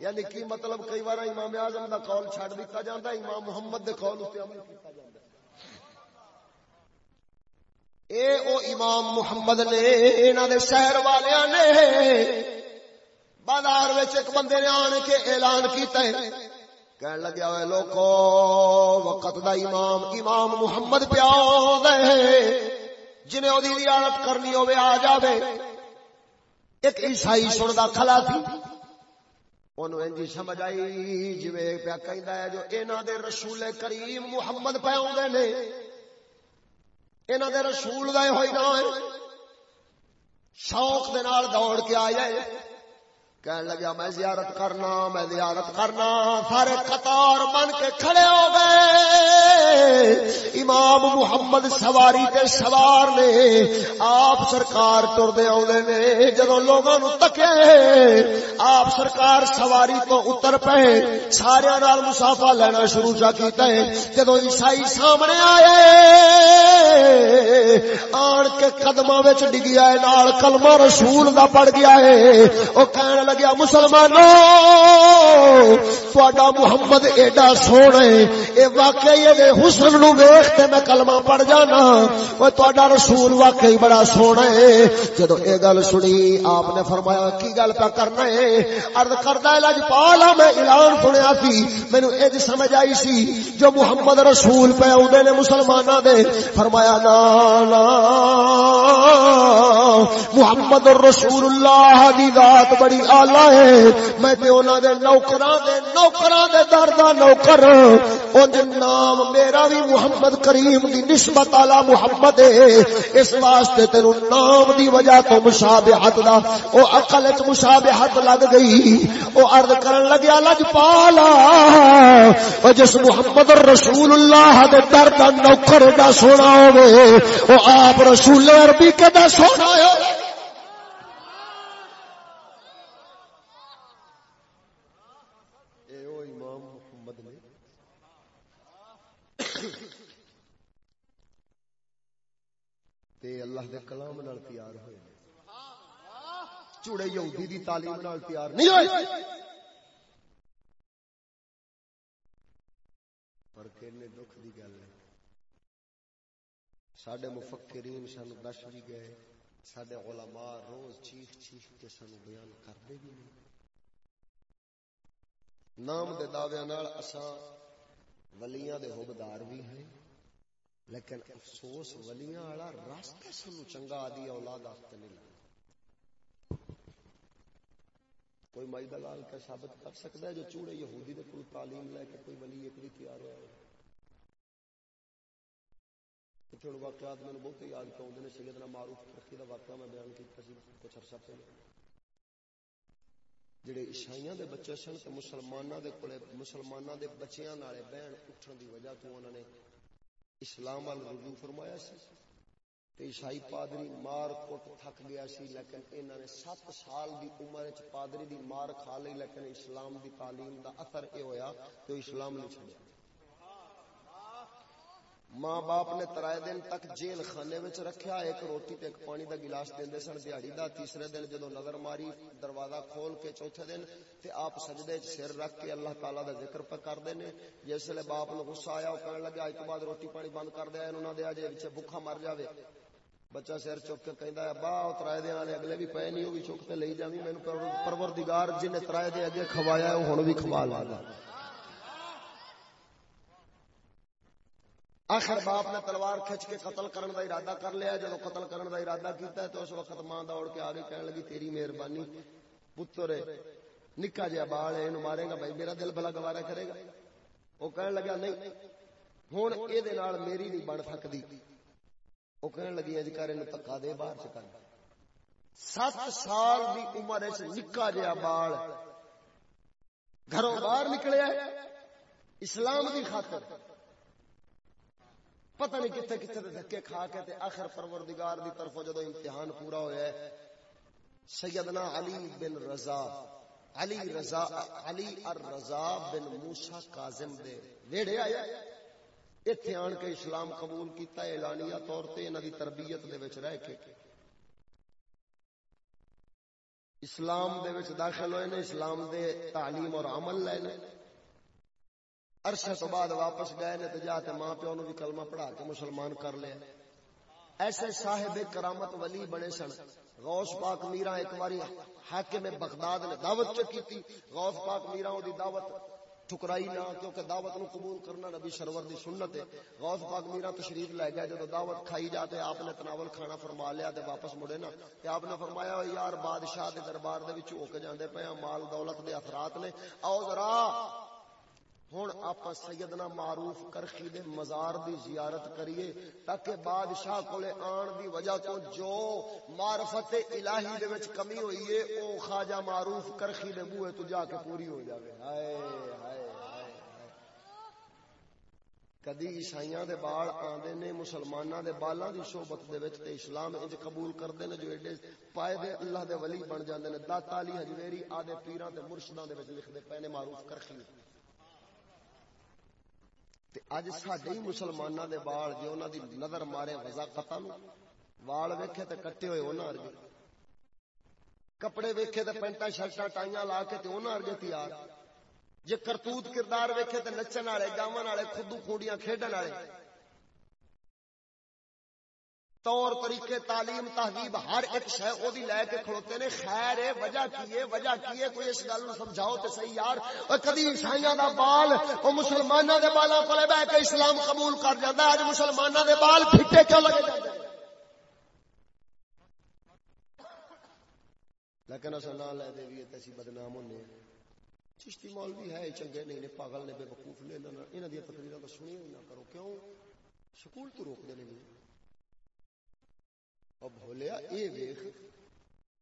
Speaker 1: یعنی کی مطلب کئی بار امام اعظم دا قول چھڈ دتا جاندا ہے امام محمد دے قول تے عمل کیتا جاندا ہے اے او امام محمد نے، انہاں دے شہر والیاں نے، بازار وچ ایک بندے نے آن کے اعلان کیتا ہے۔ کہن لگیا ہوئے لوکو، وقت دا امام امام محمد پیا دے جنہیں او دی زیارت کرنی ہوے آ جاوے۔ ایک عیسائی سندا کھلا تھی۔ اونوں انجی سمجھ آئی، جویں پیا کہندا ہے، جو انہاں دے رسول کریم محمد پے اوندے نے۔ انہوں دے رسول دے ہوئی نہ شوق دے نال دوڑ کے آیا کہنے لگا، میں زیارت کرنا، میں زیارت کرنا. سارے قطار بن کے کھڑے ہو گئے۔ امام محمد سواری تے سوار نے آپ سرکار ٹر دے آدھے نے۔ جدو لوگوں نو تکے، آپ سرکار سواری تو اتر پے سارے نال مسافہ لینا شروع چا کیتا ہے۔ جدو عیسائی سامنے آئے، آن کے قدمہ وچ ڈگیا ہے، نال کلمہ رسول دا پڑ گیا ہے۔ او کہنے لگیا مسلمانوں تہاڈا محمد ایڈا سونا اے واقعی دے حسن نو ویکھتے میں کلمہ پڑھ جانا۔ او تہاڈا رسول واقعی بڑا سونا ہے۔ جدوں اے گل سنی، آپ نے فرمایا، کی گل پہ کرنا ہے؟ عرض کردا ہے، لج پالا میں اعلان سنیا سی، مینوں اج سمجھ آئی سی۔ جو محمد رسول پہ اوندے نے مسلماناں دے، فرمایا نا نا محمد رسول اللہ دی ذات بڑی آلہ ہے۔ میں تے انہاں دے نوکراں دے نوکراں دے در دا نوکر۔ اون دے نام میرا بھی محمد کریم دی نسبت اعلی محمد ہے۔ اس واسطے تینو نام دی وجہ تو مشابہت دا۔ او عقل وچ مشابہت لگ گئی۔ او عرض کرن لگیا، لج پالا۔ او جس محمد رسول اللہ دے در دا نوکر دا سونا ہوے او آپ رسول عربی کے دا سونا ہے اللہ دے کلام نال تیار ہوئے چوڑے یہودی دی تعلیم نال تیار نہیں ہوئے۔ پر کہنے دکھ دی گل ہے۔ ساڈے مفکرین سانو دس بھی گئے۔ ساڈے علماء روز چیخ چیخ کے سانو بیان کرتے بھی نہیں۔ نام دے دعوے نال اساں ولیاں دے حبدار بھی ہیں، لیکن افسوس ولیاں والا راستہ سانو چنگا آدی اولاد واسطے نہیں لگا کوئی مائی دلال کا ثابت کر سکتا ہے جو چوڑے یہودی دے کول تعلیم لے کے کوئی ولی ایک بھی تیار ہوا ہے۔ تھوڑے واقعات میں بہت یاد کیا نے سیدنا معروف ترقی کا واقعہ میں بیان کیا کچھ عرصہ پہلے۔ جڑے عیسائیاں دے بچے سن تے مسلماناں دے کولے، مسلماناں دے بچیاں نالے بہن اٹھن دی وجہ تو انہوں نے اسلام وال رجوع فرمایا سی۔ تے عیسائی پادری مار کوٹ تھک گیا سی، لیکن انہوں نے سات سال دی عمر وچ پادری دی مار کھا لی، لیکن اسلام دی تعلیم دا اثر اے ہویا کہ اسلام نہیں چھڈیا۔ ماں باپ نے ترائے دن تک جیل خانے وچ رکھیا، ایک روٹی تے ایک پانی دا گلاس دیندے سن، دیہاڑی دا تیسرے دن جدو نظر ماری دروازہ کھول کے چوتھے دن تے آپ سجدے وچ سر رکھ کے اللہ تعالی دا ذکر پہ کردے نے جس لے باپ نو غصہ آیا، او کہن لگا اج تو بعد روٹی پانی بند کر دیا اینو نہ دیا جے وچ بھوکا مر جاوے۔ بچہ سر چک کے کہندا ہے با او ترائے دن والے اگلے بھی پے نہیں، او بھی چک تے لئی جاویں، مینوں پروردگار جن نے ترائے دے اگے کھوایا ہے، او ہن بھی کھوا لا آخر باپ نے تلوار کھچ کے قتل کرنے کا ارادہ کر لیا جب قتل کرنے کا ارادہ کیتا ہے تو اس وقت ماں دوڑ کے آگے کہنے لگی، تیری مہربانی، پتر، نکا جہا بال ہے مارے گا، بھائی میرا دل بلا گوارا کرے گا۔ وہ کہنے لگا، نہیں ہوں یہ میری نہیں بن سکتی وہ کہنے لگی، اج کر پکا دے باہر چکا سات سال کی عمر نکا جہا بال گھروں باہر نکلیا اسلام کی خاطر۔ پتہ نہیں کتنے کتنے دھکے کھا کے تے آخر پروردگار دی طرف جدو امتحان پورا ہویا ہے، سیدنا علی بن رضا، علی رضا، علی الرضا بن موسی کاظم دے ویڑے آیا ایتھے آن کے اسلام قبول کیتا، اعلانیہ طور تے انہاں دی تربیت دے وچ رہ کے۔ اسلام دے وچ داخل ہوئے نے، اسلام دے تعلیم اور عمل لے نے۔ عرصے تو بعد واپس گئے نے تو جاتے ماں پیو نو بھی کلمہ پڑھا کے مسلمان کر لیا۔ ایسے صاحب کرامت ولی بنے سن۔ غوث پاک میرا ایک باری حاکم بغداد نے دعوت چکی تھی غوث پاک میرا دی دعوت ٹھکرائی نہ، کیونکہ دعوت نو قبول کرنا نبی سرور دی سنت ہے۔ غوث پاک میرا تشریف لے گیا جب دعوت کھائی جاتے آپ نے تناول کھانا فرما لیا تے واپس مڑے نا۔ تے آپ نے فرمایا یار، بادشاہ دے دربار دے وچ ہو کے جاندے پے ہاں، مال دولت دے اثرات نے۔ او ذرا ہوں آپ سیدنا معروف کرخی دے مزار دی زیارت کریے تاکہ بادشاہ کولے آن دی وجہ تو جو معرفت الہی دے وچ کمی ہوئی ہے، او خواجہ معروف کرخی دے بوئے تو جا کے پوری ہو جاوے۔ ہائے ہائے کدی عیسائیاں دے بال آندے نے، مسلماناں دے بالاں دی صحبت دے وچ تے اسلام انج قبول کردے نے، جو ایڈے پائے دے اللہ دے ولی بن جاندے نے۔ داتا علی حجویری آدے پیراں تے مرشداں دے وچ لکھدے پے نے معروف کرخی۔ تے اج ساڈے ہی مسلمانوں دے بال جے انہاں دی نظر مارے وزا قتل وال ویکھے تے کٹے ہوئے انہاں ارگے کپڑے ویکھے تے پینٹا شرٹاں ٹائیاں لا کے تے انہاں ارگے تیار جے کرتوت کردار ویکھے تے نچن والے گاون والے خودو کھوڑیاں کھیڈن والے طور طریقے، تعلیم، تہذیب، ہر ایک شے او دی لے کے کھڑوتے نے، خیر ہے، وجہ کی ہے، وجہ کی ہے، کوئی اس گل نو سمجھاؤ تے صحیح یار۔ او کدی عیسائیاں دا بال او مسلماناں دے بالاں کولے بیٹھ کے اسلام قبول کر جاندا اج مسلماناں دے بال پھٹے کیوں لگے جاندے؟ لیکن اصل نہ لے دے بھی اسی بدنام ہونے چشتی مولوی ہے چنگے نہیں نے، پاگل نے، بے وقوف نے، انہاں دی تقریراں تو سنی نہ کرو، کیوں؟ سکول تو روک دے نہیں او بھولیا اے ویکھ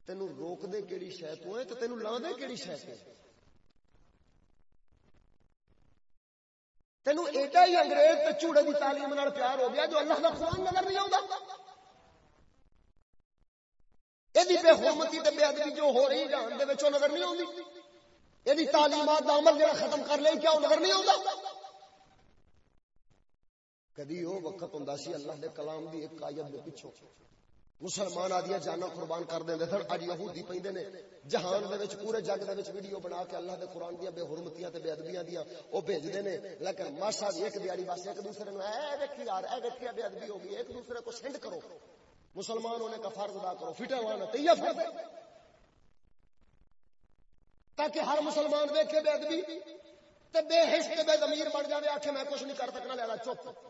Speaker 1: تینو روک دے کیڑی شے تو ہے تے تینو لا دے کیڑی شے تے تینو ایڈا ہی انگریز تے چوڑے دی تعلیم نال پیار ہو گیا جو اللہ دا قرآن نظر نہیں آوندا۔ ایدی بے حرمتی تے بے ادبی جو ہو رہی جہان دے نظر نہیں ایدی تعلیمات دا عمل جڑا ختم کر لے کیا نظر نہیں آوندا؟ کدی او وقت ہوندا سی اللہ دے کلام دی ایک آیت دے پیچھے مسلمان آدیا جانا قربان کر دیں سر اج یہودی پیندے نے۔ جہان دے وچ پورے جگ دے وچ ویڈیو بنا کے اللہ دے قرآن دیا بے حرمتیاں تے بے ادبیاں دیا او بھیجدے نے۔ لیکن ماسا دی ایک دیاری بس ایک دوسرے نو اے ویکھی یار، اے ویکھی بے ادبی ہو گئی، ایک دوسرے کو سینڈ کرو۔ مسلمان ہونے کا فرض ادا کرو، فٹا لانا تے یہ فرض تاکہ ہر مسلمان دیکھے بے ادبی تے بے حس تے بے ضمیر بن جاوے، آکھے میں کچھ نہیں کر سکنا لالا چپ۔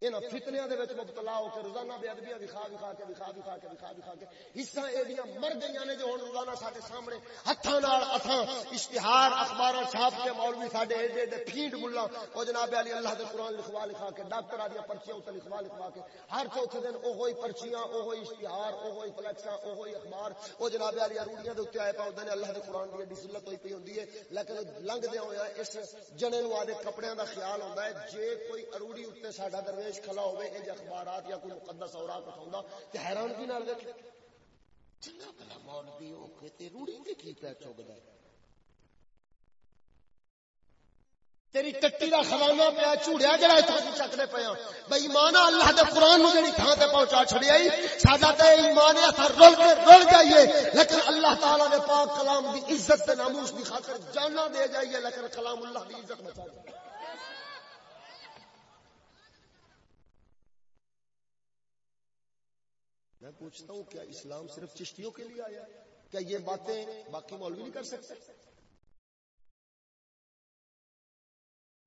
Speaker 1: انہاں فتنیاں مبتلا ہو کے روزانہ بے ادبیاں دکھا دکھا کے دکھا دکھا کے دکھا دکھا کے حصہ ایڈیاں مر گئیاں نے جو ہن روزانہ ساڈے سامنے ہتھاں نال اتھاں اشتہار، اخباراں چھاپ کے مولوی ساڈے ایڈے ایڈے پھینڈ ملا۔ او جناب علی اللہ دے قرآن لکھوا لکھا کے، ڈاکٹر آدیاں پرچیاں اوتے لکھوا لکھوا کے۔ ہر چوتھے دن او ہوئی پرچیاں او ہوئی اشتہار او ہوئی فلیکساں او ہوئی اخبار۔ او جناب علی روڑیاں دے اوتے آئے پاؤندے نے اللہ دے قرآن دی ایڈی ذلت ہوئی پئی ہوندی ہے۔ لیکن لنگ دے ہویا اس جنے نو آدے کپڑیاں دا خیال ہوندا ہے۔ جے کوئی اروڑی اوتے ساڈا درویش کھلا ہوئے ہوے اخبارات یا کوئی مقدس اوراق اٹھاؤں تے حیران کی نال دیکھ چنگا بلا مولوی ہو کے تے روڑی تے کی پہ چوگدا ہے؟ تیری ٹٹی دا خزانہ پیا، چوڑیا جڑا اتھوں دی چکدے پیا ہاں؟ بے ایمان اللہ دے قران نو جڑی تھاں تے پہنچا چھڑیا ائی ساڈا تے ایمان ہے اثر رول کے رول جائیے۔ لیکن اللہ تعالی دے پاک کلام دی عزت تے ناموس دی خاطر جاناں دے جائیے، لیکن کلام اللہ دی عزت بچا جائیے میں پوچھتا ہوں، کیا اسلام صرف چشتیوں کے لیے آیا؟ کیا یہ باتیں باقی مولوی نہیں کر سکتے؟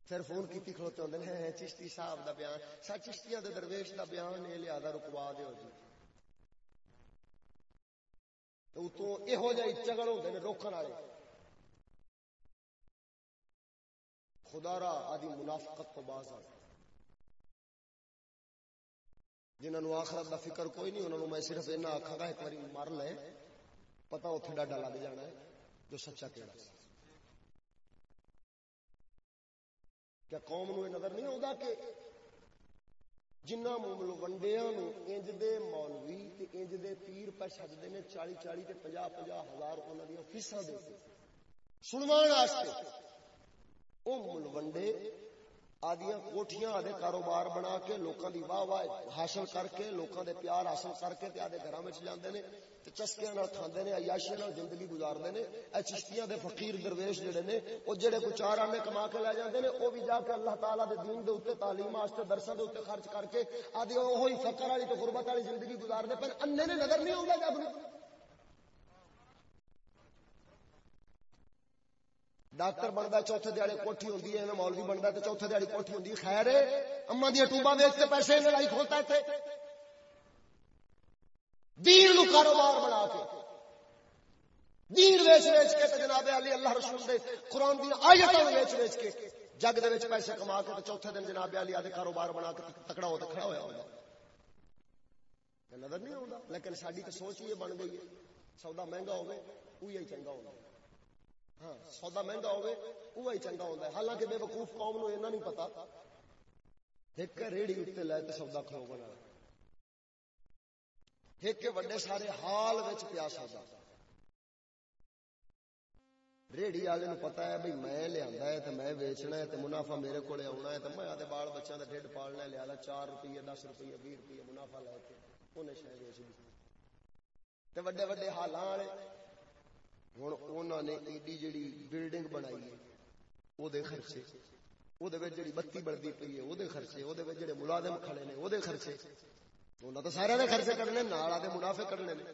Speaker 1: پھر فون کی کھلوتے ہوتے ہیں چشتی صاحب دا بیان۔ سا چشتیاں دے درویش دا بیان ہے لہذا رکوا دے ہو جی۔ تو تو یہو جہی چگڑ ہوتے ہیں روکن والے۔ خدا را آدھی منافقت تو باز آ جنہوں آخرت دا فکر کوئی نہیں انہوں میں صرف اینا آخا گا ایک بار مر لے پتا اتنے ڈاڈا لگ جانا ہے جو سچا کہڑا کیا قوم نو نظر نہیں آتا کہ جنہ مملو ونڈیا انج دے مولوی تے انج دے پیر پہ سجدے نے چالی چالی تے پنجا پنجا ہزار انہوں دیا فیساں دے سنوان واسطے او ملوڈے آدیاں کوٹھیاں آدھے کاروبار بنا کے لوکاں دی واہ واہ حاصل کر کے لوکاں دے پیار حاصل کر کے تے آدھے گھراں وچ جاندے نے تے چسکیاں نال کھاندے نے، عیاشیاں نال زندگی گزاردے نے۔ اے چشتیاں دے فقیر درویش جڑے نے، او جڑے کو چار آنے کما کے لے جاندے نے، او بھی جا کے اللہ تعالی دے دین دے اوتے تعلیم واسطے، درساں دے اوتے خرچ کر کے آدھے اوہی فقر والی تے غربت والی زندگی گزاردے، پر اننے نے نظر نہیں اوندا جب ڈاکٹر بنتا چوتھے دیہڑے کوٹھی ہوتی ہے مولوی بنتا تو چوتھے دیہڑی کوٹھی ہوتی ہے۔ خیر اما دیا ٹوبا ویچ کے پیسے لڑائی کھولتا اتنے دین نو کاروبار بنا کے۔ دین ویچ ویچ کے جناب علی اللہ رسول دے قرآن دی آیتوں ویچ ویچ کے جگ دے وچ پیسے کما کے تو چوتھے دن جناب علی آدھے کاروبار بنا کے تکڑا ہو کھڑا ہوا ہوگا نظر نہیں آتا لیکن ساری تو سوچ یہ بن گئی ہے، سودا مہنگا ہوگا وہی چنگا ہوگا ہاں سودا مہنگا ہوگا وہی چنگا ہوتا ہے۔ حالانکہ بے وقوف قوم نو اینا نہیں پتا ایک ریڑی اتنے لے کے سودا کھلو بنا۔ ایک وڈے سارے حال وچ پیا سودا۔ ریڑی والے نو پتا ہے بھائی میں لیا ہے تو میں ویچنا ہے تو منافع میرے کو آنا ہے تو میں آدھے بال بچوں کا ڈیڈ پالنا لیا چار روپیے، دس روپیے بھی روپیے منافع لے کے انہیں شاید ویچ دی وڈے وڈے حالاں والے ہوں انہوں نے ایڈی جڑی بلڈنگ بنائی ہے وہ خرچے وہ جڑی بتی بڑھتی پی ہے وہ خرچے وہ جڑے ملازم کھڑے نے وہ خرچے انہوں تو سارے نے خرچے کرنے نال آدھے منافع کرنے نے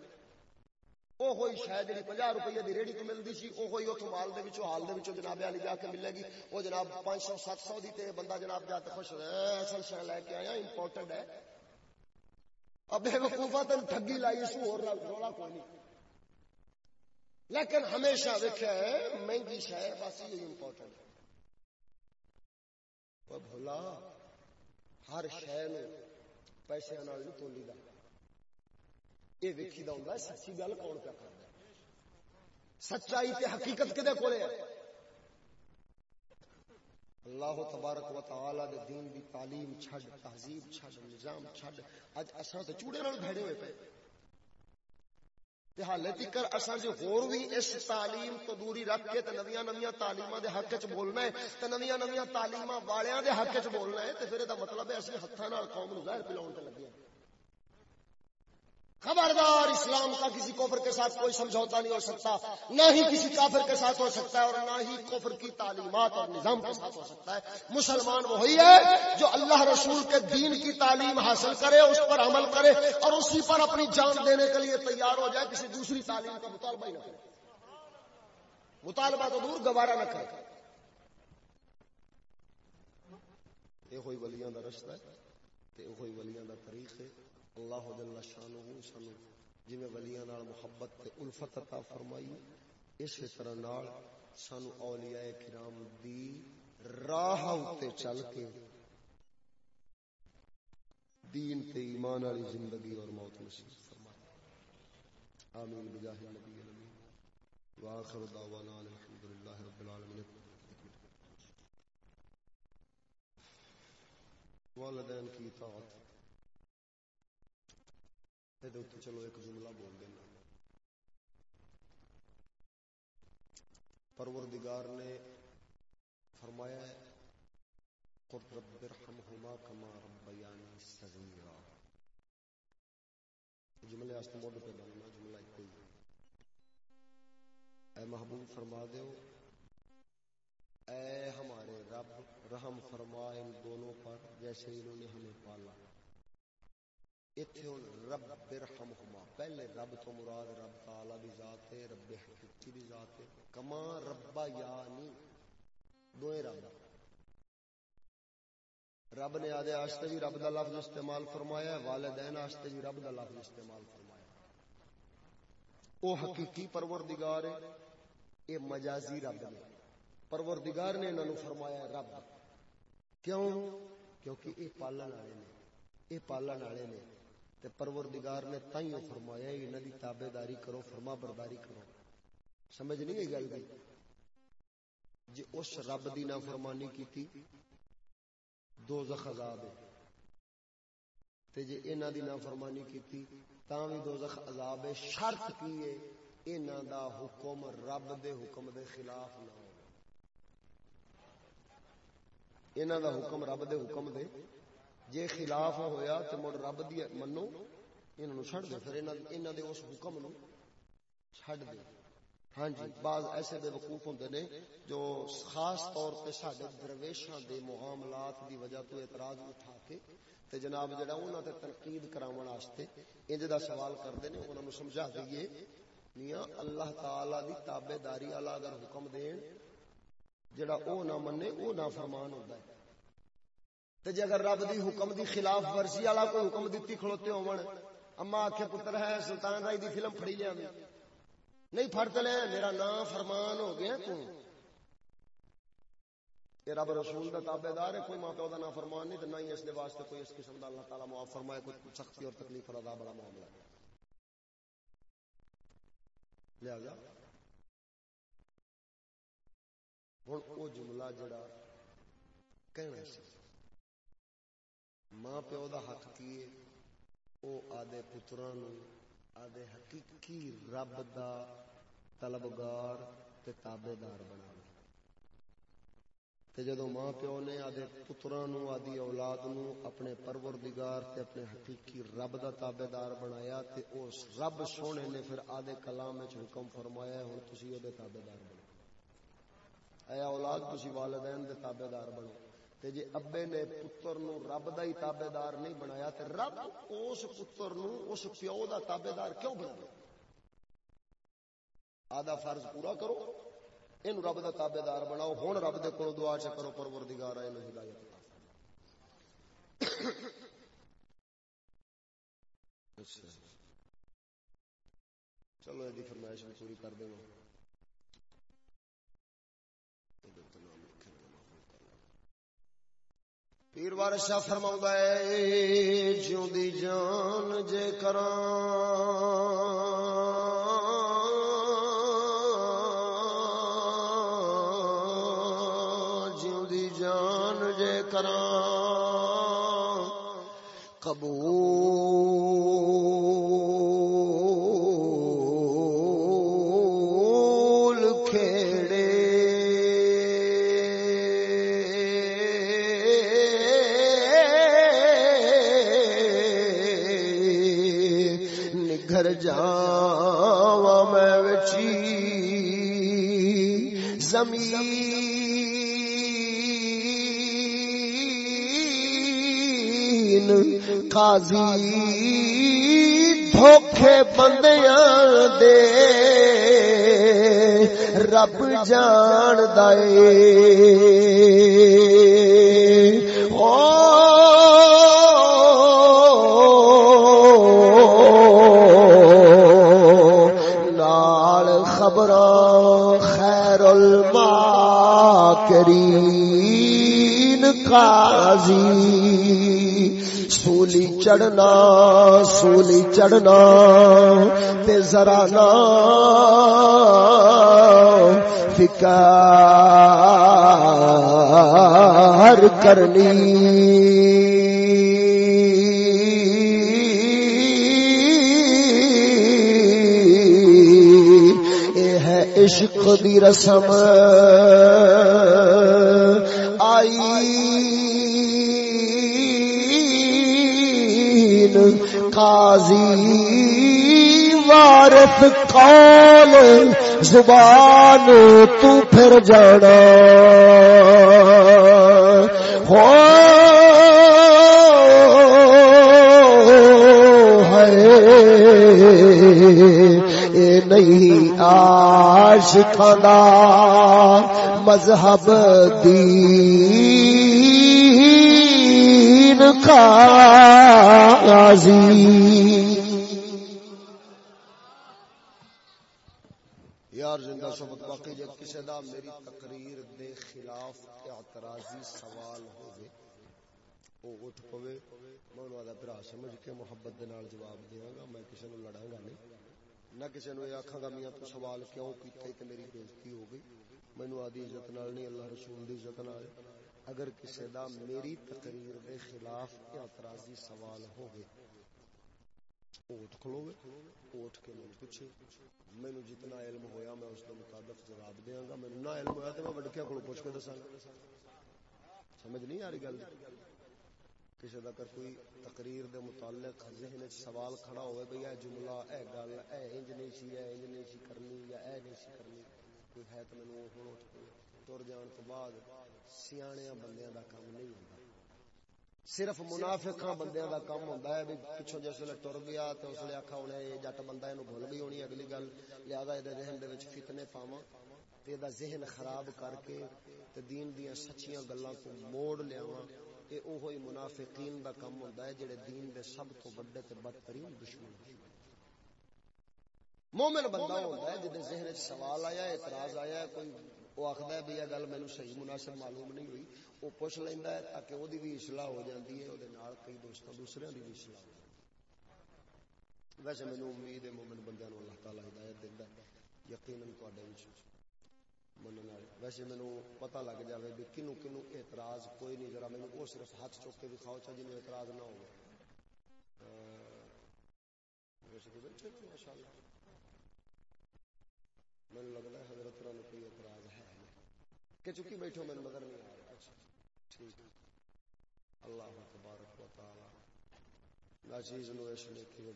Speaker 1: وہ ہوئی شاید جی پناہ روپیے کی ریڑی تو ملتی سی وہ ہوئی اتوں مال کے حال کے جناب والی جا کے ملے گی وہ جناب پانچ سو سات سو کی بندہ جناب جا کے خوش اصل شہ لے کے آیا امپورٹنٹ ہے اب وقوفا تین ٹھگی لائی سو اور رولا کوئی نہیں لیکن ہمیشہ دیکھا ہے مہنگی شہ بس یہ امپورٹنٹ ہے۔ بھولا، ہر شہ پیسے نہیں تولی دا یہ ویکھی دا ہوں سچی گل کون پہ کرتا سچائی تے حقیقت کدے کولے ہے؟ اللہ تبارک و تعالی دے دین دی تعلیم چھڈ، تہذیب چھڈ، نظام چھڈ۔ اج اساں تے چوڑے نال بھڑے ہوئے پے تے حالے تکر اساں جو ہور وی اس تعلیم تو دوری رکھ کے تے نویاں نویاں تعلیماں دے حق وچ بولنا ہے، تے نویاں نویاں تعلیماں والیاں دے حق وچ بولنا ہے، تے پھر دا مطلب ہے اسی ہتھاں نال قوم نو ظاہر پلاون تے لگے ہیں۔ خبردار اسلام کا کسی کفر کے ساتھ کوئی سمجھوتا نہیں ہو سکتا، نہ ہی کسی کافر کے ساتھ ہو سکتا ہے اور نہ ہی کفر کی تعلیمات اور نظام کے ساتھ ہو سکتا ہے۔ مسلمان وہی ہے جو اللہ رسول کے دین کی تعلیم حاصل کرے، اس پر عمل کرے اور اسی پر اپنی جان دینے کے لیے تیار ہو جائے، کسی دوسری تعلیم کا مطالبہ ہی نہ کرے۔ مطالبہ تو دور، گوارا نہ کرے۔ یہ ہوئی ولیاں کا رشتہ ہے، یہ ہوئی ولیاں کا طریق ہے۔ اللہ جل شانہ سانو جویں ولیاں نال محبت تے الفت عطا فرمائی، اسی طرح نال سانو اولیاء کرام دی راہ تے چل کے دین تے ایمان والی زندگی اور موت نصیب فرمائے آمین، بجاہ نبی الامین۔ واخر دعوانا الحمدللہ رب العالمین۔ والدین کی اطاعت۔ چلو ایک جملہ بول دینا پروردگار نے فرمایا ہے رب ارحمہما کما ربیانی صغیرا جملے واسطے موڈ پہ بننا جملہ ایک ہی اے محبوب فرما دیو اے ہمارے رب رحم فرما ان دونوں پر جیسے انہوں نے ہمیں پالا رب برحمہما پہلے رب تو مراد رب تعالی دی ذات ہے، رب حقیقی دی ذات ہے۔ کما ربا یعنی دوئے رب۔ رب نے آدھے آشتے بھی جی رب دا لفظ استعمال فرمایا ہے، والدین آشتے بھی جی رب دا لفظ استعمال فرمایا ہے۔ او حقیقی پروردگار ہے، اے مجازی رب نے۔ پروردگار نے انہوں فرمایا ہے، رب۔ کیوں؟ کیونکہ اے پالن والے نے، اے پالن والے نے۔ تے پروردگار نے تائیوں فرمایا انہاں دی تابعداری کرو، فرما برداری کرو۔ سمجھ نہیں گئی گل دی؟ جی اس رب دی نافرمانی کیتی، دوزخ عذاب ہے۔ تے جے انہاں دی نافرمانی کیتی، تاں وی دوزخ عذاب ہے۔ شرط کی ہے، انہاں دا حکم رب دے حکم دے خلاف نہ ہو۔ انہاں دا حکم رب دے حکم دے جے خلاف ہویا تو مڑ رب دی منو، انہوں چھڑ دے، پھر انہوں دے اس حکم نو چھڑ دے۔ ہاں جی بعض ایسے بے وقوف ہوندے نے جو خاص طور پہ ساڈے درویشاں دے معاملات دی وجہ تو اعتراض اٹھا کے تے جناب جڑا انہاں تے تنقید کراون واسطے انج دا سوال کردے نے، انہاں نو سمجھا دئیے، میاں اللہ تعالی دی تابعداری والا اگر حکم دین، جڑا او نہ منے، او نہ فرمان ہوندا ہے۔ تے جے اگر رب دی حکم دی خلاف ورزی والا کوئی حکم دتی کھلوتے ہون اما آکھے پتر ہے، سلطان رائی دی فلم پھڑی لیا نہیں پھڑتے لے میرا نام فرمان ہو گیا تو۔ یہ رب رسول کا تابے دار ہے، کوئی ماں پیو کا نام فرمان نہیں تو نہ ہی اس دے واسطے کوئی اس قسم کا اللہ تعالیٰ معاف فرمائے، کوئی سختی اور تکلیف اور بڑا معاملہ۔ ہے لہذا ہوں وہ جملہ جڑا کہنا سی ماں پیو دا حق کی او آدھے پتران آدھے حقیقی رب دا طلبگار تے تابے دار بنا تے جدو ماں پیو نے آدھے پتران آدھی اولاد نو اپنے پروردگار تے اپنے حقیقی رب دا تابے دار بنایا تے اس رب سونے نے پھر آدھے کلام وچ حکم فرمایا ہن تسی او دے تابے دار بنو۔ اے اولاد، تسی والدین دے تابے دار بنو۔ تے جے ابے نے پتر نو رب دا ہی تابے دار نہیں بنایا تے رب اس پتر نو اس پیو دا تابے دار کیوں بنا آدھا فرض پورا کرو این رب دا تابے دار بناؤ ہوں رب دے کولو دعا چ کرو، پروردگار اے ہدایت اچھا چلو یہ فرمائش بھی پوری کر دیں پیر بار شاہ فرما ہے جیوں دی جان جے کراں۔ زمین قاضی دھوکھے بندیاں دے رب جان دے چڑھنا سولی چڑھنا تے ذرا نا فکر کرنی۔ عشق دی رسم۔ آئی قاضی وارث قول زبان تو پھر جانا۔ ہو نہیں آش کھانا مذہب دین قاضی یار زندہ سبت باقی جب کسی دا میری تقریر دے خلاف اعتراضی سوال ہوئے، او اٹھ پوے، میں انہوں نے برا سمجھ کے محبت دے نال جواب دیاں گا، میں کسی نو لڑاں گا نہیں۔ نہ کسی نے آخا گا، میاں تو سوال کیوں کیتے کہ میری بےزتی ہو گئی؟ مینو آدھی عزت نال نہیں، اللہ رسول دی عزت نال۔ اگر کسی دا میری تقریر دے خلاف اعتراضی سوال ہو گئے اوٹ کھلو گے اوٹ کے من پوچھے؟ مینو جتنا علم ہویا میں اس کے مطابق جواب دیاں گا۔ مینو نہ علم ہویا تو میں وڈکیا کو پوچھ کے دساں۔ سمجھ نہیں آ رہی گل؟ کسی کا اگر کوئی تقریر دے متعلق ذہن سوال کھڑا ہوئے بھئی اے جملہ، اے گل، اے انج نہیں سی، اے انج نہیں سی کرنی یا اے نہیں سی کرنی، کوئی ہے تو مینوں ہن اٹھ کے تر جان تو بعد سیاںیاں بندیاں دا کام نہیں ہوندا۔ صرف منافقاں بندیاں دا کام ہوندا ہے بھی پچھوں جس ویلے ٹر گیا تے اس لیے آکھا ہونے یہ جٹ بندہ اینو بھول گئی ہونی اگلی گل۔ لہذا اے ذہن دے وچ فتنے پاواں تے دا ذہن خراب کر کے تے دین دیاں سچیاں گلاں کو موڑ لیاواں۔ اے اوہی منافقین دا کم ہوندا ہے جڑے دین دے سب تو بڑے تے بدترین دشمن مومن بندہ ہوندا ہے جدے ذہن وچ سوال آیا، اعتراض آیا، کوئی او آکھدا ہے بھئی یہ گل مینوں صحیح مناسب معلوم نہیں ہوئی او پوچھ لیندا ہے تاکہ اودی بھی اصلاح ہو جاندی ہے اودے نال کئی دوستاں دوسرے دی بھی اصلاح ہو جاتی ویسے مینوں امید ہے مومن بندیاں نو اللہ تعالی ہدایت دیندا ہے یقیناً تواڈے ویسے مینوں پتہ لگ جاوے بھی کنو کنو اعتراض کوئی نہیں ذرا مینوں وہ صرف ہاتھ چوک کے دکھاؤ چا جن اعتراض نہ ہو ویسے گزر چلو ماشاء اللہ مجھے لگتا ہے حضرت نے کوئی کہ چکی بیٹھو میں نظر نہیں آ رہا۔ اچھا۔ ٹھیک۔ اللہ تبارک و تعالی ناچیز نو اس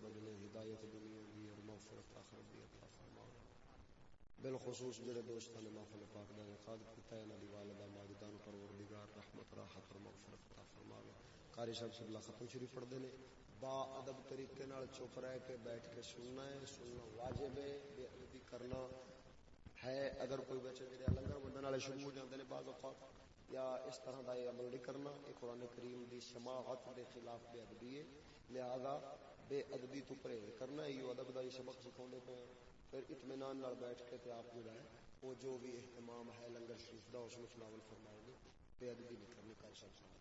Speaker 1: بدلے ہدایت دنیا دی اور مغفرت آخرت دی عطا بالخصوص جڑے دوستان نے محفل پاک دا انعقاد کیتا ہے انہاں دی والدہ ماجدان پروردگار رحمت راحت اور مغفرت عطا فرماوے قاری صاحب ختم شریف پڑھ دے نے با ادب طریقے نال چپ رہ کے بیٹھ کے سننا ہے سننا واجب ہے بے ادبی کرنا ہے، اگر کوئی بچے جڑے لنگر ونڈن والے شروع ہو جاندے نے بعض اوقات، یا اس طرح دا عمل نہیں کرنا، یہ قرآن کریم دی سماعت دے خلاف بے ادبی ہے، لہذا بے ادبی تو پرہیز کرنا ہی ادب کا ہی سبق سکھا پہ پھر اطمینان نال بیٹھ کے تے آپ جو ہے، وہ جو بھی اہتمام ہے لنگر شریف کا اس میں فلاول فرمائے گے بے ادبی نہیں کرنی، کر سکتے